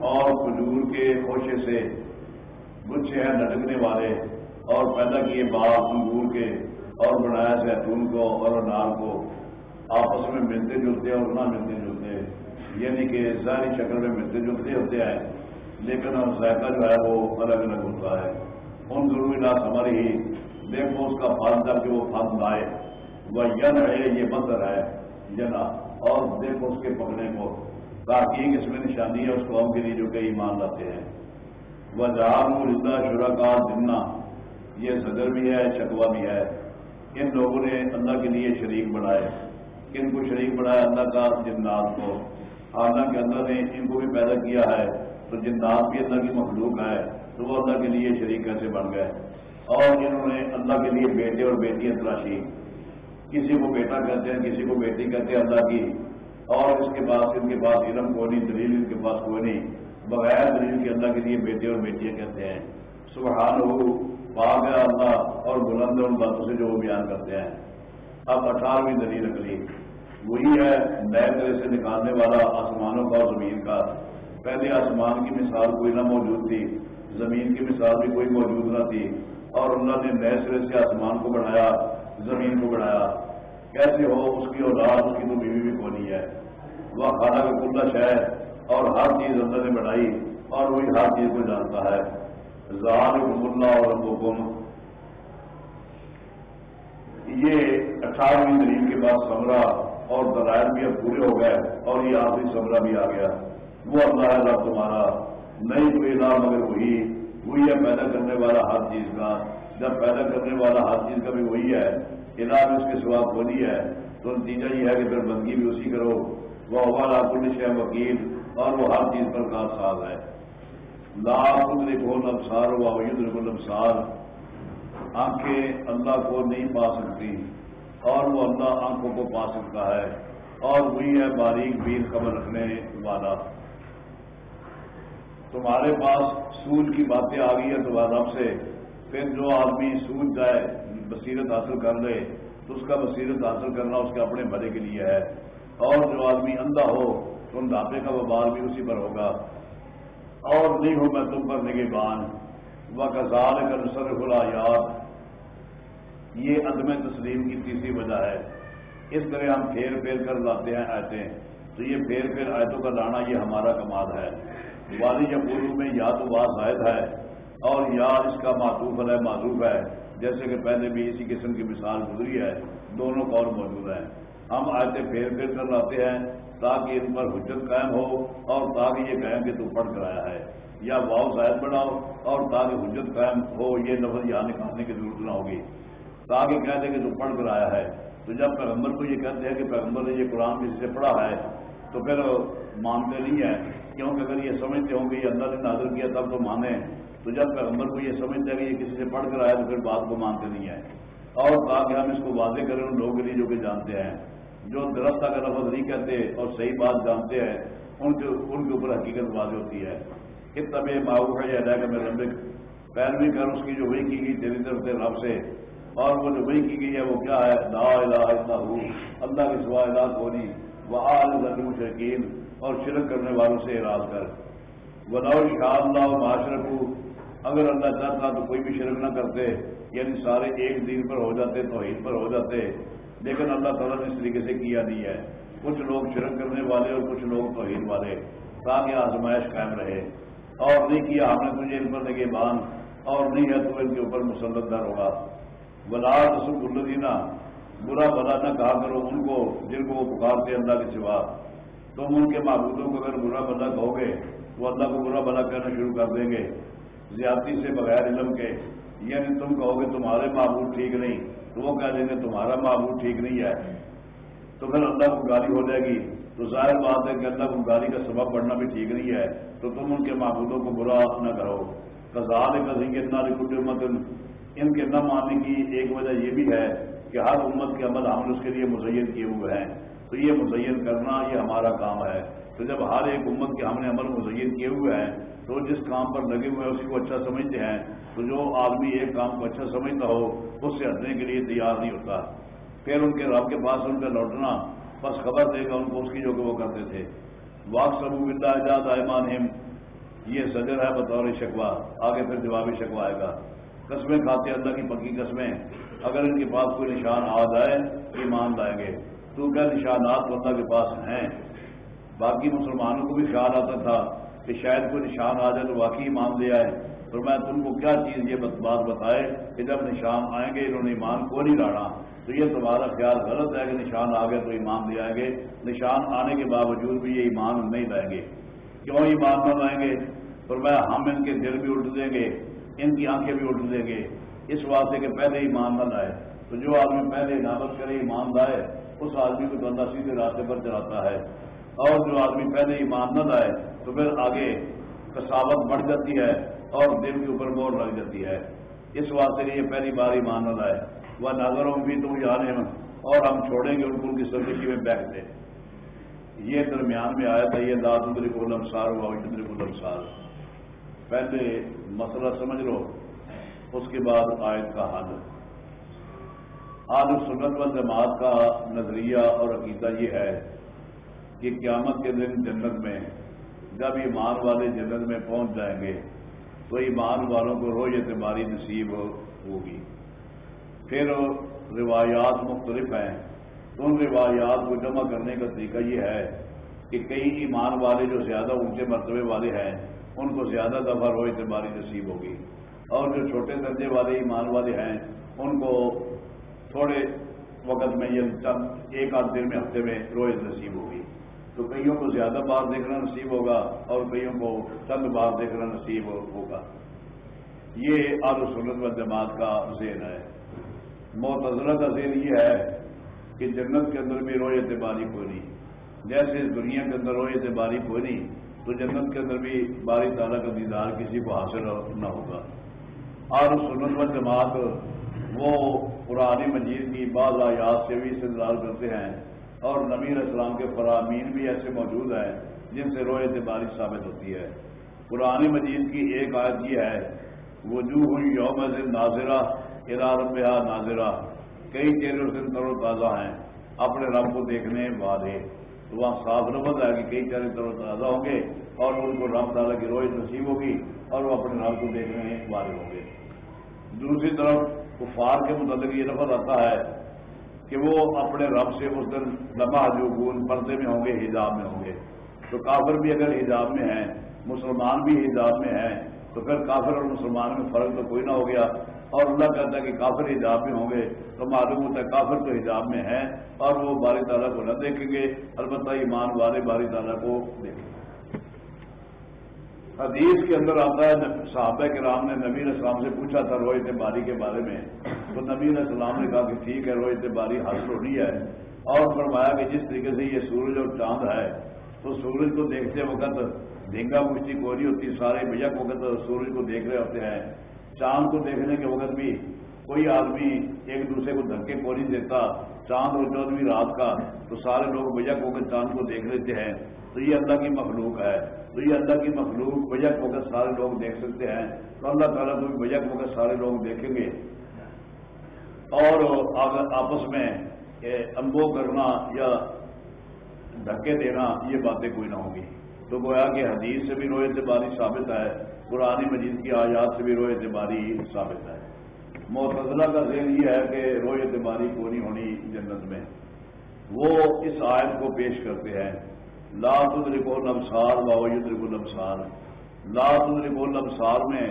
اور کھجور کے خوشے سے گچھے ہیں لٹکنے والے اور پیدا کیے باغ انگور کے اور بنایا زیتون کو اور انار کو آپس میں ملتے جلتے اور نہ ملتے جلتے۔ یعنی کہ ظاہری شکل میں ملتے جلتے ہوتے ہیں، لیکن ذائقہ جو ہے وہ الگ الگ ہوتا ہے۔ ان ضروری نہ ہماری ہی دیکھو اس کا پھل جبکہ وہ پھل لائے۔ وہ ین ہے یہ مندر ہے، ینا۔ اور دیکھو اس کے پکڑنے کو۔ تاکہ اس میں نشانی ہے، اس قوم کے لیے جو کہ ایمان لاتے ہیں۔ وہ جہاں رندہ شرا کا یہ صدر بھی ہے شکوا بھی ہے۔ ان لوگوں نے اللہ کے لیے شریک بنائے۔ کن کو شریک بنایا؟ اللہ کا، جنات کو۔ اللہ کے اللہ نے ان کو بھی پیدا کیا ہے، تو جنات بھی اللہ کی مخلوق ہے تو وہ اللہ کے لیے شریک کیسے بن گئے؟ اور انہوں نے اللہ کے لیے بیٹے اور بیٹیاں تلاشی۔ کسی کو بیٹا کہتے ہیں، کسی کو بیٹی کہتے ہیں اللہ کی۔ اور اس کے پاس ان کے پاس علم کو نہیں، دلیل ان کے پاس کوئی نہیں، بغیر دلیل کے اللہ کے لیے بیٹے اور بیٹیاں کہتے ہیں۔ سبحان ہو پاک ہے اللہ اور بلند ان باتوں سے جو وہ بیان کرتے ہیں۔ اب اٹھارہویں دلیل اگلی۔ وہی ہے نئے طرح سے نکالنے والا آسمانوں کا اور زمین کا۔ پہلے آسمان کی مثال کوئی نہ موجود تھی، زمین کی مثال بھی کوئی موجود نہ تھی۔ اور اللہ نے نئے سرے سے آسمان کو بڑھایا زمین کو بڑھایا کیسے ہو، اس کی اولاد، اس کی تو بیوی بھی کونی ہے؟ وہ کھانا کا کلّا شہر اور ہر چیز اللہ نے بڑھائی اور وہی ہر چیز کو جانتا ہے۔ زال اللہ اور حکم یہ اٹھارہویں دلیل کے بعد سمرا اور دلائل بھی اب پورے ہو گئے اور یہ آخری سمرا بھی آ گیا۔ وہ اللہ ہے رب تمہارا۔ نہیں کوئی نام مگر وہی وہی ہے پیدا کرنے والا ہر چیز کا۔ جب پیدا کرنے والا ہر چیز کا بھی وہی ہے انعام اس کے سوا کھولی ہے، تو نتیجہ یہ ہے کہ پھر بندگی بھی اسی کرو۔ وہ ہمارا پولیس ہے وکیل، اور وہ ہر چیز پر کام ساز ہے۔ لاکھ لکھو نبسار و وید نبسار آنکھیں اللہ کو نہیں پا سکتی، اور وہ اللہ آنکھوں کو پا سکتا ہے۔ اور وہی ہے باریک بیر خبر رکھنے والا۔ تمہارے پاس سود کی باتیں آ گئی ہے تمہارا رب سے۔ پھر جو آدمی سود جائے بصیرت حاصل کر لے تو اس کا بصیرت حاصل کرنا اس کے اپنے بھلے کے لیے ہے۔ اور جو آدمی اندھا ہو تو اندھاپے کا وبال بھی اسی پر ہوگا۔ اور نہیں ہوں میں تم پر نگے وہ کزال کر سر خلا یاد یہ عدم تسلیم کی تیسری وجہ ہے۔ اس طرح ہم پھیر پھیر کر لاتے ہیں آیتیں۔ تو یہ پھیر پھیر آیتوں کا لانا یہ ہمارا کمال ہے۔ والی یا پورو میں یا تو بات زائد ہے اور یا اس کا معطوف ہے معروف ہے۔ جیسے کہ پہلے بھی اسی قسم کی مثال گزری ہے، دونوں قول موجود ہیں۔ ہم آیتیں پھیر پھیر کر لاتے ہیں تاکہ ان پر حجت قائم ہو اور تاکہ یہ کہیں کہ تو پڑھ کر آیا ہے۔ یا واؤ زائد بڑھاؤ اور تاکہ حجت قائم ہو، یہ لفظ یہاں نکالنے کی ضرورت نہ ہوگی۔ تاکہ کہہ دیں کہ جو پڑھ کر آیا ہے۔ تو جب پیغمبر کو یہ کہتے ہیں کہ پیغمبر نے یہ قرآن جس سے پڑھا ہے، تو پھر مانتے نہیں ہیں۔ کیونکہ اگر یہ سمجھتے ہوں کہ یہ اللہ نے نازل کیا، تب تو مانے۔ تو جب پیغمبر کو یہ سمجھتے ہیں کہ یہ کسی سے پڑھ کر آیا تو پھر بات کو مانتے نہیں ہیں اور تاکہ ہم اس کو واضح کریں ان لوگوں کے لیے جو کہ جانتے ہیں۔ جو درخت کا لفظ نہیں کہتے اور صحیح بات جانتے ہیں، ان کے ان کے اوپر حقیقت واضح ہوتی ہے۔ کہ تب یہ معاؤ ہے یا کہ میں لمبے پیروی کر اس کی جو وہی کی گئی تیری طرف سے رب سے۔ اور وہ جو وہی کی گئی ہے وہ کیا ہے؟ لا الہ الا ہو۔ اللہ کے سوا الہ کو نہیں۔ وہ آل مشرقین اور شرک کرنے والوں سے اراض کر۔ وہ نو شاء اللہ معاشرف اگر اللہ چاہتا تو کوئی بھی شرک نہ کرتے یعنی سارے ایک دن پر ہو جاتے، توحید پر ہو جاتے۔ لیکن اللہ تعالیٰ نے اس طریقے سے کیا نہیں ہے۔ کچھ لوگ شرک کرنے والے اور کچھ لوگ توحید والے۔ تاکہ آزمائش قائم رہے۔ اور نہیں کیا ہم نے تجھے ان پر لگے بان اور نہیں ہے تو ان کے اوپر مسلط در ہوگا۔ بلا رسم الدینہ برا بلا نہ کہا کرو ان کو جن کو وہ پکارتے اللہ کے سوا۔ تم ان کے معبودوں کو اگر برا بلا کہو گے تو اللہ کو برا بلا کہنا شروع کر دیں گے۔ زیادتی سے بغیر علم کے یعنی تم کہو گے تمہارے معبود ٹھیک نہیں، تو وہ کہہ دیں گے تمہارا معبود ٹھیک نہیں ہے۔ تو پھر اللہ کو گالی ہو جائے گی۔ تو ظاہر بات ہے کہ اللہ کو گالی کا سبب پڑھنا بھی ٹھیک نہیں ہے۔ تو تم ان کے معبودوں کو برا نہ کرو۔ کزال کزیں گے اتنا رکٹ ان کے نہ ماننے کی ایک وجہ یہ بھی ہے کہ ہر امت کے عمل ہم اس کے لیے مزین کیے ہوئے ہیں۔ تو یہ مزین کرنا یہ ہمارا کام ہے۔ تو جب ہر ایک امت کے ہم نے عمل مزین کیے ہوئے ہیں تو جس کام پر لگے ہوئے ہیں، اسی کو اچھا سمجھتے ہیں۔ تو جو آدمی ایک کام کو اچھا سمجھتا ہو، اس سے ہٹنے کے لیے تیار نہیں ہوتا۔ پھر ان کے رب کے پاس ان کا لوٹنا، بس خبر دے گا ان کو اس کی جو کہ وہ کرتے تھے۔ واق سب اجاد ایمان ہم یہ سجر ہے بطور شکوا آگے پھر جوابی شکوا آئے گا۔ قسمیں کھاتے اللہ کی پکی قسمیں۔ اگر ان کے پاس کوئی نشان آ جائے، ایمان لائیں گے۔ تو کیا نشانات اللہ کے پاس ہیں؟ باقی مسلمانوں کو بھی خیال آتا تھا۔ کہ شاید کوئی نشان آ جائے تو واقعی مان لے آئے۔ تو میں تم کو کیا چیز یہ بات بتائے کہ جب نشان آئیں گے انہوں نے ایمان کو نہیں لانا؟ تو یہ تمہارا خیال غلط ہے کہ نشان آ گئے تو ایمان لے آئیں گے۔ نشان آنے کے باوجود بھی یہ ایمان نہیں لائیں گے۔ کیوں ایمان نہ لائیں گے؟ تو میں ہم ان کے دل بھی اٹھ دیں گے، ان کی آنکھیں بھی اٹھ دیں گے۔ اس واسطے کہ پہلے ایمان نہ لائے۔ تو جو آدمی پہلے نابت کرے، ایمان لائے، اس آدمی کو اللہ سیدھے راستے پر چلاتا ہے۔ اور جو آدمی پہلے ایمان نہ لائے تو پھر آگے کساوت بڑھ جاتی ہے اور دل کے اوپر مور لگ جاتی ہے۔ اس واسطے یہ پہلی بار ایمان نہ لائے۔ وہ نظروں بھی تم جانے اور ہم چھوڑیں گے ان کو ان کی سرکشی میں بیٹھتے۔ یہ درمیان میں آیا تھا، یہ داد کو لمسار ہوا چندری کو لمسار پہلے مسئلہ سمجھ لو، اس کے بعد آیت کا حل۔ آج سنت و جماعت کا نظریہ اور عقیدہ یہ ہے کہ قیامت کے دن جنت میں جب ایمان والے جنت میں پہنچ جائیں گے، تو ایمان والوں کو روز اعتباری نصیب ہوگی۔ پھر روایات مختلف ہیں۔ ان روایات کو جمع کرنے کا طریقہ یہ ہے کہ کئی ایمان والے جو زیادہ اونچے مرتبے والے ہیں، ان کو زیادہ دفعہ روز اعتباری نصیب ہوگی۔ اور جو چھوٹے درجے والے ایمان والے ہیں، ان کو تھوڑے وقت میں یہ چند ایک آدھ دن میں ہفتے میں روز نصیب ہوگی۔ تو کئیوں کو زیادہ بار دیکھنا نصیب ہوگا اور کئیوں کو چند بار دیکھنا نصیب ہوگا؟ یہ آل سنت و جماعت کا ذہن ہے۔ معتضرہ کا ذہن یہ ہے کہ جنت کے اندر بھی روئے اعتباری کوئی نہیں۔ جیسے دنیا کے اندر روئے اعتباری کوئی نہیں، تو جنت کے اندر بھی باری تعالیٰ کا دیدار کسی کو حاصل نہ ہوگا۔ اور سنت و جماعت وہ پرانی مجید کی بعض آیات سے بھی استدلال کرتے ہیں۔ اور نبی اسلام کے فرامین بھی ایسے موجود ہیں جن سے روئے اعتباری ثابت ہوتی ہے۔ قرآن مجید کی ایک آیت یہ ہے، وجوہ یوم ناظرہ ارادت ناظرہ۔ کئی چہرے اس دن تر و تازہ ہیں، اپنے رب کو دیکھنے والے۔ تو وہاں صاف لفظ ہے کہ کئی چہرے تر و تازہ ہوں گے اور ان کو رب تعالیٰ کی روز نصیب ہوگی اور وہ اپنے رب کو دیکھنے والے ہوں گے۔ دوسری طرف کفار کے متعلق یہ لفظ آتا ہے کہ وہ اپنے رب سے اس دن لمحہ جو گون پردے میں ہوں گے، حجاب میں ہوں گے۔ تو کافر بھی اگر حجاب میں ہیں، مسلمان بھی حجاب میں ہیں، تو پھر کافر اور مسلمان میں فرق تو کوئی نہ ہو گیا۔ اور اللہ کہتا ہے کہ کافر حجاب میں ہوں گے، تو معلوم ہوتا ہے کافر تو حجاب میں ہیں اور وہ باری تعالیٰ کو نہ دیکھیں گے، البتہ ایمان والے باری تعالیٰ کو دیکھیں گے۔ حدیث کے اندر آتا ہے، صحابہ کرام نے نبی السلام سے پوچھا تھا روحت باری کے بارے میں، تو نبی السلام نے کہا کہ ٹھیک ہے روحت باری حاصل ہونی ہے۔ اور فرمایا کہ جس طریقے سے یہ سورج اور چاند ہے، تو سورج کو دیکھتے وقت ڈھینگا مشتی کوری ہوتی، سارے بیک وقت سورج کو دیکھ رہے ہوتے ہیں۔ چاند کو دیکھنے کے وقت بھی کوئی آدمی ایک دوسرے کو دھکے کو نہیں دیتا، چاند اور چودہویں رات کا، تو سارے لوگ بیک وقت چاند کو دیکھ لیتے ہیں۔ تو یہ اللہ کی مخلوق ہے۔ تو یہ اللہ کی مخلوق بیک وقت سارے لوگ دیکھ سکتے ہیں۔ تو اللہ تعالیٰ کو بھی بیک وقت سارے لوگ دیکھیں گے۔ اور اگر آپس میں امبو کرنا یا دھکے دینا یہ باتیں کوئی نہ ہوں گی تو گویا کہ حدیث سے بھی روئے باری ثابت ہے پرانی مجید کی آیات سے بھی روئے باری ثابت ہے۔ معتزلہ کا ذہن یہ ہے کہ روئے باری کو نہیں ہونی جنت میں۔ وہ اس آیت کو پیش کرتے ہیں۔ لا تدرک الابصار و یدرک الابصار لا تدرک الابصار میں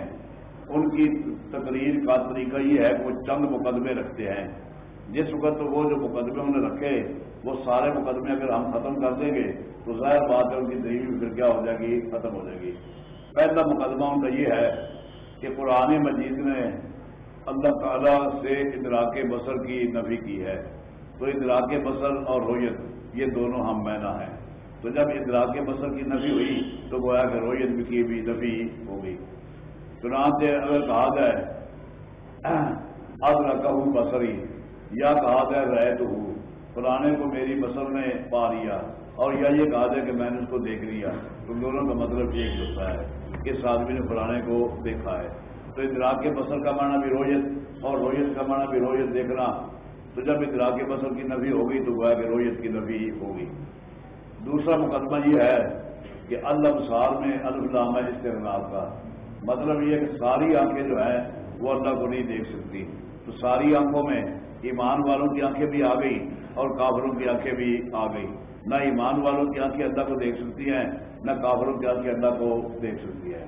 ان کی تقریر کا طریقہ یہ ہے کہ وہ چند مقدمے رکھتے ہیں۔ جس وقت وہ جو مقدمے انہوں نے رکھے، وہ سارے مقدمے اگر ہم ختم کر دیں گے، تو ظاہر بات ہے ان کی دلیل پھر کیا ہو جائے گی؟ ختم ہو جائے گی۔ پہلا مقدمہ ان کا یہ ہے کہ قرآن مجید نے اللہ تعالیٰ سے ادراک بسر کی نفی کی ہے۔ تو ادراک بسر اور رویت، یہ دونوں ہم مینا ہیں۔ تو جب ادراک بسر کی نفی ہوئی تو گویا کہ رویت کی، بھی نفی ہو گئی۔ چنانچہ اگر کہا جائے اب رکھا ہوں بسری یا کہا جائے رہ تو ہوں فلانے کو میری بسر نے پا لیا اور یا یہ کہا جائے کہ میں نے اس کو دیکھ لیا۔ تو دونوں کا مطلب ایک ہوتا ہے کہ اس آدمی نے فلانے کو دیکھا ہے۔ تو ادراک کے بسر کا معنی بھی رویت اور رویت کا معنی بھی رویت دیکھنا۔ تو جب ادراک کے بسر کی نبی ہوگی تو گویا کہ رویت کی نبی ہوگی دوسرا مقدمہ یہ ہے کہ البسار میں الفلام ہے استعمال کا مطلب یہ کہ ساری آنکھیں جو ہیں وہ اللہ کو نہیں دیکھ سکتی۔ تو ساری آنکھوں میں ایمان والوں کی آنکھیں بھی آ گئی اور کافروں کی آنکھیں بھی آ گئی۔ نہ ایمان والوں کی آنکھیں اللہ کو دیکھ سکتی ہیں، نہ کافروں کی آنکھیں اللہ کو دیکھ سکتی ہیں۔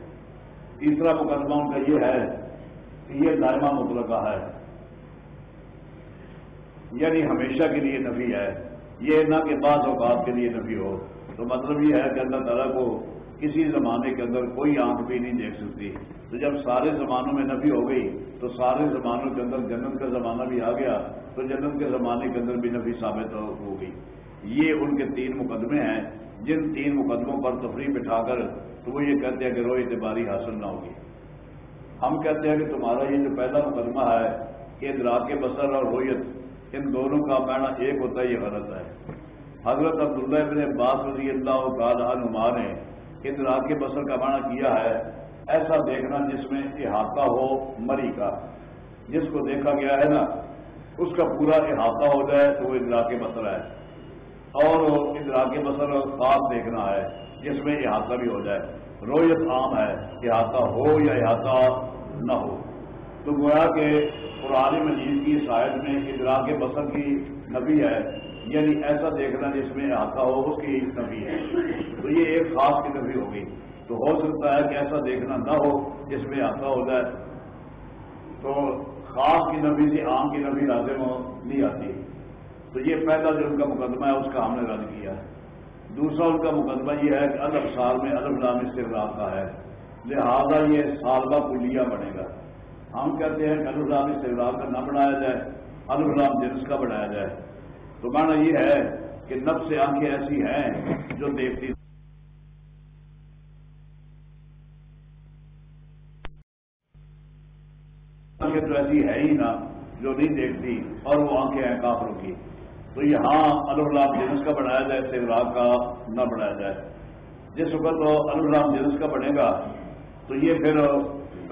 تیسرا مقدمہ ان کا یہ ہے کہ یہ دائمہ مطلقہ ہے۔ یعنی ہمیشہ کے لیے نفی ہے۔ یہ نہ کہ بعض اوقات کے لیے نفی ہو۔ تو مطلب یہ ہے کہ اللہ تعالیٰ کو کسی زمانے کے اندر کوئی آنکھ بھی نہیں دیکھ سکتی۔ تو جب سارے زمانوں میں نفی ہو گئی، تو سارے زمانوں کے اندر جنت کا زمانہ بھی آ گیا، تو جنت کے زمانے کے اندر بھی نفی ثابت ہو گئی۔ یہ ان کے تین مقدمے ہیں۔ جن تین مقدموں پر تفریح بٹھا کر تو وہ یہ کہتے ہیں کہ رو اعتباری حاصل نہ ہوگی۔ ہم کہتے ہیں کہ تمہارا یہ جو پہلا مقدمہ ہے کہ ادراک کے بسر اور رویت ان دونوں کا معنی ایک ہوتا ہے، یہ غلط ہے۔ حضرت عبداللہ بن عباس رضی اللہ تعالی عنما نے ادراک کے بسر کا معنی کیا ہے، ایسا دیکھنا جس میں احاطہ ہو مری کا۔ جس کو دیکھا گیا ہے نا، اس کا پورا احاطہ ہو جائے تو وہ ادراک بسر ہے۔ اور ادراک بسر خاص دیکھنا ہے، جس میں احاطہ بھی ہو جائے۔ رویت عام ہے، احاطہ ہو یا احاطہ نہ ہو۔ تو گویا کہ پرانی مجید کی شاید میں ادراک بسر کی نبی ہے یعنی ایسا دیکھنا جس میں احاطہ ہو اس کی نبی ہے۔ تو یہ ایک خاص کی نبی ہوگی تو ہو سکتا ہے کہ ایسا دیکھنا نہ ہو جس میں احاطہ ہو جائے۔ تو خاص کی نبی سے عام کی نبی لازم نہیں آتی۔ تو یہ پہلا جو ان کا مقدمہ ہے، اس کا ہم نے رد کیا۔ ہے دوسرا ان کا مقدمہ یہ ہے کہ ادب سال میں ادب نام استغراب کا ہے۔ لہذا یہ سالبہ کلیا بنے گا۔ ہم کہتے ہیں کہ ادب نام استغراب کا نہ بنایا جائے ادب جنس کا بنایا جائے۔ تو مانا یہ ہے کہ نب سے آنکھیں ایسی ہیں جو دیکھتی آنکھیں تو ایسی ہے ہی نا جو نہیں دیکھتی اور وہ آنکھیں ہیں کافروں کی۔ تو یہاں الرام جنس کا بنایا جائے سیوراب کا نہ بنایا جائے۔ جس وقت وہ الرام جنس کا بنے گا، تو یہ پھر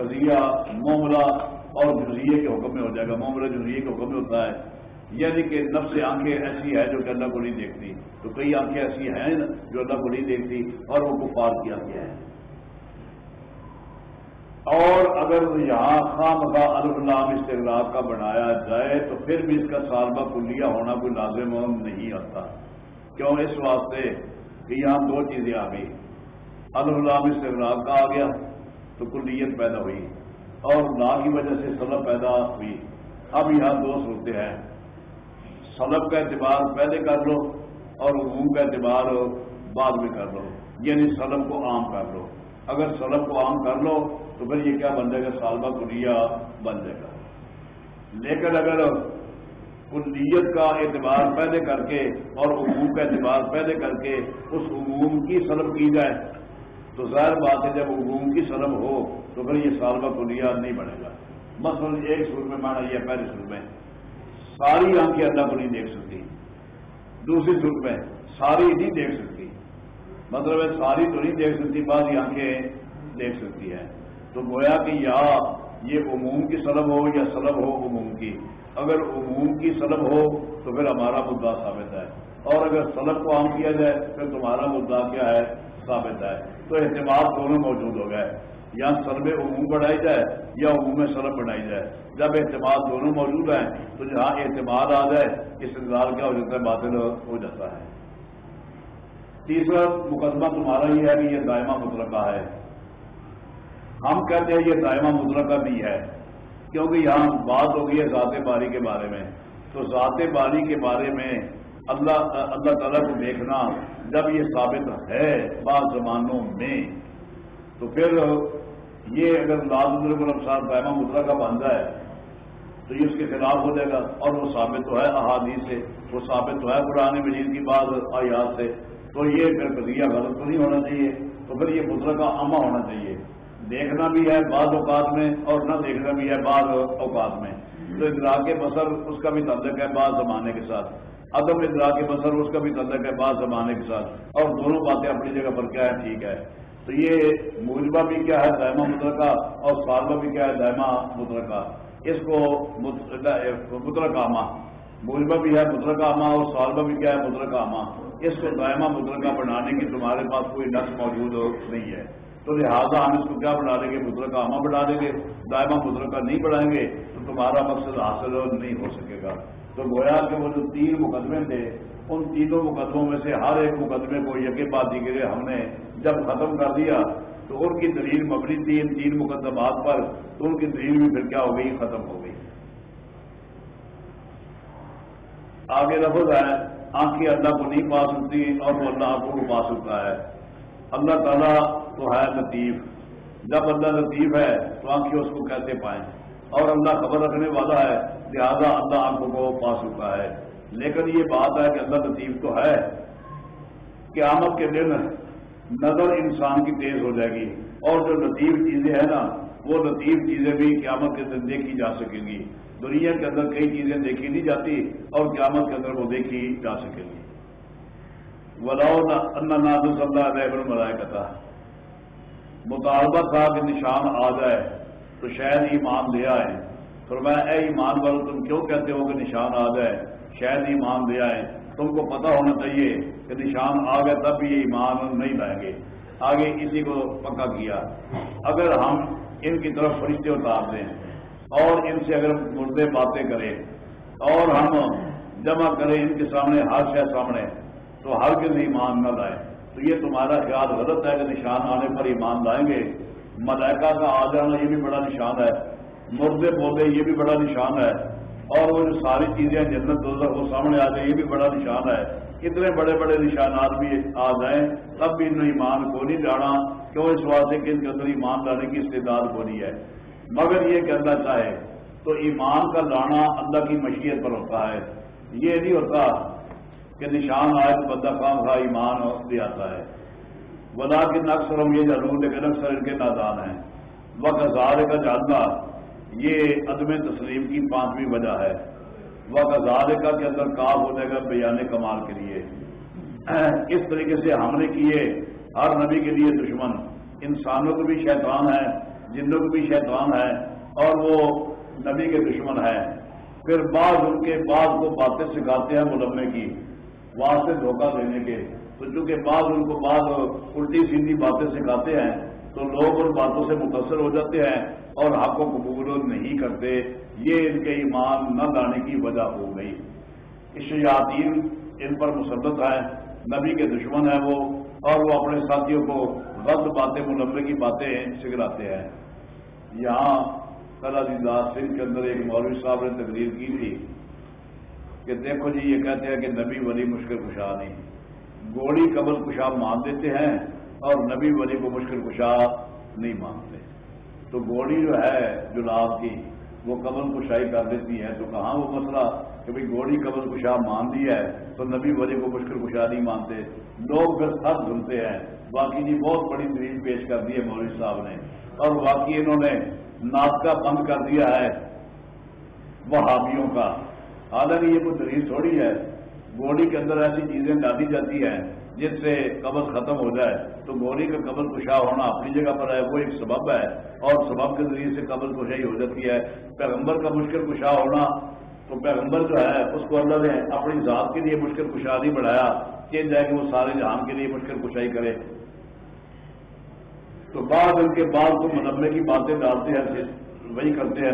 قضیہ معاملہ اور جزیے کے حکم میں ہو جائے گا۔ معاملہ جزیے کے حکم میں ہوتا ہے۔ یعنی کہ نفس آنکھیں ایسی ہے جو کہ اللہ کو نہیں دیکھتی۔ تو کئی آنکھیں ایسی ہیں جو اللہ کو نہیں دیکھتی اور وہ کفار کی آنکھیں ہیں۔ اور اگر یہاں خام کا الفلام استغراق کا بنایا جائے تو پھر بھی اس کا سالبہ کلیا ہونا کوئی لازم نہیں آتا کیوں؟ اس واسطے کہ یہاں دو چیزیں آ گئی۔ الفلام استغراق کا آ گیا۔ تو کلیت پیدا ہوئی اور لا کی وجہ سے سلب پیدا ہوئی۔ اب یہاں دو صورتیں ہیں۔ سلب کا اعتبار پہلے کر لو اور عموم کا اعتبار بعد میں کر لو۔ یعنی سلب کو عام کر لو۔ اگر سلب کو عام کر لو تو پھر یہ کیا بن جائے گا؟ سالبہ کلیا بن جائے گا۔ لیکن اگر کلیت کا اعتبار پیدے کر کے اور عموم کا اعتبار پیدے کر کے اس عموم کی سلب کی جائے تو ظاہر بات ہے جب عموم کی سلب ہو تو پھر یہ سالبہ کلیا نہیں بنے گا۔ مثلا ایک سر میں مانا یہ پہلے سر میں ساری آنکھیں اللہ کو نہیں دیکھ سکتی۔ دوسری سر میں ساری نہیں دیکھ سکتی۔ مطلب ہے ساری تو نہیں دیکھ سکتی بعض آنکھیں دیکھ سکتی ہیں۔ تو گویا کہ یا یہ عموم کی سلب ہو یا سلب ہو عموم کی۔ اگر عموم کی سلب ہو تو پھر ہمارا مدعا ثابت ہے۔ اور اگر سلب کو عام کیا جائے، پھر تمہارا مدعا کیا ہے؟ ثابت ہے۔ تو احتماد دونوں موجود ہو گئے۔ یا سلب عموم بڑھائی جائے یا عموم سلب بڑھائی جائے۔ جب اعتماد دونوں موجود ہیں، تو جہاں اعتماد آ جائے، اس انتظار کیا ہو جاتا ہے، باطل ہو جاتا ہے۔ تیسرا مقدمہ تمہارا یہ ہے کہ یہ دائمہ مطلقہ ہے۔ ہم کہتے ہیں یہ دائمہ مطلقہ بھی ہے، کیونکہ یہاں بات ہو گئی ہے ذات باری کے بارے میں۔ تو ذات باری کے بارے میں اللہ اللہ تعالیٰ کو دیکھنا جب یہ ثابت ہے بعض زمانوں میں، تو پھر یہ اگر لال الفسار دائمہ مدرا کا باندھا ہے، تو یہ اس کے خلاف ہو جائے گا اور وہ ثابت تو ہے احادیث سے، وہ ثابت تو ہے قرآن مجید کی بعض آیات سے، تو یہ پھر قضیہ غلط تو نہیں ہونا چاہیے، تو پھر یہ مدرا کا عامہ ہونا چاہیے۔ دیکھنا بھی ہے بعض اوقات میں اور نہ دیکھنا بھی ہے بعض اوقات میں۔ تو ادراک بسر اس کا بھی تعلق ہے بعض زمانے کے ساتھ۔ عدم ادراک بسر اس کا بھی تعلق ہے بعض زمانے کے ساتھ۔ اور دونوں باتیں اپنی جگہ پر کیا ہے ٹھیک ہے۔ تو یہ موجبہ بھی کیا ہے؟ دائمہ مدرکہ اور سالبہ بھی کیا ہے؟ دائمہ مدرکہ اس کو مدرکامہ موجبہ بھی ہے مدرکامہ اور سالبہ بھی کیا ہے؟ مدرکامہ اس کو دائمہ مدرکہ بنانے کی تمہارے پاس کوئی نقص موجود نہیں ہے۔ تو لہٰذا ہم اس کو کیا بنا دیں گے؟ مدر کا آما بڑھا دیں گے۔ دائمہ مدر کا نہیں بڑھائیں گے تو تمہارا مقصد حاصل نہیں ہو سکے گا۔ تو گویا کہ وہ جو تین مقدمے تھے، ان تینوں مقدموں میں سے ہر ایک مقدمے کو یقین بازی کے ہم نے جب ختم کر دیا تو ان کی دلیل مبنی تھی، ان تین مقدمات پر، تو ان کی دلیل بھی پھر کیا ہو گئی؟ ختم ہو گئی۔ آگے لفظ ہے، آنکھیں اللہ کو نہیں پا سکتی اور وہ اللہ آنکھوں کو پا سکتا ہے۔ اللہ تعالیٰ تو ہے لطیف۔ جب اللہ لطیف ہے تو آنکھیں اس کو کیسے پائیں؟ اور اللہ خبر رکھنے والا ہے لہٰذا اللہ آنکھوں کو پا چکا ہے۔ لیکن یہ بات ہے کہ اللہ لطیف تو ہے۔ کہ آمد کے دن نظر انسان کی تیز ہو جائے گی۔ اور جو لطیف چیزیں ہیں نا، وہ لطیف چیزیں بھی قیامت کے دن دیکھی جا سکیں گی۔ دنیا کے اندر کئی چیزیں دیکھی نہیں جاتی اور قیامت کے اندر وہ دیکھی جا سکیں گی۔ ولاؤ ناد اللہ علیہ ملائے کا مطالبہ تھا کہ نشان آ جائے تو شاید ایمان لے آئے۔ میں اے ایمان والو، تم کیوں کہتے ہو کہ نشان آ جائے؟ شاید ایمان لے آئے تم کو پتا ہونا چاہیے کہ نشان آ گئے تب بھی یہ ایمان نہیں لائیں گے۔ آگے اسی کو پکا کیا۔ اگر ہم ان کی طرف فرشتے اتار دیں اور ان سے اگر مردے باتیں کریں اور ہم جمع کریں ان کے سامنے، ہر شہ سامنے، تو ہر کس ایمان نہ لائے تو یہ تمہارا خیال غلط ہے کہ نشان آنے پر ایمان لائیں گے۔ ملائکہ کا آ جانا یہ بھی بڑا نشان ہے۔ مردے پودے یہ بھی بڑا نشان ہے۔ اور وہ جو ساری چیزیں جنت دوزر وہ سامنے آ جائیں، یہ بھی بڑا نشان ہے۔ اتنے بڑے بڑے نشانات بھی آ جائیں تب بھی ان ایمان کو نہیں لانا، کیوں اس واسطے کہ ان کے اندر ایمان لانے کی استعداد ہونی ہے۔ مگر یہ کہنا چاہے تو ایمان کا لانا اللہ کی مشیت پر ہوتا ہے۔ یہ نہیں ہوتا کہ نشان آئے تو بندہ کام تھا ایمان بھی آتا ہے۔ ودا کے نقصر ہم یہ ضرور لیکن اکثر ان کے نادان ہیں۔ وقت ہزار کا جاننا یہ عدم تسلیم کی پانچویں وجہ ہے۔ وقت ہزار کا کے اندر کام ہونے کا بیان کمال کے لیے۔ اس طریقے سے ہم نے کیے۔ ہر نبی کے لیے دشمن۔ انسانوں کو بھی شیطان ہے، جنوں کو بھی شیطان ہے اور وہ نبی کے دشمن ہے۔ پھر بعض ان کے بعض کو باتیں سکھاتے ہیں ملمے کی۔ واسطے دھوکہ دینے کے۔ تو چونکہ بعض ان کو بعض الٹی سیدھی باتیں سکھاتے ہیں تو لوگ ان باتوں سے متاثر ہو جاتے ہیں اور حق کو قبول نہیں کرتے۔ یہ ان کے ایمان نہ لانے کی وجہ ہو گئی۔ اشیاتین ان پر مسدت ہیں، نبی کے دشمن ہیں وہ، اور وہ اپنے ساتھیوں کو غلط باتیں منبع کی باتیں سکھلاتے ہیں۔ یہاں کلا داس سنگھ کے اندر ایک مولوی صاحب نے تقریر کی تھی کہ دیکھو جی یہ کہتے ہیں کہ نبی ولی مشکل کشا نہیں۔ گوڑی قبل کشا مان دیتے ہیں اور نبی ولی کو مشکل کشا نہیں مانتے۔ تو گوڑی جو ہے جلاب کی، وہ قبل کشائی کر دیتی ہے۔ تو کہاں وہ مسئلہ کہ بھائی گوڑی قبل کشا مان دی ہے تو نبی ولی کو مشکل کشا نہیں مانتے۔ لوگ پھر سب ہیں۔ باقی جی بہت بڑی دلیل پیش کر دی ہے مولوی صاحب نے۔ اور باقی انہوں نے ناطقہ بند کر دیا ہے وہابیوں کا۔ حالانکہ یہ کوئی دلیل تھوڑی ہے۔ گوڑی کے اندر ایسی چیزیں ڈالی جاتی ہیں جس سے قبض ختم ہو جائے۔ تو گوڑی کا قبض کشا ہونا اپنی جگہ پر ہے، وہ ایک سبب ہے۔ اور سبب کے ذریعے سے قبض کشائی ہو جاتی ہے۔ پیغمبر کا مشکل کشا ہونا، تو پیغمبر جو ہے، اس کو اللہ نے اپنی ذات کے لیے مشکل کشا نہیں بڑھایا کہ جائے کہ وہ سارے جہان کے لیے مشکل کشائی کرے۔ تو بعد ان کے بعد کو منمے کی باتیں ڈالتے ہیں وہی کرتے ہیں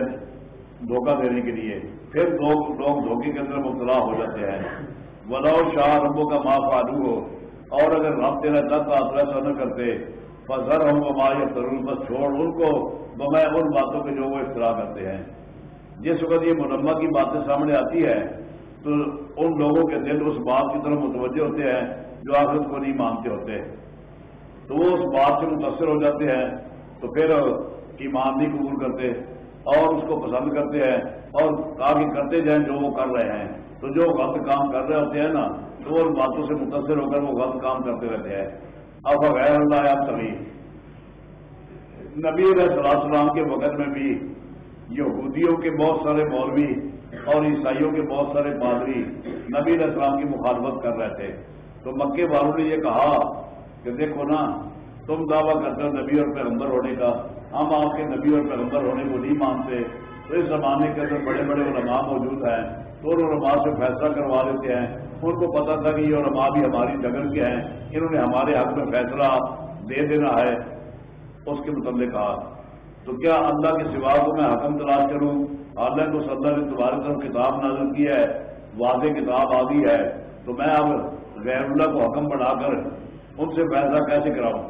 دھوکہ دینے کے لیے۔ پھر لوگ لوگ دھوکے کے اندر مبتلا ہو جاتے ہیں۔ ولاؤ شاہ ربوں کا معاف آلو ہو اور اگر رب تیرا دس آسرا نہ کرتے فضر ہوں گا ماں یا ضرور بس چھوڑ ان کو بمائے ان باتوں کے جو وہ اختراع کرتے ہیں۔ جس وقت یہ منمہ کی باتیں سامنے آتی ہے تو ان لوگوں کے دل اس بات کی طرف متوجہ ہوتے ہیں جو آخرت کو نہیں مانتے ہوتے۔ تو وہ اس بات سے متاثر ہو جاتے ہیں، تو پھر ایمان نہیں قبول کرتے، اور اس کو پسند کرتے ہیں، اور آگے کرتے جائیں جو وہ کر رہے ہیں۔ تو جو غلط کام کر رہے ہوتے ہیں نا تو ان باتوں سے متاثر ہو کر وہ غلط کام کرتے رہتے ہیں۔ اب غیر اللہ آپ سبھی نبی علیہ السلام کے وقت میں بھی، یہودیوں کے بہت سارے مولوی اور عیسائیوں کے بہت سارے پادری نبی علیہ السلام کی مخالفت کر رہے تھے۔ تو مکے والوں نے یہ کہا کہ دیکھو نا، تم دعویٰ کرتے ہو نبی اور پیغمبر ہونے کا۔ ہم آپ کے نبی اور پیغمبر ہونے کو نہیں مانتے۔ تو اس زمانے کے اندر بڑے بڑے علماء موجود ہیں۔ تو ان علماء سے فیصلہ کروا لیتے ہیں۔ ان کو پتا تھا کہ یہ علماء بھی ہماری جگہ کے ہیں، انہوں نے ہمارے حق میں فیصلہ دے دینا ہے۔ اس کے متعلق کہا تو کیا اللہ کے سوا کو میں حکم تلاش کروں؟ اللہ کو اللہ نے تمہاری طرف کتاب نازل کی ہے، واضح کتاب آ گئی ہے۔ تو میں اب غیر اللہ کو حکم بڑھا کر ان سے فیصلہ کیسے کراؤں؟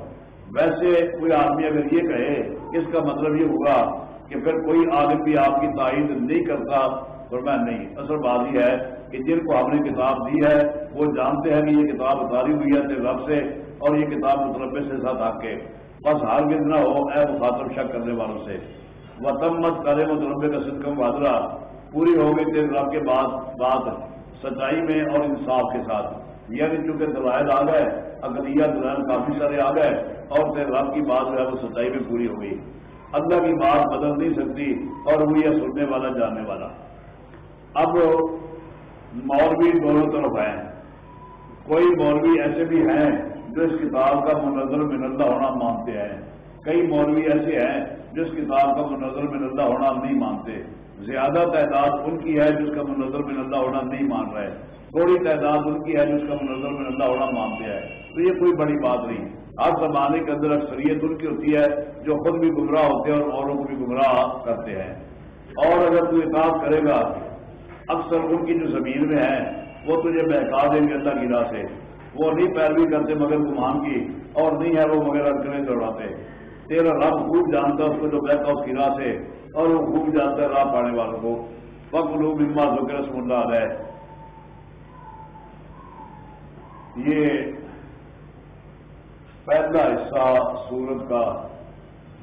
ویسے کوئی آدمی اگر یہ کہے، اس کا مطلب یہ ہوگا کہ پھر کوئی آدمی بھی آپ کی تائید نہیں کرتا اور میں نہیں، اصل بات یہ ہے کہ جن کو ہم نے کتاب دی ہے، وہ جانتے ہیں کہ یہ کتاب اتاری ہوئی ہے رب سے اور یہ کتاب مطلب سے ساتھ آ کے۔ بس ہر بھی نہ ہو اے مخاطب شک کرنے والوں سے۔ وطم مت کرے مطلب کا صدقم بادرا پوری ہو گئی تیرے رب کے بعد بات سچائی میں اور انصاف کے ساتھ۔ یعنی چونکہ دلائل آ گئے اگلیہ دلائل کافی سارے آ گئے اور پھر رب کی بات جو ہے وہ سچائی میں پوری ہو گئی۔ اللہ کی بات بدل نہیں سکتی اور وہ یہ سننے والا، جاننے والا۔ اب مولوی دونوں طرف ہیں۔ کوئی مولوی ایسے بھی ہیں جو اس کتاب کا منظر من اللہ ہونا مانتے ہیں۔ کئی مولوی ایسے ہیں جو اس کتاب کا منظر من اللہ ہونا نہیں مانتے۔ زیادہ تعداد ان کی ہے جس کا منظر من اللہ ہونا نہیں مان رہے۔ تھوڑی تعداد ان کی ہے جس کا منظر میں اللہ ہونا مانتے ہیں۔ تو یہ کوئی بڑی بات نہیں۔ ہر زمانے کے اندر اکثریت ان کی ہوتی ہے جو خود بھی گمراہ ہوتے ہیں اور اوروں کو بھی گمراہ کرتے ہیں۔ اور اگر تو اطاعت کرے گا اکثر ان کی جو زمین میں ہے، وہ تجھے بہکا دیں گے اللہ کی راہ سے۔ وہ نہیں پیروی کرتے مگر گمان کی، اور نہیں ہے وہ مگر اٹکنے دوڑاتے۔ تیرا رب خوب جانتا اس کو جو بہتا اس کی راہ سے، اور وہ خوب جانتا ہے راہ پانے والوں کو۔ فخ لوگ اما ذکر رسم اللہ ہے یہ پہلا حصہ سورت کا،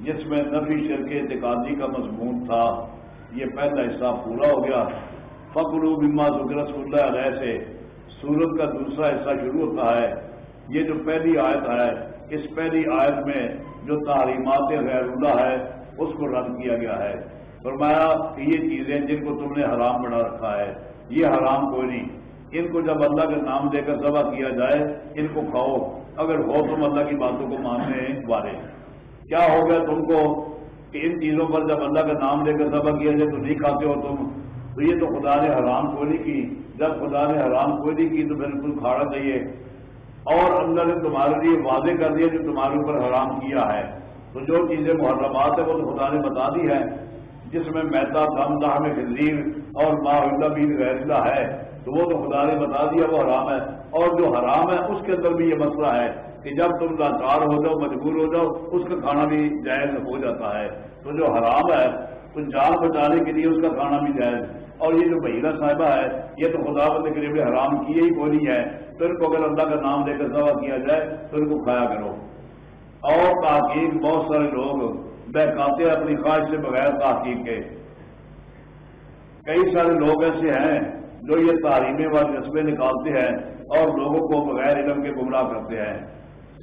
جس میں نبی شرک اعتقادی کا مضمون تھا، یہ پہلا حصہ پورا ہو گیا۔ فخر بما ذکر رسم اللہ علیہ سے۔ سورت کا دوسرا حصہ شروع ہوتا ہے۔ یہ جو پہلی آیت ہے، اس پہلی آیت میں جو تعلیمات غیر اللہ ہے، اس کو رد کیا گیا ہے۔ فرمایا کہ یہ چیزیں جن کو تم نے حرام بنا رکھا ہے، یہ حرام کوئی نہیں۔ ان کو جب اللہ کا نام دے کر ذبح کیا جائے، ان کو کھاؤ۔ اگر ہو تم اللہ کی باتوں کو ماننے والے۔ کیا ہو گیا تم کو کہ ان چیزوں پر جب اللہ کا نام دے کر ذبح کیا جائے تو نہیں کھاتے ہو تم؟ تو یہ تو خدا نے حرام کوئی نہیں کی۔ جب خدا نے حرام کوئی نہیں کی تو بالکل کھانا چاہیے۔ اور اللہ نے تمہارے لیے واضح کر دیا جو تمہارے اوپر حرام کیا ہے۔ تو جو چیزیں محرمات ہیں وہ تو خدا نے بتا دی ہے جس میں میدا، دم دہ میں خزیر اور ماحول بھی غیر ہے، تو وہ تو خدا نے بتا دیا وہ حرام ہے۔ اور جو حرام ہے اس کے اندر بھی یہ مسئلہ ہے کہ جب تم لاچار ہو جاؤ، مجبور ہو جاؤ، اس کا کھانا بھی جائز ہو جاتا ہے۔ تو جو حرام ہے تو جان بچانے کے لیے اس کا کھانا بھی جائز۔ اور یہ جو بہیرہ صاحبہ ہے، یہ تو خدا بند کے لیے حرام کیے ہی کوئی نہیں ہے۔ تو ان کو اگر اللہ کا نام دے کر دعویٰ کیا جائے تو ان کو کھایا کرو۔ اور تحقیق بہت سارے لوگ بہکاتے اپنی خواہش سے بغیر تحقیق کے۔ کئی سارے لوگ ایسے ہیں جو یہ تعلیمیں والے رسمیں نکالتے ہیں اور لوگوں کو بغیر علم کے گمراہ کرتے ہیں۔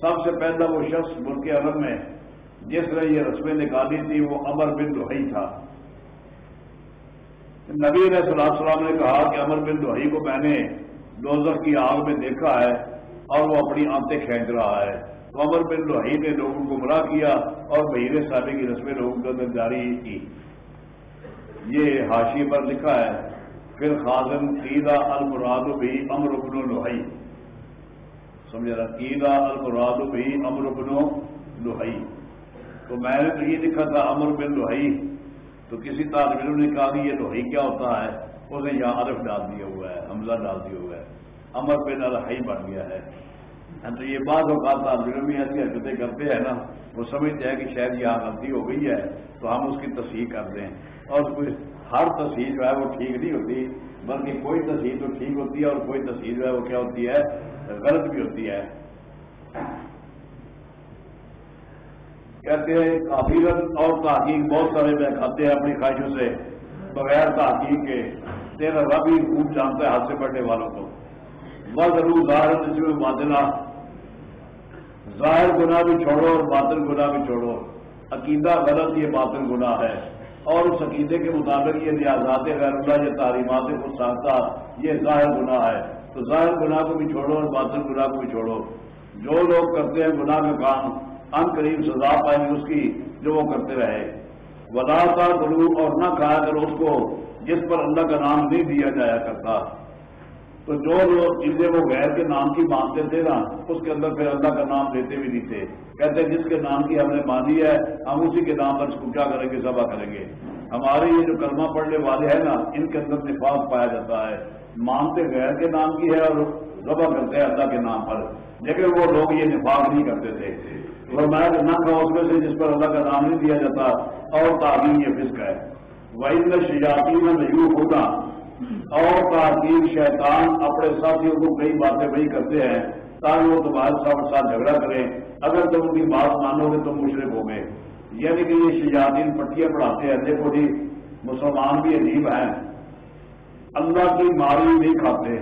سب سے پہلا وہ شخص ملک عرب میں، جس نے یہ رسمیں نکالی تھی وہ امر بن لوہی تھا۔ نبی علیہ صلاح السلام نے کہا کہ امر بن لوہی کو میں نے دوزخ کی آگ میں دیکھا ہے اور وہ اپنی آنتیں کھینچ رہا ہے۔ تو امر بن لوہی نے لوگوں کو گمراہ کیا اور بہیر صاحب کی رسمیں لوگوں کے اندر جاری کی۔ یہ حاشی پر لکھا ہے پھر خاصم قیدا المراد بھی امر بن لوہی سمجھا رہا قیدا المراد بھی امر بن لوہی تو میں نے تو یہ لکھا تھا امر بن لوہی تو کسی طالب علم نے کہا کہ یہ لوہی کیا ہوتا ہے؟ اس نے یہاں عرف ڈال دیا ہوا ہے، حمزہ ڈال دیا ہوا ہے امر بن الحی بن گیا ہے۔ ہاں، تو یہ بات اوقات طالب علم بھی ایسی حرکتیں کرتے ہیں نا، وہ سمجھتے ہیں کہ شاید یہاں غلطی ہو گئی ہے، تو ہم اس کی تصحیح کر دیں۔ اور ہر تصحیح جو ہے وہ ٹھیک نہیں ہوتی، بلکہ کوئی تصحیح تو ٹھیک ہوتی ہے اور کوئی تصحیح جو ہے وہ کیا ہوتی ہے؟ غلط بھی ہوتی ہے۔ کہتے ہیں کافی اور تحقیق، بہت سارے میں کھاتے ہیں اپنی خواہشوں سے، بغیر تحقیق کے۔ تیرا رب ہی خوب جانتا ہے ہاتھ سے پڑنے والوں کو۔ بس ضرور ظاہر جس میں باطلا ظاہر گناہ بھی چھوڑو اور باطل گناہ بھی چھوڑو۔ عقیدہ غلط یہ باطل گناہ ہے۔ اور اس عقیدے کے مطابق یہ ریاضات غیر اللہ، یہ تعلیمات کو یہ ظاہر گناہ ہے۔ تو ظاہر گناہ کو بھی چھوڑو اور باطل گناہ کو بھی چھوڑو۔ جو لوگ کرتے ہیں گناہ کا کام ان قریب سزا پائیں گے اس کی جو وہ کرتے رہے۔ ودا گرو اور نہ کھایا کرو اس کو جس پر اللہ کا نام نہیں دیا جایا کرتا۔ تو جو لوگ چیزیں وہ غیر کے نام کی مانتے تھے نا، اس کے اندر پھر اللہ کا نام دیتے بھی نہیں تھے۔ کہتے جس کے نام کی ہم نے مانی ہے، ہم اسی کے نام پر اس کیا کریں گے سبا کریں گے۔ ہمارے یہ جو کلمہ پڑھنے والے ہیں نا، ان کے اندر نفاذ پایا جاتا ہے۔ مانتے غیر کے نام کی ہے اور ذبح کرتے ہیں اللہ کے نام پر، لیکن وہ لوگ یہ نفاذ نہیں کرتے تھے۔ فرمایا کہ نہ کھاؤ اس میں سے جس پر اللہ کا نام نہیں دیا جاتا، اور تعلیم یہ فسق ہے۔ وہی شجاتی میں نہیں ہوگا اور تعلیم شیطان اپنے ساتھیوں کو کئی باتیں وہی کرتے ہیں، تاکہ وہ تمہارے ساتھ ساتھ جھگڑا کریں۔ اگر تم ان کی بات مانو گے تو مشرق ہو گئے یعنی کہ یہ شجاطین پٹیاں پڑھاتے ہیں۔ دیکھو جی مسلمان بھی عجیب ہیں۔ اللہ کی ماری نہیں کھاتے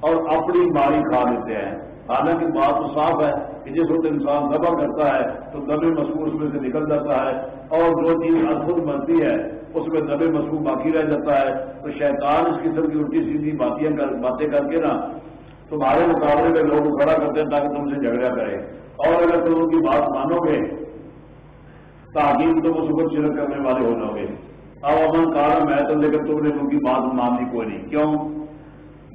اور اپنی ماری کھا لیتے ہیں۔ حالانکہ بات تو صاف ہے کہ جس وقت انسان دبا کرتا ہے تو دبے مصنوع اس میں سے نکل جاتا ہے اور جو چیز ادبت بنتی ہے اس میں دبے مصنوع باقی رہ جاتا ہے تو شیطان اس قسم کی الٹی سیدھی باتیں کر کے نا تمہارے مقابلے میں لوگ کھڑا کرتے ہیں تاکہ تم سے جھگڑا کرے۔ اور اگر تم ان کی بات مانو گے تاکہ تم اس کو شرک کرنے والے ہو جاؤ گے۔ اب امن کار میں تو لیکن تم نے ان کی بات ماننی کوئی نہیں۔ کیوں؟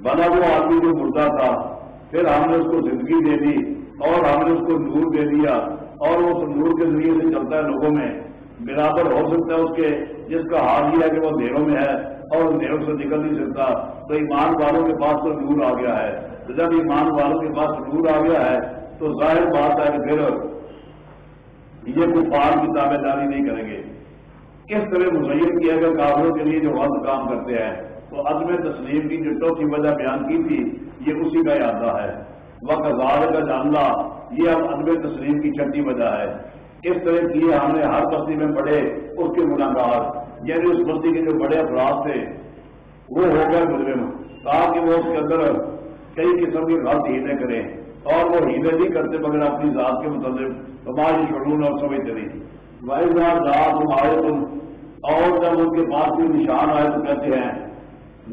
بنا وہ آدمی جو مردہ تھا پھر ہم نے اس کو زندگی دے دی اور ہم نے اس کو نور دے دیا اور اس نور کے ذریعے سے چلتا ہے لوگوں میں۔ برابر ہو سکتا ہے اس کے جس کا حال یہ ہے کہ وہ دیروں میں ہے اور دیروں سے نکل نہیں سکتا۔ تو ایمان والوں کے پاس تو نور آ گیا ہے۔ تو جب ایمان والوں کے پاس نور آ گیا ہے تو ظاہر بات ہے کہ پھر یہ کفار کی تابے داری نہیں کریں گے۔ کس طرح مزین کیا گیا کافروں کے لیے جو وقت کام کرتے ہیں؟ تو عدم تسلیم کی جو چوتھی وجہ بیان کی تھی، یہ اسی کا یادہ ہے۔ وقت غار کا جاننا یہ اب عدم تسلیم کی چھٹی وجہ ہے۔ اس طرح کی ہم نے ہر بستی میں پڑھے اس کے ملاقات یعنی اس بستی کے جو بڑے افراد تھے، وہ ہو گئے مجرم۔ تاکہ وہ اس کے اندر کئی قسم کی غلط ہیلیں کریں، اور وہ ہیلے نہیں کرتے مگر اپنی ذات کے متعلق تمہاری شرون اور سمجھتے نہیں بھائی ذات تم آئے تم اور جب ان کے پاس کوئی نشان آئے تو کہتے ہیں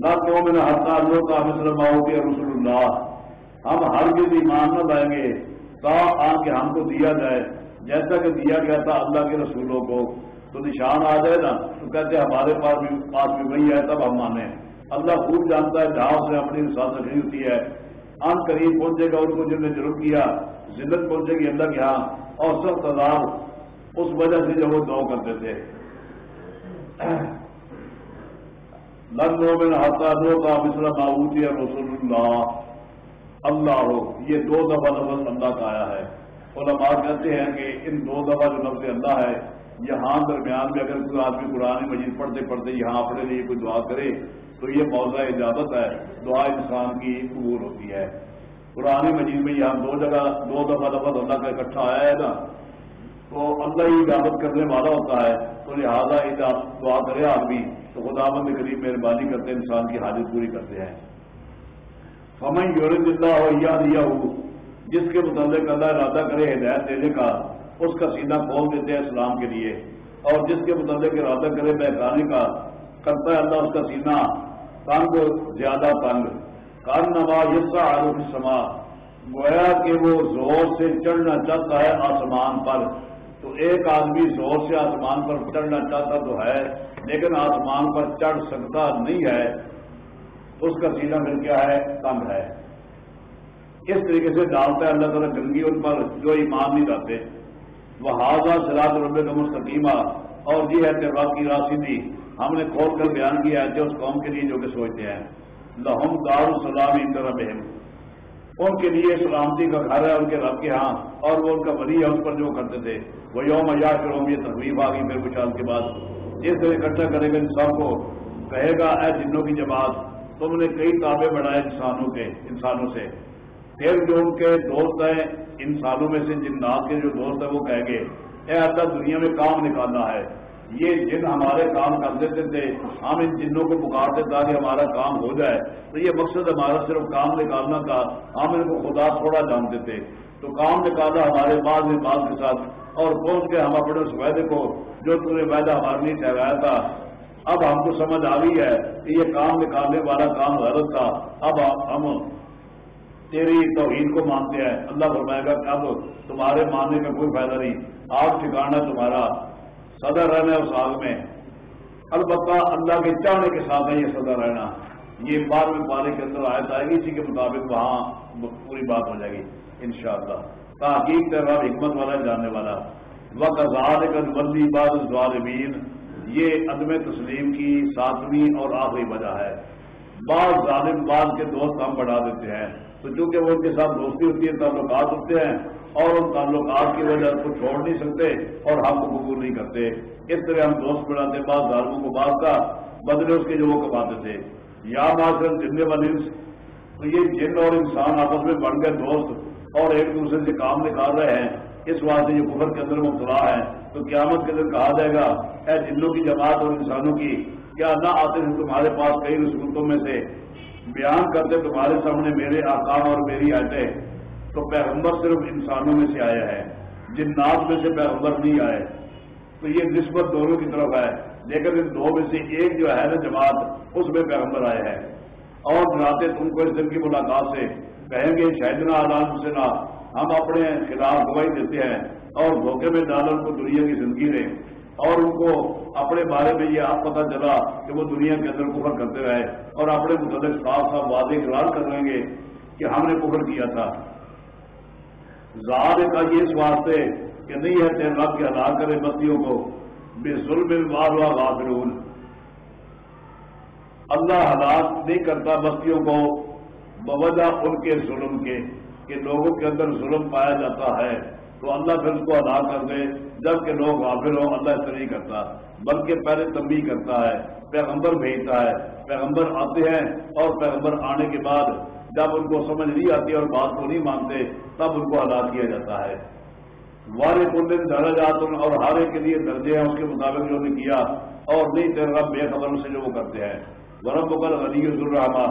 نہ تو میں نے ہرتا لو کا مسلم آؤ گے رسول اللہ، ہم ہر بھی ایمان نہ لائیں گے تا آ کے ہم کو دیا جائے۔ جیسا کہ دیا گیا تھا اللہ کے رسولوں کو، تو نشان آ جائے نا، تو کہتے ہمارے پاس بھی پاس بھی وہی ہے، تب ہم مانیں۔ اللہ خوب جانتا ہے، جہاں سے اپنی ساتھ رکھنی ہوتی ہے۔ ان قریب پہنچے گا، ان کو جن نے ضرور کیا، ذلت پہنچے گی اللہ کے ہاں اور سب تعداد اس وجہ سے جو وہ دعا کرتے تھے۔ لندوں میں ہتا دو کا مسلم معاوتی رسول اللہ۔ اللہ ہو، یہ دو دفعہ لفظ اللہ کا آیا ہے۔ علماء کہتے ہیں کہ ان دو دفعہ جو لفظ اللہ ہے، یہاں درمیان میں اگر کوئی آدمی قرآن مجید پڑھتے پڑھتے یہاں اپنے لیے کوئی دعا کرے، تو یہ موضوع اجازت ہے، دعا انسان کی قبول ہوتی ہے۔ قرآن مجید میں یہاں دو جگہ، دو دفعہ لفظ اللہ کا اکٹھا آیا ہے نا۔ تو اللہ ہی اجازت کرنے والا ہوتا ہے۔ تو لہٰذا دعا کرے آدمی۔ تو خدا بند قریب مہربانی کرتے انسان کی حاجت پوری کرتے ہیں۔ فمن یورد اللہ ہو یا دیا ہو جس کے متعلق اللہ ارادہ کرے ہدایت دینے کا، اس کا سینہ کھول دیتے ہیں اسلام کے لیے۔ اور جس کے متعلق ارادہ کرے بہتانے کا، کرتا ہے اللہ اس کا سینہ۔ تنگ، زیادہ تنگ۔ کان نوا یسا آلو سما گویا کہ وہ زور سے چڑھنا چاہتا ہے آسمان پر۔ تو ایک آدمی زور سے آسمان پر چڑھنا چاہتا تو ہے، لیکن آسمان پر چڑھ سکتا نہیں ہے۔ اس کا سینہ مل کیا ہے؟ تنگ ہے۔ اس طریقے سے ڈالتا ہے اللہ تعالیٰ گنگی ان پر جو ایمان نہیں لاتے وہ حاضہ سراط رب کا مستقیمہ۔ اور جی ہے تہوار کی راسدی ہم نے کھول کر بیان کیا ہے اس قوم کے لیے جو کہ سوچتے ہیں۔ لہم دار السلام طرح ان کے لیے سلامتی کا گھر ہے، ان کے رب کے ہاں اور وہ ان کا ولی ہے اس پر جو کرتے تھے۔ وہ یوم یا شروع یہ تقریب آ گئی پھر کچھ کے بعد۔ جس طرح اکٹھا کرے گا انسان کو، کہے گا، اے جنوں کی جماعت، تم نے کئی تابے بڑھائے انسانوں کے، انسانوں سے۔ پھر جو ان کے دوست ہیں، انسانوں میں سے جنات کے جو دوست ہیں، وہ کہیں گے، اے اللہ، دنیا میں کام نکالنا ہے۔ یہ جن ہمارے کام کر دیتے تھے، ہم ان جنوں کو پکارتے تاکہ ہمارا کام ہو جائے۔ تو یہ مقصد ہمارا صرف کام نکالنا تھا، ہم ان کو خدا تھوڑا جانتے تھے تو کام نکالا ہمارے بعض بعض کے ساتھ، اور پہنچ کے ہم اپنے اس وعدے کو، جو تم نے وعدہ ہمارے لیے ٹھہرایا تھا۔ اب ہم کو سمجھ آ رہی ہے کہ یہ کام نکالنے والا کام غلط تھا۔ اب ہم تیری توحید کو مانتے ہیں۔ اللہ فرمائے گا کہ اب تمہارے ماننے کا کوئی فائدہ نہیں۔ آپ ٹھکانا تمہارا۔ صدر رہنا اس آگ میں۔ البتہ اللہ کے چاہنے کے ساتھ ہے یہ صدر رہنا۔ یہ بعد میں پانے کے اندر آئے آئے گی، اسی کے مطابق وہاں پوری بات ہو جائے گی، انشاءاللہ۔ شاء اللہ تحقیق طرح حکمت والا جاننے والا۔ وقت بندی بعض ظالمین یہ عدم تسلیم کی ساتویں اور آخری وجہ ہے۔ بعض ظالم بعض کے دوست ہم بڑھا دیتے ہیں۔ تو چونکہ وہ ان کے ساتھ دوستی ہوتی ہے، تعلقات ہوتے ہیں اور ان تعلقات کی وجہ کو چھوڑ نہیں سکتے اور ہم کو قبول نہیں کرتے۔ اس طرح ہم دوست بڑھاتے بعض ظالموں کو بعض کا بدلے اس کے جو وہ کماتے تھے۔ یا ماسٹر جن والے تو یہ جن اور انسان آپس میں بن گئے دوست اور ایک دوسرے سے کام نکال رہے ہیں، اس واسطے یہ کفر کے اندر مبتلا ہے تو قیامت کے اندر کہا جائے گا، اے جنوں کی جماعت اور انسانوں کی، کیا نہ آتے ہیں تمہارے پاس کئی رسولتوں میں سے؟ بیان کرتے تمہارے سامنے میرے آکام اور میری آئے تو پیغمبر صرف انسانوں میں سے آیا ہے جن ناز میں سے پیغمبر نہیں آئے۔ تو یہ نسبت دونوں کی طرف ہے، لیکن ان دو میں سے ایک جو ہے نا جماعت، اس میں پیغمبر آئے ہیں اور ڈراتے تم کو اس دن کی ملاقات سے کہیں گے شاید نہ سے نہ ہم اپنے خلاف گواہی دیتے ہیں اور دھوکے میں ڈالن کو دنیا کی زندگی دیں۔ اور ان کو اپنے بارے میں یہ آپ پتہ چلا کہ وہ دنیا کے اندر کفر کرتے رہے اور اپنے متعلق صاف صاف واضح اقرار کر لیں گے کہ ہم نے کفر کیا تھا۔ زاد کا یہ اس واسطے کہ نہیں ہے تیر رب کے ادا کرے بستیوں کو۔ بے ظلم ہوا غافرون اللہ ہلاک نہیں کرتا بستیوں کو بوجہ ان کے ظلم کے کہ لوگوں کے اندر ظلم پایا جاتا ہے۔ تو اللہ پھر اس کو ادا کر دے۔ جبکہ لوگ غافل ہوں، اللہ اس نہیں کرتا۔ بلکہ پہلے تبھی کرتا ہے، پیغمبر بھیجتا ہے۔ پیغمبر آتے ہیں اور پیغمبر آنے کے بعد جب ان کو سمجھ نہیں آتی اور بات کو نہیں مانتے، تب ان کو ادا کیا جاتا ہے۔ وارے کن درجات اور ہارے کے لیے درجے ہیں، اس کے مطابق جو نے کیا۔ اور نہیں، تیرا رب بے خبر سے جو وہ کرتے ہیں۔ ورم بکر غنی الرحمان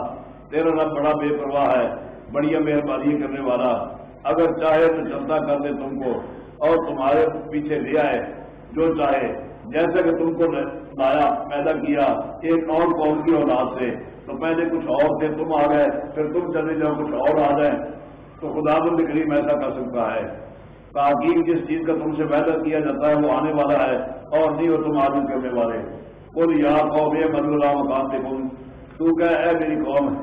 تیرا رب بڑا بے پرواہ ہے بڑی مہربانی کرنے والا۔ اگر چاہے تو چلتا کر دے تم کو اور تمہارے پیچھے لے آئے، جو چاہے۔ جیسے کہ تم کو لایا، پیدا کیا، ایک اور قوم کی اولاد سے۔ تو پہلے کچھ اور تھے، تم آ گئے، پھر تم چلے جاؤ، کچھ اور آ جائیں۔ تو خدا بند کریم ایسا کر سکتا ہے۔ تاکہ جس چیز کا تم سے پیدا کیا جاتا ہے، وہ آنے والا ہے اور نہیں وہ تم آدمی کرنے والے۔ خود یا قوم یہ بدل اللہ مکان سے کون تو کہ اے میری قوم،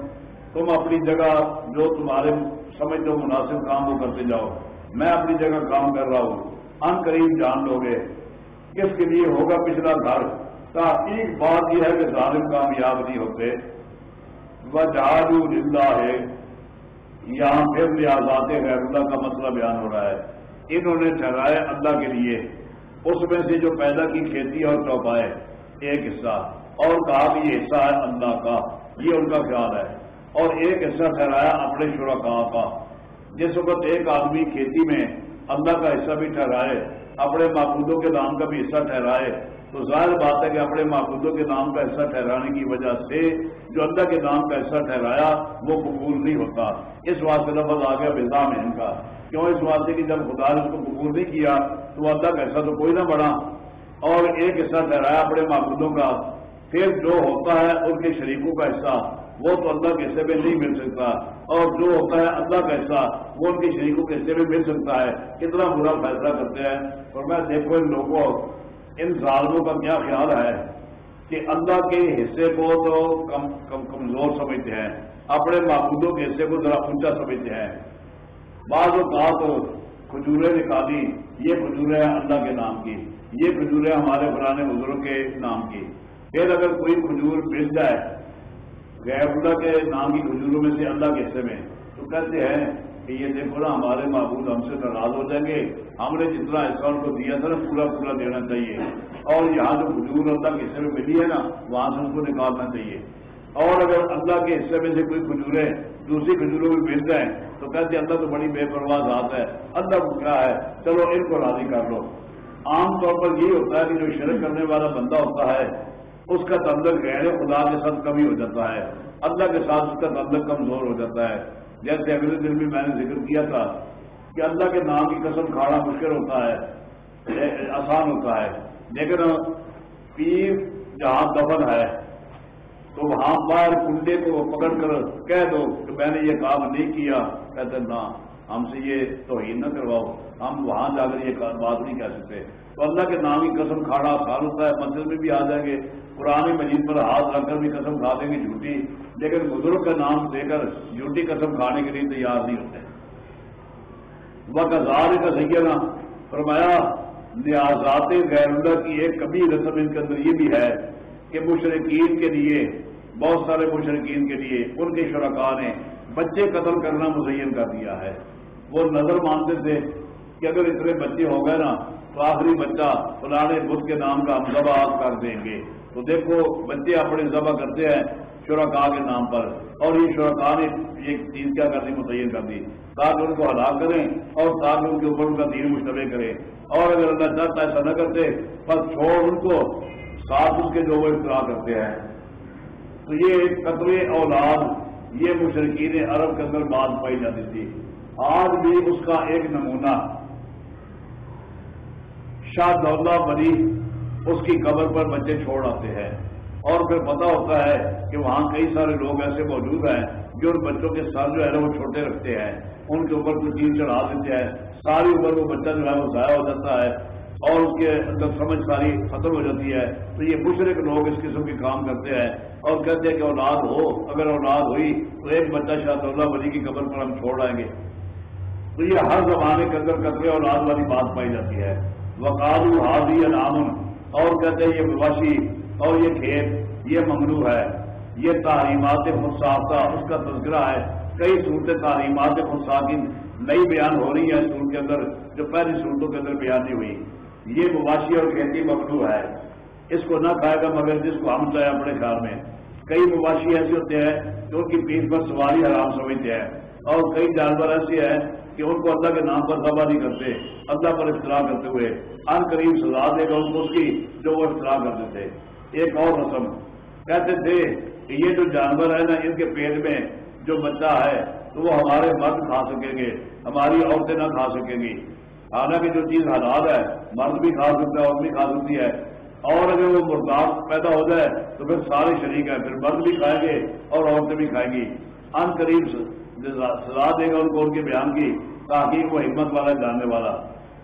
تم اپنی جگہ جو تمہارے سمجھ دو مناسب کام وہ کرتے جاؤ۔ میں اپنی جگہ کام کر رہا ہوں۔ ان قریب جان لو گے۔ کس کے لیے ہوگا پچھلا گھر؟ ایک بات یہ ہے کہ ظالم کامیاب نہیں ہوتے۔ وہ جہاز زندہ ہے یہاں پھر بھی آزاد غیر اللہ کا مسئلہ بیان ہو رہا ہے۔ انہوں نے ٹھہرائے اللہ کے لیے۔ اس میں سے جو پیدا کی کھیتی اور چوپائے، ایک حصہ۔ اور کہا کہ یہ حصہ ہے اللہ کا۔ یہ ان کا خیال ہے۔ اور ایک حصہ ٹھہرایا اپنے شرکا کا۔ جس وقت ایک آدمی کھیتی میں اللہ کا حصہ بھی ٹھہرائے، اپنے معبودوں کے نام کا بھی حصہ ٹھہرائے، تو ظاہر بات ہے کہ اپنے معبودوں کے نام کا حصہ ٹھہرانے کی وجہ سے جو اللہ کے نام کا حصہ ٹھہرایا، وہ قبول نہیں ہوتا۔ اس واسطے لفظ آ گیا بزام ان کا۔ کیوں؟ اس واسطے کہ جب خدا نے اس کو قبول نہیں کیا، تو اللہ کا حصہ تو کوئی نہ بڑھا اور ایک حصہ ٹھہرایا اپنے معبودوں کا، پھر جو ہوتا ہے ان کے شریکوں کا حصہ۔ وہ تو اللہ کے حصے میں نہیں مل سکتا۔ اور جو ہوتا ہے اللہ کا حصہ، وہ ان کے شریکوں کے حصے میں مل سکتا ہے۔ کتنا برا فیصلہ کرتے ہیں۔ اور میں دیکھو ان لوگوں، ان ظالموں کا کیا خیال ہے کہ اللہ کے حصے کو تو کم کم، کمزور سمجھتے ہیں۔ اپنے معبودوں کے حصے کو ذرا اونچا سمجھتے ہیں۔ بعض اوقات تو کھجورے نکالی، یہ کھجورے ہیں اللہ کے نام کی۔ یہ کھجورے ہمارے پرانے بزرگ کے نام کی۔ پھر اگر کوئی کھجور مل جائے غیر اللہ کے نام کی کھجوروں میں سے اللہ کے حصے میں۔ تو کہتے ہیں کہ یہ دیکھو نا، ہمارے معبود ہم سے ناراض ہو جائیں گے۔ ہم نے جتنا حصہ ان کو دیا تھا نا، پورا پورا دینا چاہیے۔ اور یہاں جو حضور اللہ کے حصے میں ملی ہے نا، وہاں سے ان کو نکالنا چاہیے۔ اور اگر اللہ کے حصے میں سے کوئی کھجوریں دوسری کھجوروں میں مل جائیں، تو کہتے اللہ تو بڑی بے پرواہ ذات ہے۔ اللہ کو کیا ہے؟ چلو ان کو راضی کر لو۔ عام طور پر یہی ہوتا ہے کہ جو شرک کرنے والا بندہ ہوتا ہے اس کا تندر غیر خدا کے ساتھ کمی ہو جاتا ہے۔ اللہ کے ساتھ اس کا تندر کمزور ہو جاتا ہے۔ جیسے اگلے دن بھی میں نے ذکر کیا تھا کہ اللہ کے نام کی قسم کھانا مشکل ہوتا ہے آسان ہوتا ہے۔ لیکن پیر جہاں دفن ہے، تو وہاں پر کنڈے کو پکڑ کر کہہ دو کہ میں نے یہ کام نہیں کیا۔ کہتے نہ، ہم سے یہ توہین نہ کرواؤ۔ ہم وہاں جا کر یہ بات نہیں کہہ سکتے۔ تو اللہ کے نام کی قسم کھانا آسان ہوتا ہے منزل میں بھی آ جائیں گے۔ پرانی مجید پر ہاتھ رکھ کر بھی قسم کھا دیں گے جھوٹی، لیکن بزرگ کا نام دے کر جھوٹی قسم کھانے کے لیے تیار نہیں ہوتے۔ وقت ہزار کا سیاح فرمایا، نیازات غیر اللہ کی ایک کبھی رسم ان کے اندر یہ بھی ہے کہ مشرقین کے لیے، بہت سارے مشرقین کے لیے ان کے شرکا نے بچے قتل کرنا مزین کر دیا ہے۔ وہ نظر مانتے تھے کہ اگر اتنے بچے ہو گئے نا، تو آخری بچہ فلانے بدھ کے نام کا ہم ذبح کر دیں گے۔ تو دیکھو، بچے اپنے ذبح کرتے ہیں شرکا کے نام پر، اور یہ شرکا نے ایک چیز کیا کر دی متعین کر دی۔ تاکہ ان کو ہلاک کریں اور تاکہ ان کے اوپر ان کا دین مشتبہ کریں۔ اور اگر اللہ چاہتا ایسا نہ کرتے، بس چھوڑ ان کو۔ ساتھ اس کے جو وہ اختراع کرتے ہیں۔ تو یہ قطر اولاد، یہ مشرقین عرب کے اندر بات پائی جاتی تھی۔ آج بھی اس کا ایک نمونہ شاہ دولہ بنی اس کی قبر پر بچے چھوڑ آتے ہیں۔ اور پھر پتا ہوتا ہے کہ وہاں کئی سارے لوگ ایسے موجود ہیں جو ان بچوں کے سر جو ہے وہ چھوٹے رکھتے ہیں۔ ان کے اوپر کوئی چیز چڑھا دیتے ہیں۔ ساری عمر وہ بچہ جو ہے وہ ضائع ہو جاتا ہے اور اس کے اندر سمجھ ساری ختم ہو جاتی ہے۔ تو یہ مشرق لوگ اس قسم کے کام کرتے ہیں اور کہتے ہیں کہ اولاد ہو، اگر اولاد ہوئی تو ایک بچہ شاہ اللہ ولی کی قبر پر ہم چھوڑ آئیں گے۔ تو یہ ہر زمانے کے اندر کرتے اولاد والی بات پائی جاتی ہے۔ وقال حاضی نامن اور کہتے ہیں یہ مواشی اور یہ کھیت، یہ ممنوع ہے، یہ تعلیمات خود اس کا تذکرہ ہے۔ کئی صورتیں تعلیمات خود کی نئی بیان ہو رہی ہے سور کے اندر، جو پہلی صورتوں کے اندر بیان نہیں ہوئی۔ یہ مواشی اور کھیتی ممنوع ہے۔ اس کو نہ کھائے گا مگر جس کو ہم چاہے اپنے خیال میں۔ کئی مواشی ایسے ہوتے ہیں جو ان کی پیٹ پر سواری حرام سمجھتے ہیں اور کئی جانور ایسے ہیں کہ ان کو اللہ کے نام پر دبا نہیں کرتے، اللہ پر افتراح کرتے ہوئے۔ ان قریب سزا دے گا ان کو اس کی جو وہ افتراح کرتے تھے ایک اور رسم، کہتے تھے کہ یہ جو جانور ہے نا، ان کے پیٹ میں جو بچہ ہے، تو وہ ہمارے مرد کھا سکیں گے، ہماری عورتیں نہ کھا سکیں گی۔ حالانکہ جو چیز حالات ہے، مرد بھی کھا سکتا ہے، عورت بھی کھا سکتی ہے۔ اور اگر وہ مرداد پیدا ہو جائے، تو پھر سارے شریک ہیں، پھر مرد بھی کھائیں گے اور عورتیں بھی کھائیں گی۔ ان قریب سزا دے گا ان کو ان کے بیان کی، تاکہ وہ ہمت والا، جاننے والا۔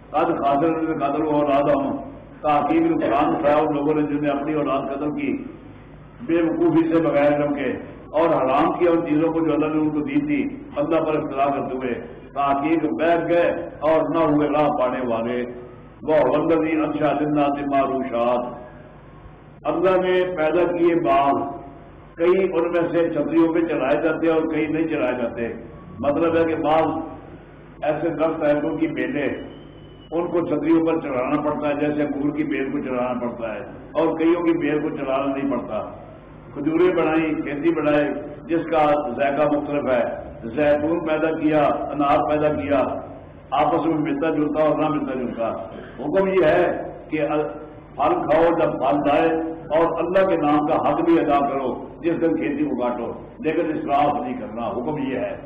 قد خاصر قدر وہ اولاد ہوں، تاکہ قرآن اٹھایا ان لوگوں نے جنہیں اپنی اولاد قدر کی، بے وقوفی سے بغیر کر کے اور حرام کیا ان چیزوں کو جو اللہ نے ان کو دی تھی، اللہ پر اختلاف کرتے ہوئے، تاکہ بیٹھ گئے اور نہ ہوئے راہ پانے والے۔ وہ وندی اچھا جنات معروشات اللہ نے پیدا کیے باغ کئی ان میں سے چھتریوں پہ چلائے جاتے ہیں اور کئی نہیں چلائے جاتے۔ مطلب ہے کہ بعض ایسے درخت ہے ان کی بیٹے، ان کو چھتریوں پر چڑھانا پڑتا ہے، جیسے انگور کی بیل کو چڑھانا پڑتا ہے، اور کئیوں کی بیل کو چڑھانا نہیں پڑتا۔ کھجورے بڑھائی کھیتی بڑھائے جس کا ذائقہ مختلف ہے۔ زیتون پیدا کیا، انار پیدا کیا، آپس میں ملتا جلتا اور نہ ملتا جلتا۔ حکم یہ ہے کہ پھل کھاؤ جب پھل جائے اور اللہ کے نام کا حق بھی ادا کرو، جس دن کھیتی کو کاٹو لیکن اسراف نہیں کرنا، حکم یہ ہے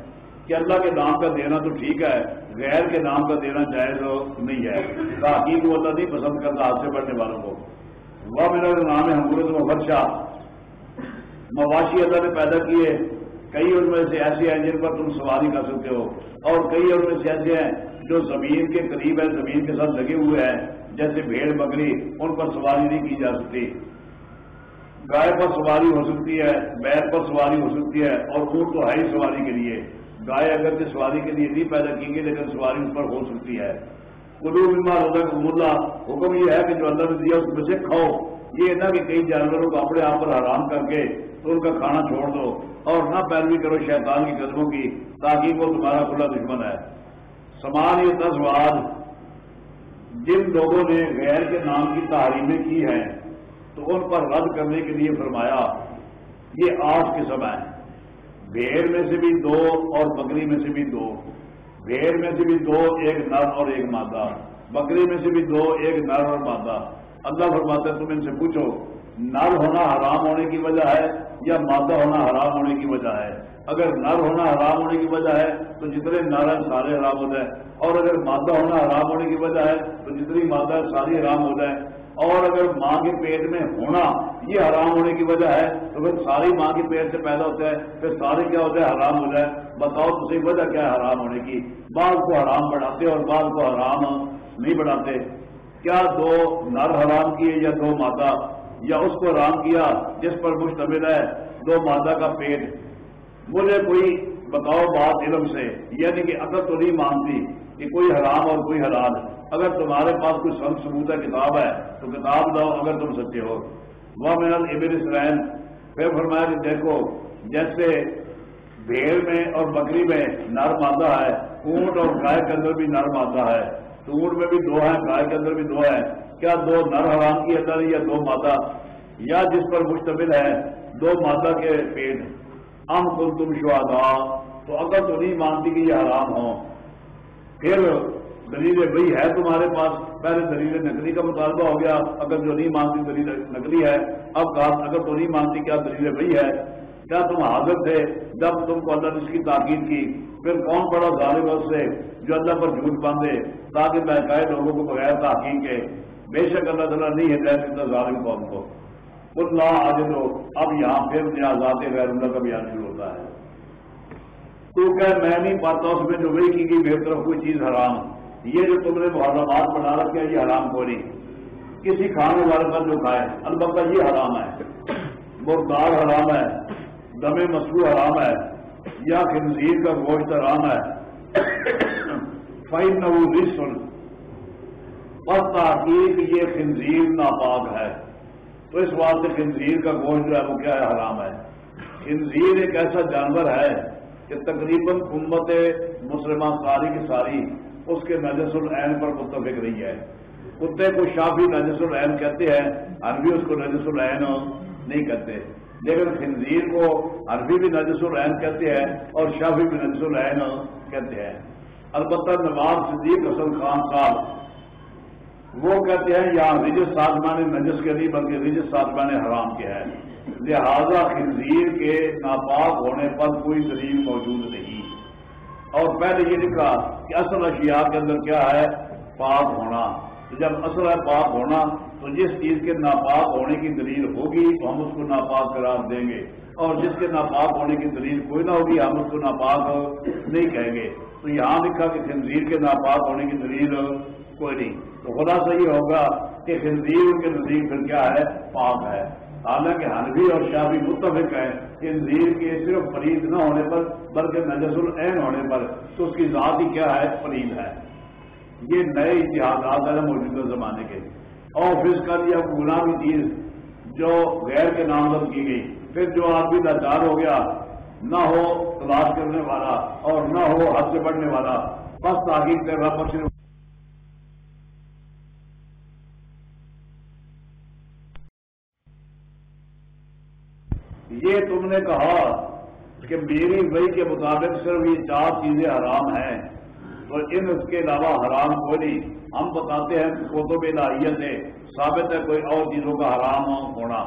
کہ اللہ کے نام کا دینا تو ٹھیک ہے، غیر کے نام کا دینا جائز نہیں ہے۔ تاکہ وہ اللہ نہیں پسند کرتا، ہاتھ سے بڑھنے والوں کو۔ وہ میرا نام ہے حمورت مبرشا مواشی اللہ نے پیدا کیے۔ کئی ان میں سے ایسے ہیں جن پر تم سواری کر سکتے ہو۔ اور کئی ان میں سے ایسے ہیں جو زمین کے قریب ہے زمین کے ساتھ لگے ہوئے ہیں۔ جیسے بھیڑ بکری، ان پر سواری نہیں کی جا سکتی۔ گائے پر سواری ہو سکتی ہے بیل پر سواری ہو سکتی ہے، اور اونٹ تو ہے ہی سواری کے لیے۔ گائے اگر کے سواری کے لیے نہیں پیدا کی گئی لیکن سواری اس پر ہو سکتی ہے۔ قدو بیمار ہوتا ہے ملا، حکم یہ ہے کہ جو اللہ نے دیا اس میں سے کھاؤ۔ یہ نہ کہ کئی جانوروں کو اپنے آپ پر حرام کر کے تو ان کا کھانا چھوڑ دو، اور نہ پیروی کرو شیطان کی قدموں کی، تاکہ وہ تمہارا کھلا دشمن ہے۔ سمان یہ تصوار جن لوگوں نے غیر کے نام کی تعلیمیں کی ہیں، تو ان پر رد کرنے کے لیے فرمایا، یہ آج کے سمے بھیڑ میں سے بھی دو اور بکری میں سے بھی دو۔ بھیڑ میں سے بھی دو، ایک نر اور ایک مادہ۔ بکری میں سے بھی دو، ایک نر اور مادہ۔ اللہ فرماتا ہے، تم ان سے پوچھو، نر ہونا حرام ہونے کی وجہ ہے یا مادہ ہونا حرام ہونے کی وجہ ہے؟ اگر نر ہونا حرام ہونے کی وجہ ہے تو جتنے نر ہیں سارے حرام ہو جائیں۔ اور اگر مادہ ہونا حرام ہونے کی وجہ ہے تو جتنی مادہ ہے ساری حرام ہو جائیں۔ اور اگر ماں کے پیٹ میں ہونا یہ حرام ہونے کی وجہ ہے تو پھر ساری ماں کے پیٹ سے پیدا ہوتا ہے، پھر سارے کیا ہوتا ہے حرام ہو جائے بتاؤ تو صحیح وجہ کیا ہے حرام ہونے کی؟ بعض کو حرام بڑھاتے اور بعض کو حرام نہیں بڑھاتے۔ کیا دو نر حرام کیے یا دو مادہ؟ یا اس کو حرام کیا جس پر مشتمل ہے؟ دو مادہ کا پیٹ۔ مجھے کوئی بتاؤ بات علم سے یعنی کہ اگر تو نہیں مانتی کہ کوئی حرام اور کوئی حلال اگر تمہارے پاس کوئی سن ثبوت کتاب ہے، تو کتاب دو اگر تم سچے ہو۔ وہ میرا ابن اسرائیل پھر فرمایا کہ دیکھو، جیسے بھیڑ میں اور بکری میں نر مادہ ہے، اونٹ اور گائے کے اندر بھی نر مادہ ہے۔ تو اونٹ میں بھی دو ہے گائے کے اندر بھی دو ہے کیا دو نر حرام کی اندر یا دو مادہ یا جس پر مشتمل ہے، دو مادہ کے پیٹ۔ ام کل تم شہادا تو اگر تو نہیں مانتی کہ یہ حرام ہو۔ پھر دلیل وہی ہے تمہارے پاس۔ پہلے دلیل نقلی کا مطالبہ ہو گیا۔ اگر جو نہیں مانتی دلیل نقلی ہے۔ اب کہا اگر تو نہیں مانتی کیا دلیل وہی ہے۔ کیا تم حاضر تھے جب تم کو اللہ نے اس کی تاکید کی؟ پھر کون پڑا ظالم اس سے جو اللہ پر جھوٹ باندھے تاکہ بہکائے لوگوں کو بغیر تحقیق کے؟ بے شک اللہ تعالیٰ نہیں ہے اتنا ظالم قوم کو۔ اللہ آج تو اب یہاں پھر آزاد غیر اللہ کا بیان شروع ہوتا ہے۔ تو کہ میں نہیں پاتا اس میں جو وہی کی گئی بہتر کوئی چیز حرام۔ یہ جو تم نے محرمات بنا رکھے ہیں، یہ حرام کو نہیں۔ کسی کھانے والے پر جو کھائے، البتہ یہ حرام ہے۔ مردار حرام ہے، دم مسلو حرام ہے، یا خنزیر کا گوشت حرام ہے۔ فائن نو رسن اور تحقیق یہ خنزیر ناپاک ہے۔ تو اس واسطے خنزیر کا گوشت جو ہے وہ کیا ہے؟ حرام ہے۔ خنزیر ایک ایسا جانور ہے کہ تقریباً امت مسلمان ساری کی ساری اس کے نجس العین پر متفق رہی ہے۔ کتے کو شافی نجس العین کہتے ہیں، عربی اس کو نجس العین نہیں کہتے۔ لیکن خنزیر کو عربی بھی نجس العین کہتے ہیں اور شافی بھی نجس العین کہتے ہیں۔ البتہ نواز صدیق حسن خان صاحب وہ کہتے ہیں یہاں رجس سازمان نجس کے نہیں، بلکہ رجس سازمان حرام کے ہے لہذا خنزیر کے ناپاک ہونے پر کوئی دلیل موجود نہیں۔ اور پہلے یہ لکھا کہ اصل اشیاء کے اندر کیا ہے؟ پاک ہونا۔ تو جب اصل ہے پاک ہونا، تو جس چیز کے ناپاک ہونے کی دلیل ہوگی، تو ہم اس کو ناپاک قرار دیں گے۔ اور جس کے ناپاک ہونے کی دلیل کوئی نہ ہوگی، ہم اس کو ناپاک نہیں کہیں گے۔ تو یہاں لکھا کہ خنزیر کے ناپاک ہونے کی دلیل کوئی نہیں۔ تو خلاصہ یہ ہوگا کہ خنزیر کے نزدیک پھر کیا ہے؟ پاک ہے۔ حالانکہ حنوی اور شافی متفق ہے کہ زیر کے صرف فرید نہ ہونے پر، بلکہ نجس العین ہونے پر، تو اس کی ذات ہی کیا ہے؟ فرید ہے۔ یہ نئے اتحادات ہیں موجودہ زمانے کے۔ اور فزیکل یا غلامی چیز جو غیر کے نامزد کی گئی۔ پھر جو آدمی لاچار ہو گیا نہ ہو تلاش کرنے والا اور نہ ہو حد سے بڑھنے والا۔ بس تاکہ رب صرف یہ تم نے کہا کہ میری وہی کے مطابق صرف یہ چار چیزیں حرام ہیں۔ تو ان اس کے علاوہ حرام کوئی نہیں۔ ہم بتاتے ہیں کہ کوتب الہیت ہے ثابت ہے کوئی اور چیزوں کا حرام ہونا۔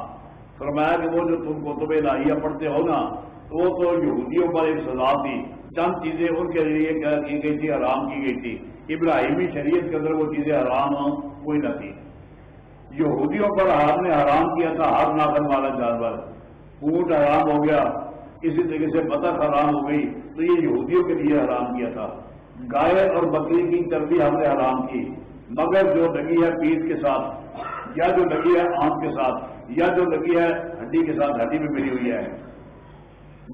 فرمایا کہ وہ جو تم کوتب الہیہ پڑھتے ہو نا وہ تو یہودیوں پر ایک سزا تھی چند چیزیں ان کے لیے کیا کی گئی تھی، حرام کی گئی تھی۔ ابراہیمی شریعت کے اندر وہ چیزیں حرام کوئی نہ تھی۔ یہودیوں پر ہم نے حرام کیا تھا، ہر ناخن والا جانور۔ اونٹ حرام ہو گیا، اسی طریقے سے بطخ حرام ہو گئی۔ تو یہ یہودیوں کے لیے حرام کیا تھا۔ گائے اور بکری کی چربی ہم نے حرام کی۔ مگر جو لگی ہے پیٹ کے ساتھ، یا جو لگی ہے آنکھ کے ساتھ، یا جو لگی ہے ہڈی کے ساتھ، ہڈی میں ملی ہوئی ہے۔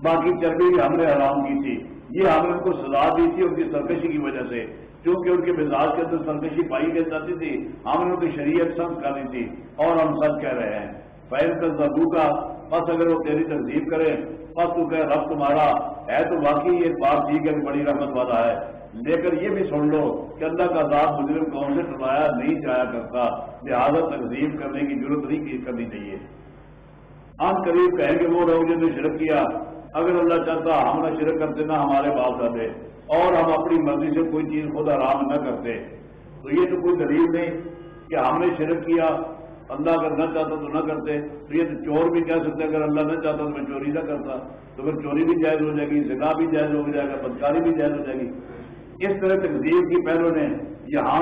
باقی چربی بھی ہم نے حرام کی تھی، یہ ہم نے ان کو سزا دی تھی ان کی سرکشی کی وجہ سے۔ کیونکہ ان کے مزاج کے اندر سرکشی پائی گئی جاتی تھی، ہم نے ان کی شریعت سب کرنی تھی اور ہم سب کہہ رہے ہیں۔ فیل کا زبو کا بس اگر وہ تیری تنظیم کرے بس تو کہ رب تمہارا ہے تو واقعی یہ بات ٹھیک ہے بڑی رحمت والا ہے۔ لیکن یہ بھی سن لو کہ اللہ کا ذات مجرم کون سے ٹرایا نہیں جایا کرتا۔ لہٰذا تنظیم کرنے کی ضرورت نہیں کرنی چاہیے۔ ان قریب کہیں گے، وہ لوگ جنہوں نے شرک کیا اگر اللہ چاہتا ہم نہ شرک کرتے، نہ ہمارے باپ دادے اور ہم اپنی مرضی سے کوئی چیز خود آرام نہ کرتے، تو یہ تو کوئی دلیل نہیں کہ ہم نے شرک کیا، اللہ اگر نہ چاہتا تو نہ کرتے، تو یہ تو چور بھی کہہ سکتے، اگر اللہ نہ چاہتا تو میں چوری نہ کرتا، تو پھر چوری بھی جائز ہو جائے گی، زنا بھی جائز ہو جائے گا، بدکاری بھی جائز ہو جائے گی۔ اس طرح تقدیر کی پہلو نے یہاں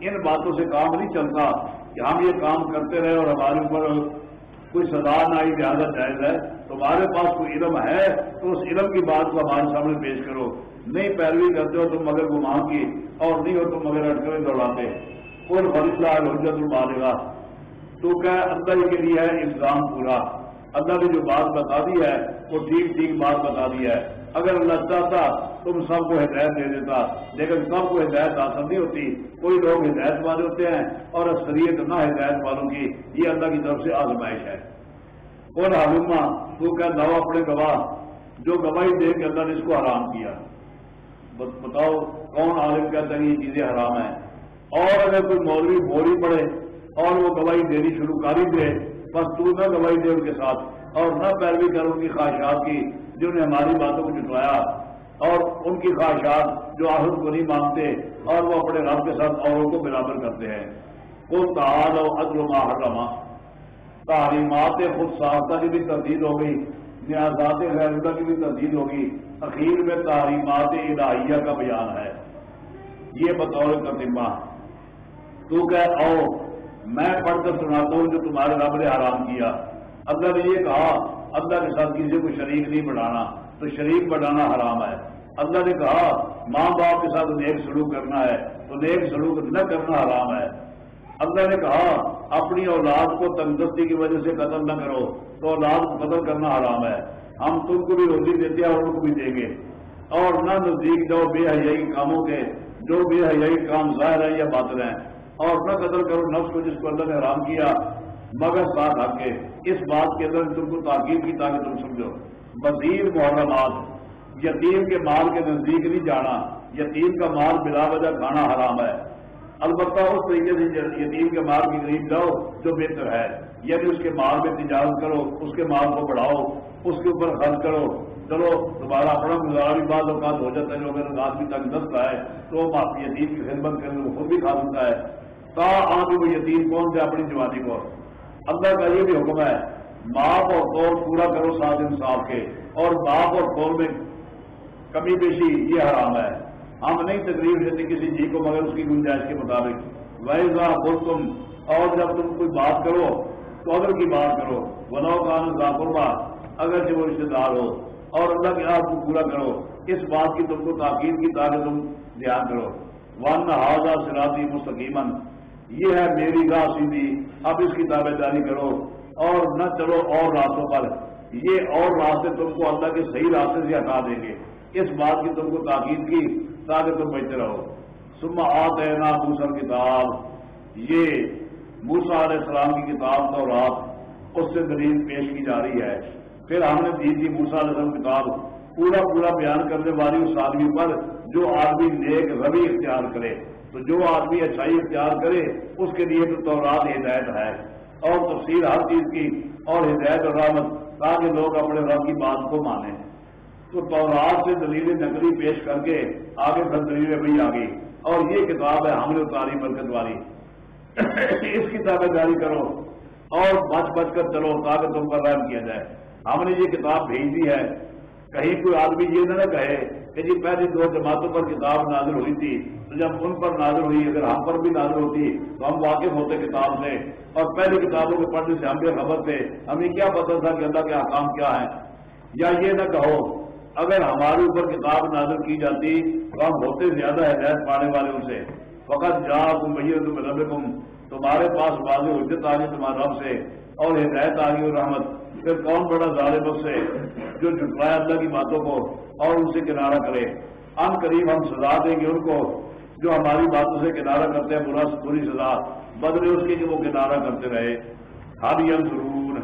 ان باتوں سے کام نہیں چلتا کہ ہم یہ کام کرتے رہے اور ہمارے اوپر کوئی سزا نہ آئی لہٰذا جائز ہے، تمہارے پاس کوئی علم ہے، تو اس علم کی بات کو ہمارے سامنے پیش کرو۔ نہیں پیروی کرتے ہو تم مگر گمان کی، اور نہیں ہو تم مگر اٹکے دوڑاتے۔ کوئی فریصلہ حجت المالگا تو کیا اللہ کے لیے ہے الزام پورا۔ اللہ نے جو بات بتا دی ہے، وہ ٹھیک ٹھیک بات بتا دی ہے۔ اگر اللہ چاہتا تم سب کو ہدایت دے دیتا، لیکن سب کو ہدایت حاصل نہیں ہوتی، کوئی لوگ ہدایت والے ہوتے ہیں اور اکثریت نہ ہدایت والوں کی، یہ اللہ کی طرف سے آزمائش ہے۔ اور حلوما تو کیا دو اپنے گواہ، جو گواہی دے کے اللہ نے اس کو حرام کیا۔ بتاؤ، کون عالم کہتا ہے یہ چیزیں حرام ہیں؟ اور اگر کوئی مولوی بوری پڑے اور وہ گواہی دینی شروع کر ہی دے، بس تو نہ گواہی دے ان کے ساتھ، اور نہ پیروی کر ان کی خواہشات کی۔ جنہوں نے ہماری باتوں کو جٹوایا اور ان کی خواہشات جو آہد کو نہیں مانتے اور وہ اپنے رب کے ساتھ اوروں کو برابر کرتے ہیں۔ وہ تعال اور عدل و محرمہ تعلیمات خود ساختہ کی بھی تردید ہو گئی، نیازات غیرتا کی بھی تردید ہوگی اخیر میں تعلیمات الہیہ کا بیان ہے۔ یہ بطور کا تو کہ آؤ، میں پڑھ کر سناتا ہوں جو تمہارے رب نے حرام کیا۔ اللہ نے یہ کہا اللہ کے ساتھ کسی کو شریک نہیں بڑھانا تو شریک بڑھانا حرام ہے۔ اللہ نے کہا، ماں باپ کے ساتھ نیک سلوک کرنا ہے، تو نیک سلوک نہ کرنا حرام ہے۔ اللہ نے کہا، اپنی اولاد کو تندرستی کی وجہ سے قتل نہ کرو، تو اولاد کو قتل کرنا حرام ہے۔ ہم تم کو بھی روزی دیتے ہیں، اور ان کو بھی دیں گے۔ اور نہ نزدیک جاؤ بے حیائی کاموں کے، جو بھی ہے یہی کام ظاہر ہے یا باطل ہے اور نہ قدر کرو نفس کو جس کو اللہ نے حرام کیا مگر ساتھ آ کے اس بات کے اندر تم کو تاکید کی تاکہ تم سمجھو۔ مزید محرمات یتیم کے مال کے نزدیک نہیں جانا۔ یتیم کا مال بلا وجہ کھانا حرام ہے۔ البتہ اس طریقے سے یتیم کے مال کی قریب جاؤ جو بہتر ہے۔ یعنی اس کے مال میں تجارت کرو، اس کے مال کو بڑھاؤ، اس کے اوپر خرچ کرو۔ چلو، دوبارہ اپنا گزارا بھی بعض اوقات ہو جاتا ہے، جو اگر آدمی تک دستا ہے، تو وہ یتیم کی خدمت کرنے وہ خود بھی کھا سکتا ہے۔ تا آج وہ یتیم کون سے اپنی جوانی کو اللہ کا یہ بھی حکم ہے باپ اور قول پورا کرو سات انصاف کے۔ اور باپ اور قول میں کمی بیشی یہ حرام ہے۔ ہم نہیں تکلیف دیتے کسی جی کو مگر اس کی گنجائش کے مطابق۔ ویزا بول تم اور جب تم کوئی بات کرو تو اگر کی بات کرو۔ بناؤ قانون ذاکر اگر جو وہ رشتے دار ہو۔ اور اللہ کے آپ کو پورا کرو۔ اس بات کی تم کو تاکید کی تاکہ تم دھیان کرو۔ ون حاضہ سراتی مستقیمن یہ ہے میری راہ سیدھی، اب اس کی تابے داری کرو اور نہ چلو اور راستوں پر۔ یہ اور راستے تم کو اللہ کے صحیح راستے سے ہٹا دیں گے۔ اس بات کی تم کو تاکید کی تاکہ تم بچتے رہو۔ سما آتے نا موسر کتاب یہ موسا علیہ السلام کی کتاب تو رات اس سے دلیل پیش کی جا رہی ہے۔ پھر ہم نے دی تھی موسا السلام کتاب۔ پورا پورا بیان کرنے والی اس آدمی پر جو آدمی نیک روی اختیار کرے۔ تو جو آدمی اچھائی اختیار کرے، اس کے لیے تو تورات ہدایت ہے۔ اور تفصیل ہر چیز کی، اور ہدایت اور رحمت، تاکہ لوگ اپنے رب کی بات کو مانیں۔ تو تورات سے دلیل نقلی پیش کر کے آگے پھر دلیل بھائی آ گئی۔ اور یہ کتاب ہے ہم نے اتاری برکت والی۔ اس کی تابے داری کرو اور بچ بچ کر چلو تاکہ تم پر رحم کیا جائے۔ ہم نے یہ کتاب بھیج دی ہے۔ کہیں کوئی آدمی یہ نہ کہے کہ جی پہلی دو جماعتوں پر کتاب نازل ہوئی تھی، تو جب ان پر نازل ہوئی، اگر ہم پر بھی نازل ہوتی، تو ہم واقف ہوتے کتاب سے اور پہلی کتابوں کے پڑھنے سے ہم بھی خبر تھے۔ ہمیں کیا پتا تھا کہ اللہ کے حکام کیا ہے یا یہ نہ کہو، اگر ہمارے اوپر کتاب نازل کی جاتی، تو ہم ہوتے زیادہ ہدایت پانے والے ان سے۔ فقط جا تم بھیا تم رب تمہارے پاس واضح حجت آ گئی تمہارے رب سے، اور ہدایت آ گئی رحمت۔ پھر کون بڑا ظالم سے جو جھٹلایا اللہ کی باتوں کو؟ اور ان سے کنارہ کرے۔ ان قریب ہم سزا دیں گے ان کو جو ہماری باتوں سے کنارہ کرتے ہیں، برا بری سزا۔ بدلے اس کی کہ وہ کنارہ کرتے رہے۔ ہر یم ضرور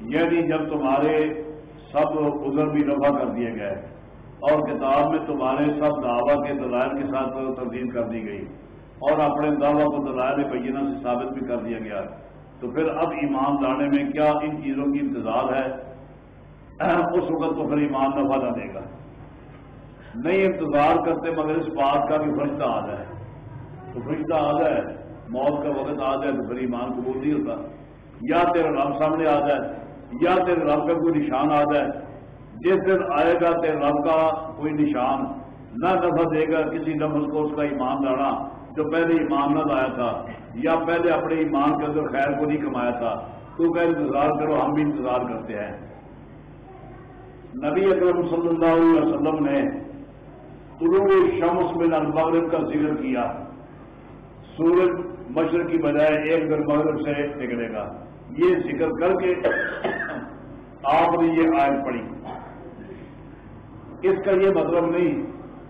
یعنی جب تمہارے سب عذر بھی رفع کر دیے گئے اور کتاب میں تمہارے سب دعوی کے دلائل کے ساتھ تبدیل کر دی گئی۔ اور اپنے دعوی کو دلائل بینہ سے ثابت بھی کر دیا گیا ہے۔ تو پھر اب ایمان لانے میں کیا ان چیزوں کی انتظار ہے؟ اس وقت تو پھر ایمان نفع نہ دے گا۔ نہیں انتظار کرتے مگر اس بات کا بھی فرشتہ آ جائے۔ تو فرشتہ آ جائے، موت کا وقت آ جائے تو پھر ایمان قبول نہیں ہوتا۔ یا تیرا رب سامنے آ جائے، یا تیرے رب کا کوئی نشان آ جائے۔ جس دن آئے گا تیرے رب کا کوئی نشان، نہ نفع دے گا کسی نفس کو اس کا ایمان لانا۔ جو پہلے ایمان نہ لایا تھا یا پہلے اپنے ایمان کے اندر خیر کو نہیں کمایا تھا، تو کہ انتظار کرو، ہم بھی انتظار کرتے ہیں۔ نبی اکرم صلی اللہ علیہ وسلم نے طلوع شمس میں المغرب کا ذکر کیا۔ سورج مشرق کی بجائے ایک دن مغرب سے نکلے گا۔ یہ ذکر کر کے آپ نے یہ آیت پڑھی۔ اس کا یہ مطلب نہیں،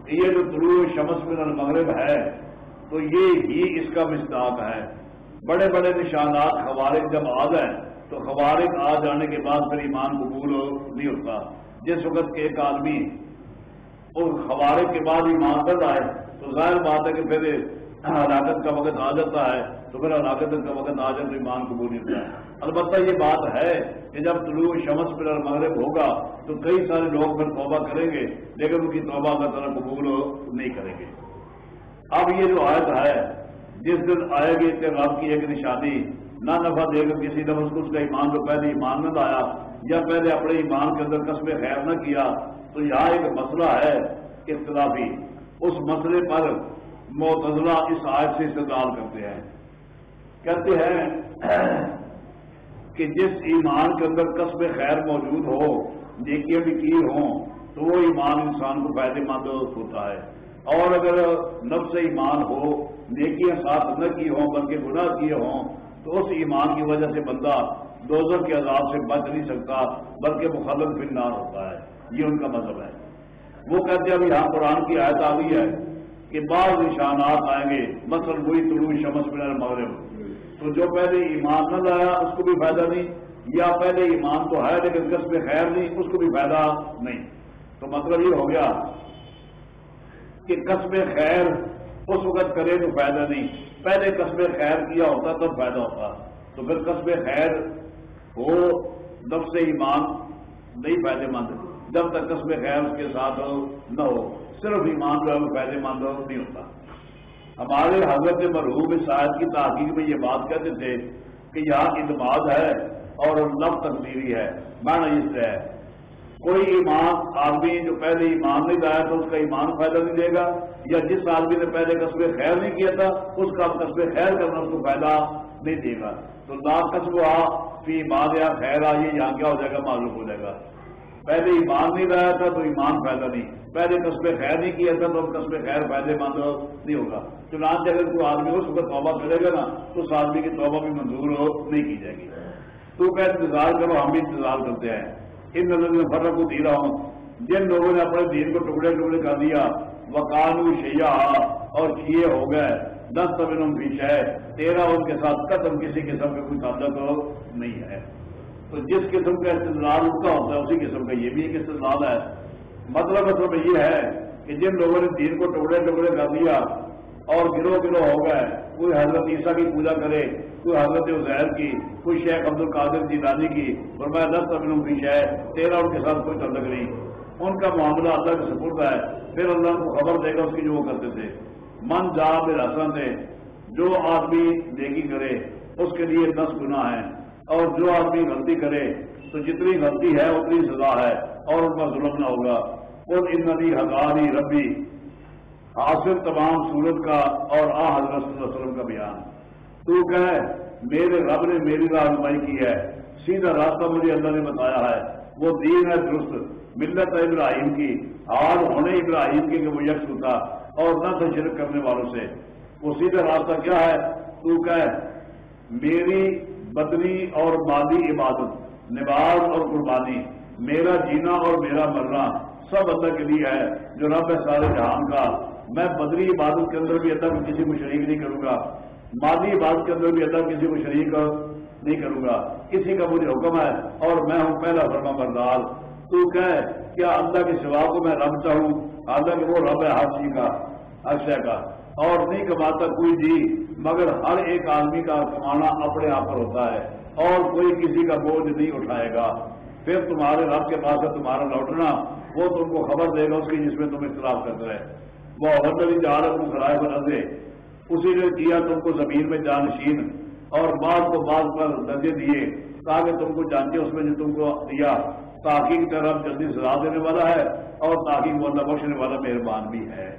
یہ جو طلوع شمس من المغرب ہے تو یہ ہی اس کا مستاق ہے۔ بڑے بڑے نشانات خوارق جب آ جائیں تو خوارق آ جانے کے بعد پھر ایمان قبول نہیں ہوتا۔ جس وقت کے ایک آدمی اور خوارق کے بعد ایمان کر آئے تو ظاہر بات ہے کہ پھر ہلاکت کا وقت آ جاتا ہے۔ تو پھر ہلاکت کا وقت آ جائے تو ایمان قبول نہیں ہوتا۔ ہے البتہ یہ بات ہے کہ جب طلوع شمس پر مغرب ہوگا تو کئی سارے لوگ پھر توبہ کریں گے، لیکن ان کی توبہ کا طرح قبول نہیں کریں گے۔ اب یہ جو آیت ہے، جس دن آئے گی کہ رب کی ایک نشانی، نہ نفع دے گا کسی نفس کو اس کا ایمان جو پہلے ایمان نہ لایا یا پہلے اپنے ایمان کے اندر قصبے خیر نہ کیا، تو یہاں ایک مسئلہ ہے اختلافی۔ اس مسئلے پر معتضلہ اس آیت سے استعمال کرتے ہیں۔ کہتے ہیں کہ جس ایمان کے اندر قصب خیر موجود ہو، نیکیاں بھی کی ہوں، تو وہ ایمان انسان کو فائدے مند ہوتا ہے۔ اور اگر نفس ایمان ہو، نیکیاں ساتھ نہ کی ہوں، بلکہ گناہ کیے ہوں، تو اس ایمان کی وجہ سے بندہ دوزر کے عذاب سے بچ نہیں سکتا، بلکہ مخالف نار ہوتا ہے۔ یہ ان کا مذہب ہے۔ وہ کہتے ہیں، ابھی یہاں قرآن کی آیت آ گئی ہے کہ بعض نشانات آئیں گے، مثلا وہی طلوع شمس بن مغرب تو جو پہلے ایمان نہ لایا، اس کو بھی فائدہ نہیں، یا پہلے ایمان تو ہے لیکن قصب خیر نہیں، اس کو بھی فائدہ نہیں۔ تو مطلب یہ ہو گیا کہ قصب خیر اس وقت کرے تو فائدہ نہیں۔ پہلے قصب خیر کیا ہوتا تب فائدہ ہوتا۔ تو پھر قصب خیر ہو نفس ایمان نہیں فائدے مند۔ جب تک قصب خیر اس کے ساتھ ہو نہ ہو، صرف ایمان جو ہے وہ فائدے مند ہو نہیں ہوتا۔ ہمارے حضرت مرحوم شاید کی تحقیق میں یہ بات کہتے تھے کہ یہاں اعتماد ہے اور لب تقدیری ہے مانا اس سے ہے۔ کوئی ایمان آدمی جو پہلے ایمان نہیں لایا تو اس کا ایمان فائدہ نہیں دے گا، یا جس آدمی نے پہلے قصبے خیر نہیں کیا تھا، اس کا قصبے خیر کرنا اس کو فائدہ نہیں دے گا۔ تو لا قصب آ فی ایمان یا خیر آ، یہ یہاں کیا ہو جائے گا؟ معلوم ہو جائے گا۔ پہلے ایمان نہیں لایا تھا تو ایمان فائدہ نہیں۔ پہلے قصبے خیر نہیں کیا تھا تو قصبے خیر فائدے مند نہیں ہوگا۔ چنانچہ اگر کوئی آدمی اس وقت توبہ کرے گا نا، تو اس آدمی کی توبہ بھی منظور ہو، نہیں کی جائے گی۔ تو کہ انتظار کرو، ہم بھی انتظار کرتے ہیں۔ ان نظر میں فرق کو دے رہا ہوں۔ جن لوگوں نے اپنے دین کو ٹکڑے ٹکڑے کر دیا وکانو شیا اور کیے ہو گئے۔ دس تبن پیچھ ہے تیرہ ان کے ساتھ قتل کسی قسم کا کوئی تعداد نہیں ہے۔ تو جس قسم کا استدلال اس کا ہوتا ہے، اسی قسم کا یہ بھی ایک استدلال ہے۔ مطلب مطلب یہ ہے کہ جن لوگوں نے دین کو ٹکڑے ٹکڑے کر دیا اور گروہ گروہ ہو گئے۔ کوئی حضرت عیسیٰ کی پوجا کرے، کوئی حضرت عزیر کی، کوئی شیخ عبد القادر جی دانی کی۔ اور میں دس ابن کی شہ تیرا ان کے ساتھ کوئی تعلق نہیں۔ ان کا معاملہ اللہ کے سپرد ہے۔ پھر اللہ کو خبر دے گا اس کی جو وہ کرتے تھے۔ من جا بے حسن تھے جو آدمی نیکی کرے، اس کے لیے دس گنا ہے اور جو آدمی غلطی کرے، تو جتنی غلطی ہے، اتنی سزا ہے۔ اور ان کا ظلم نہ ہوگا۔ اور ان ندی ہزاری ربی۔ حاصل تمام سورت کا اور آ حضرت صلی اللہ علیہ وسلم کا بیان۔ تو کہ میرے رب نے میری رہنمائی کی ہے، سیدھا راستہ مجھے اللہ نے بتایا ہے۔ وہ دین ہے درست، ملت ہے ابراہیم کی۔ حال ہونے ابراہیم کی کہ وہ یکس ہوتا اور نہ تو شرک کرنے والوں سے۔ وہ سیدھا راستہ کیا ہے؟ تو کہ میری بدنی اور مادی عبادت، نماز اور قربانی، میرا جینا اور میرا مرنا، سب اللہ کے لیے ہے، جو رب ہے سارے جہان کا۔ میں بدنی عبادت کے اندر بھی اللہ کو کسی کو شریک نہیں کروں گا، مادی عبادت کے اندر بھی اللہ کسی کو شریک نہیں کروں گا۔ کسی کا مجھے حکم ہے اور میں ہوں پہلا فرما بردار تو کہ کیا اللہ کے سوا کو میں رب چاہوں حالانکہ وہ رب ہے ہر چیز کا، ہر کا۔ اور نہیں کماتا کوئی جی مگر ہر ایک آدمی کا کمانا اپنے آپ پر ہوتا ہے اور کوئی کسی کا بوجھ نہیں اٹھائے گا۔ پھر تمہارے رب کے پاس ہے تمہارا لوٹنا، وہ تم کو خبر دے گا اس کی جس میں تم اختلاف کرتے رہے۔ محمد علی بھی جا رہا خرائے بنا اسی نے کیا جی ہاں تم کو زمین میں جانشین اور بعض کو بعض پر درجے دیے۔ تاکہ تم کو جانتے اس میں جو تم کو دیا۔ تاکہ کی طرف جلدی سزا دینے والا ہے اور تاکہ وہ اللہ بخشنے والا مہربان بھی ہے۔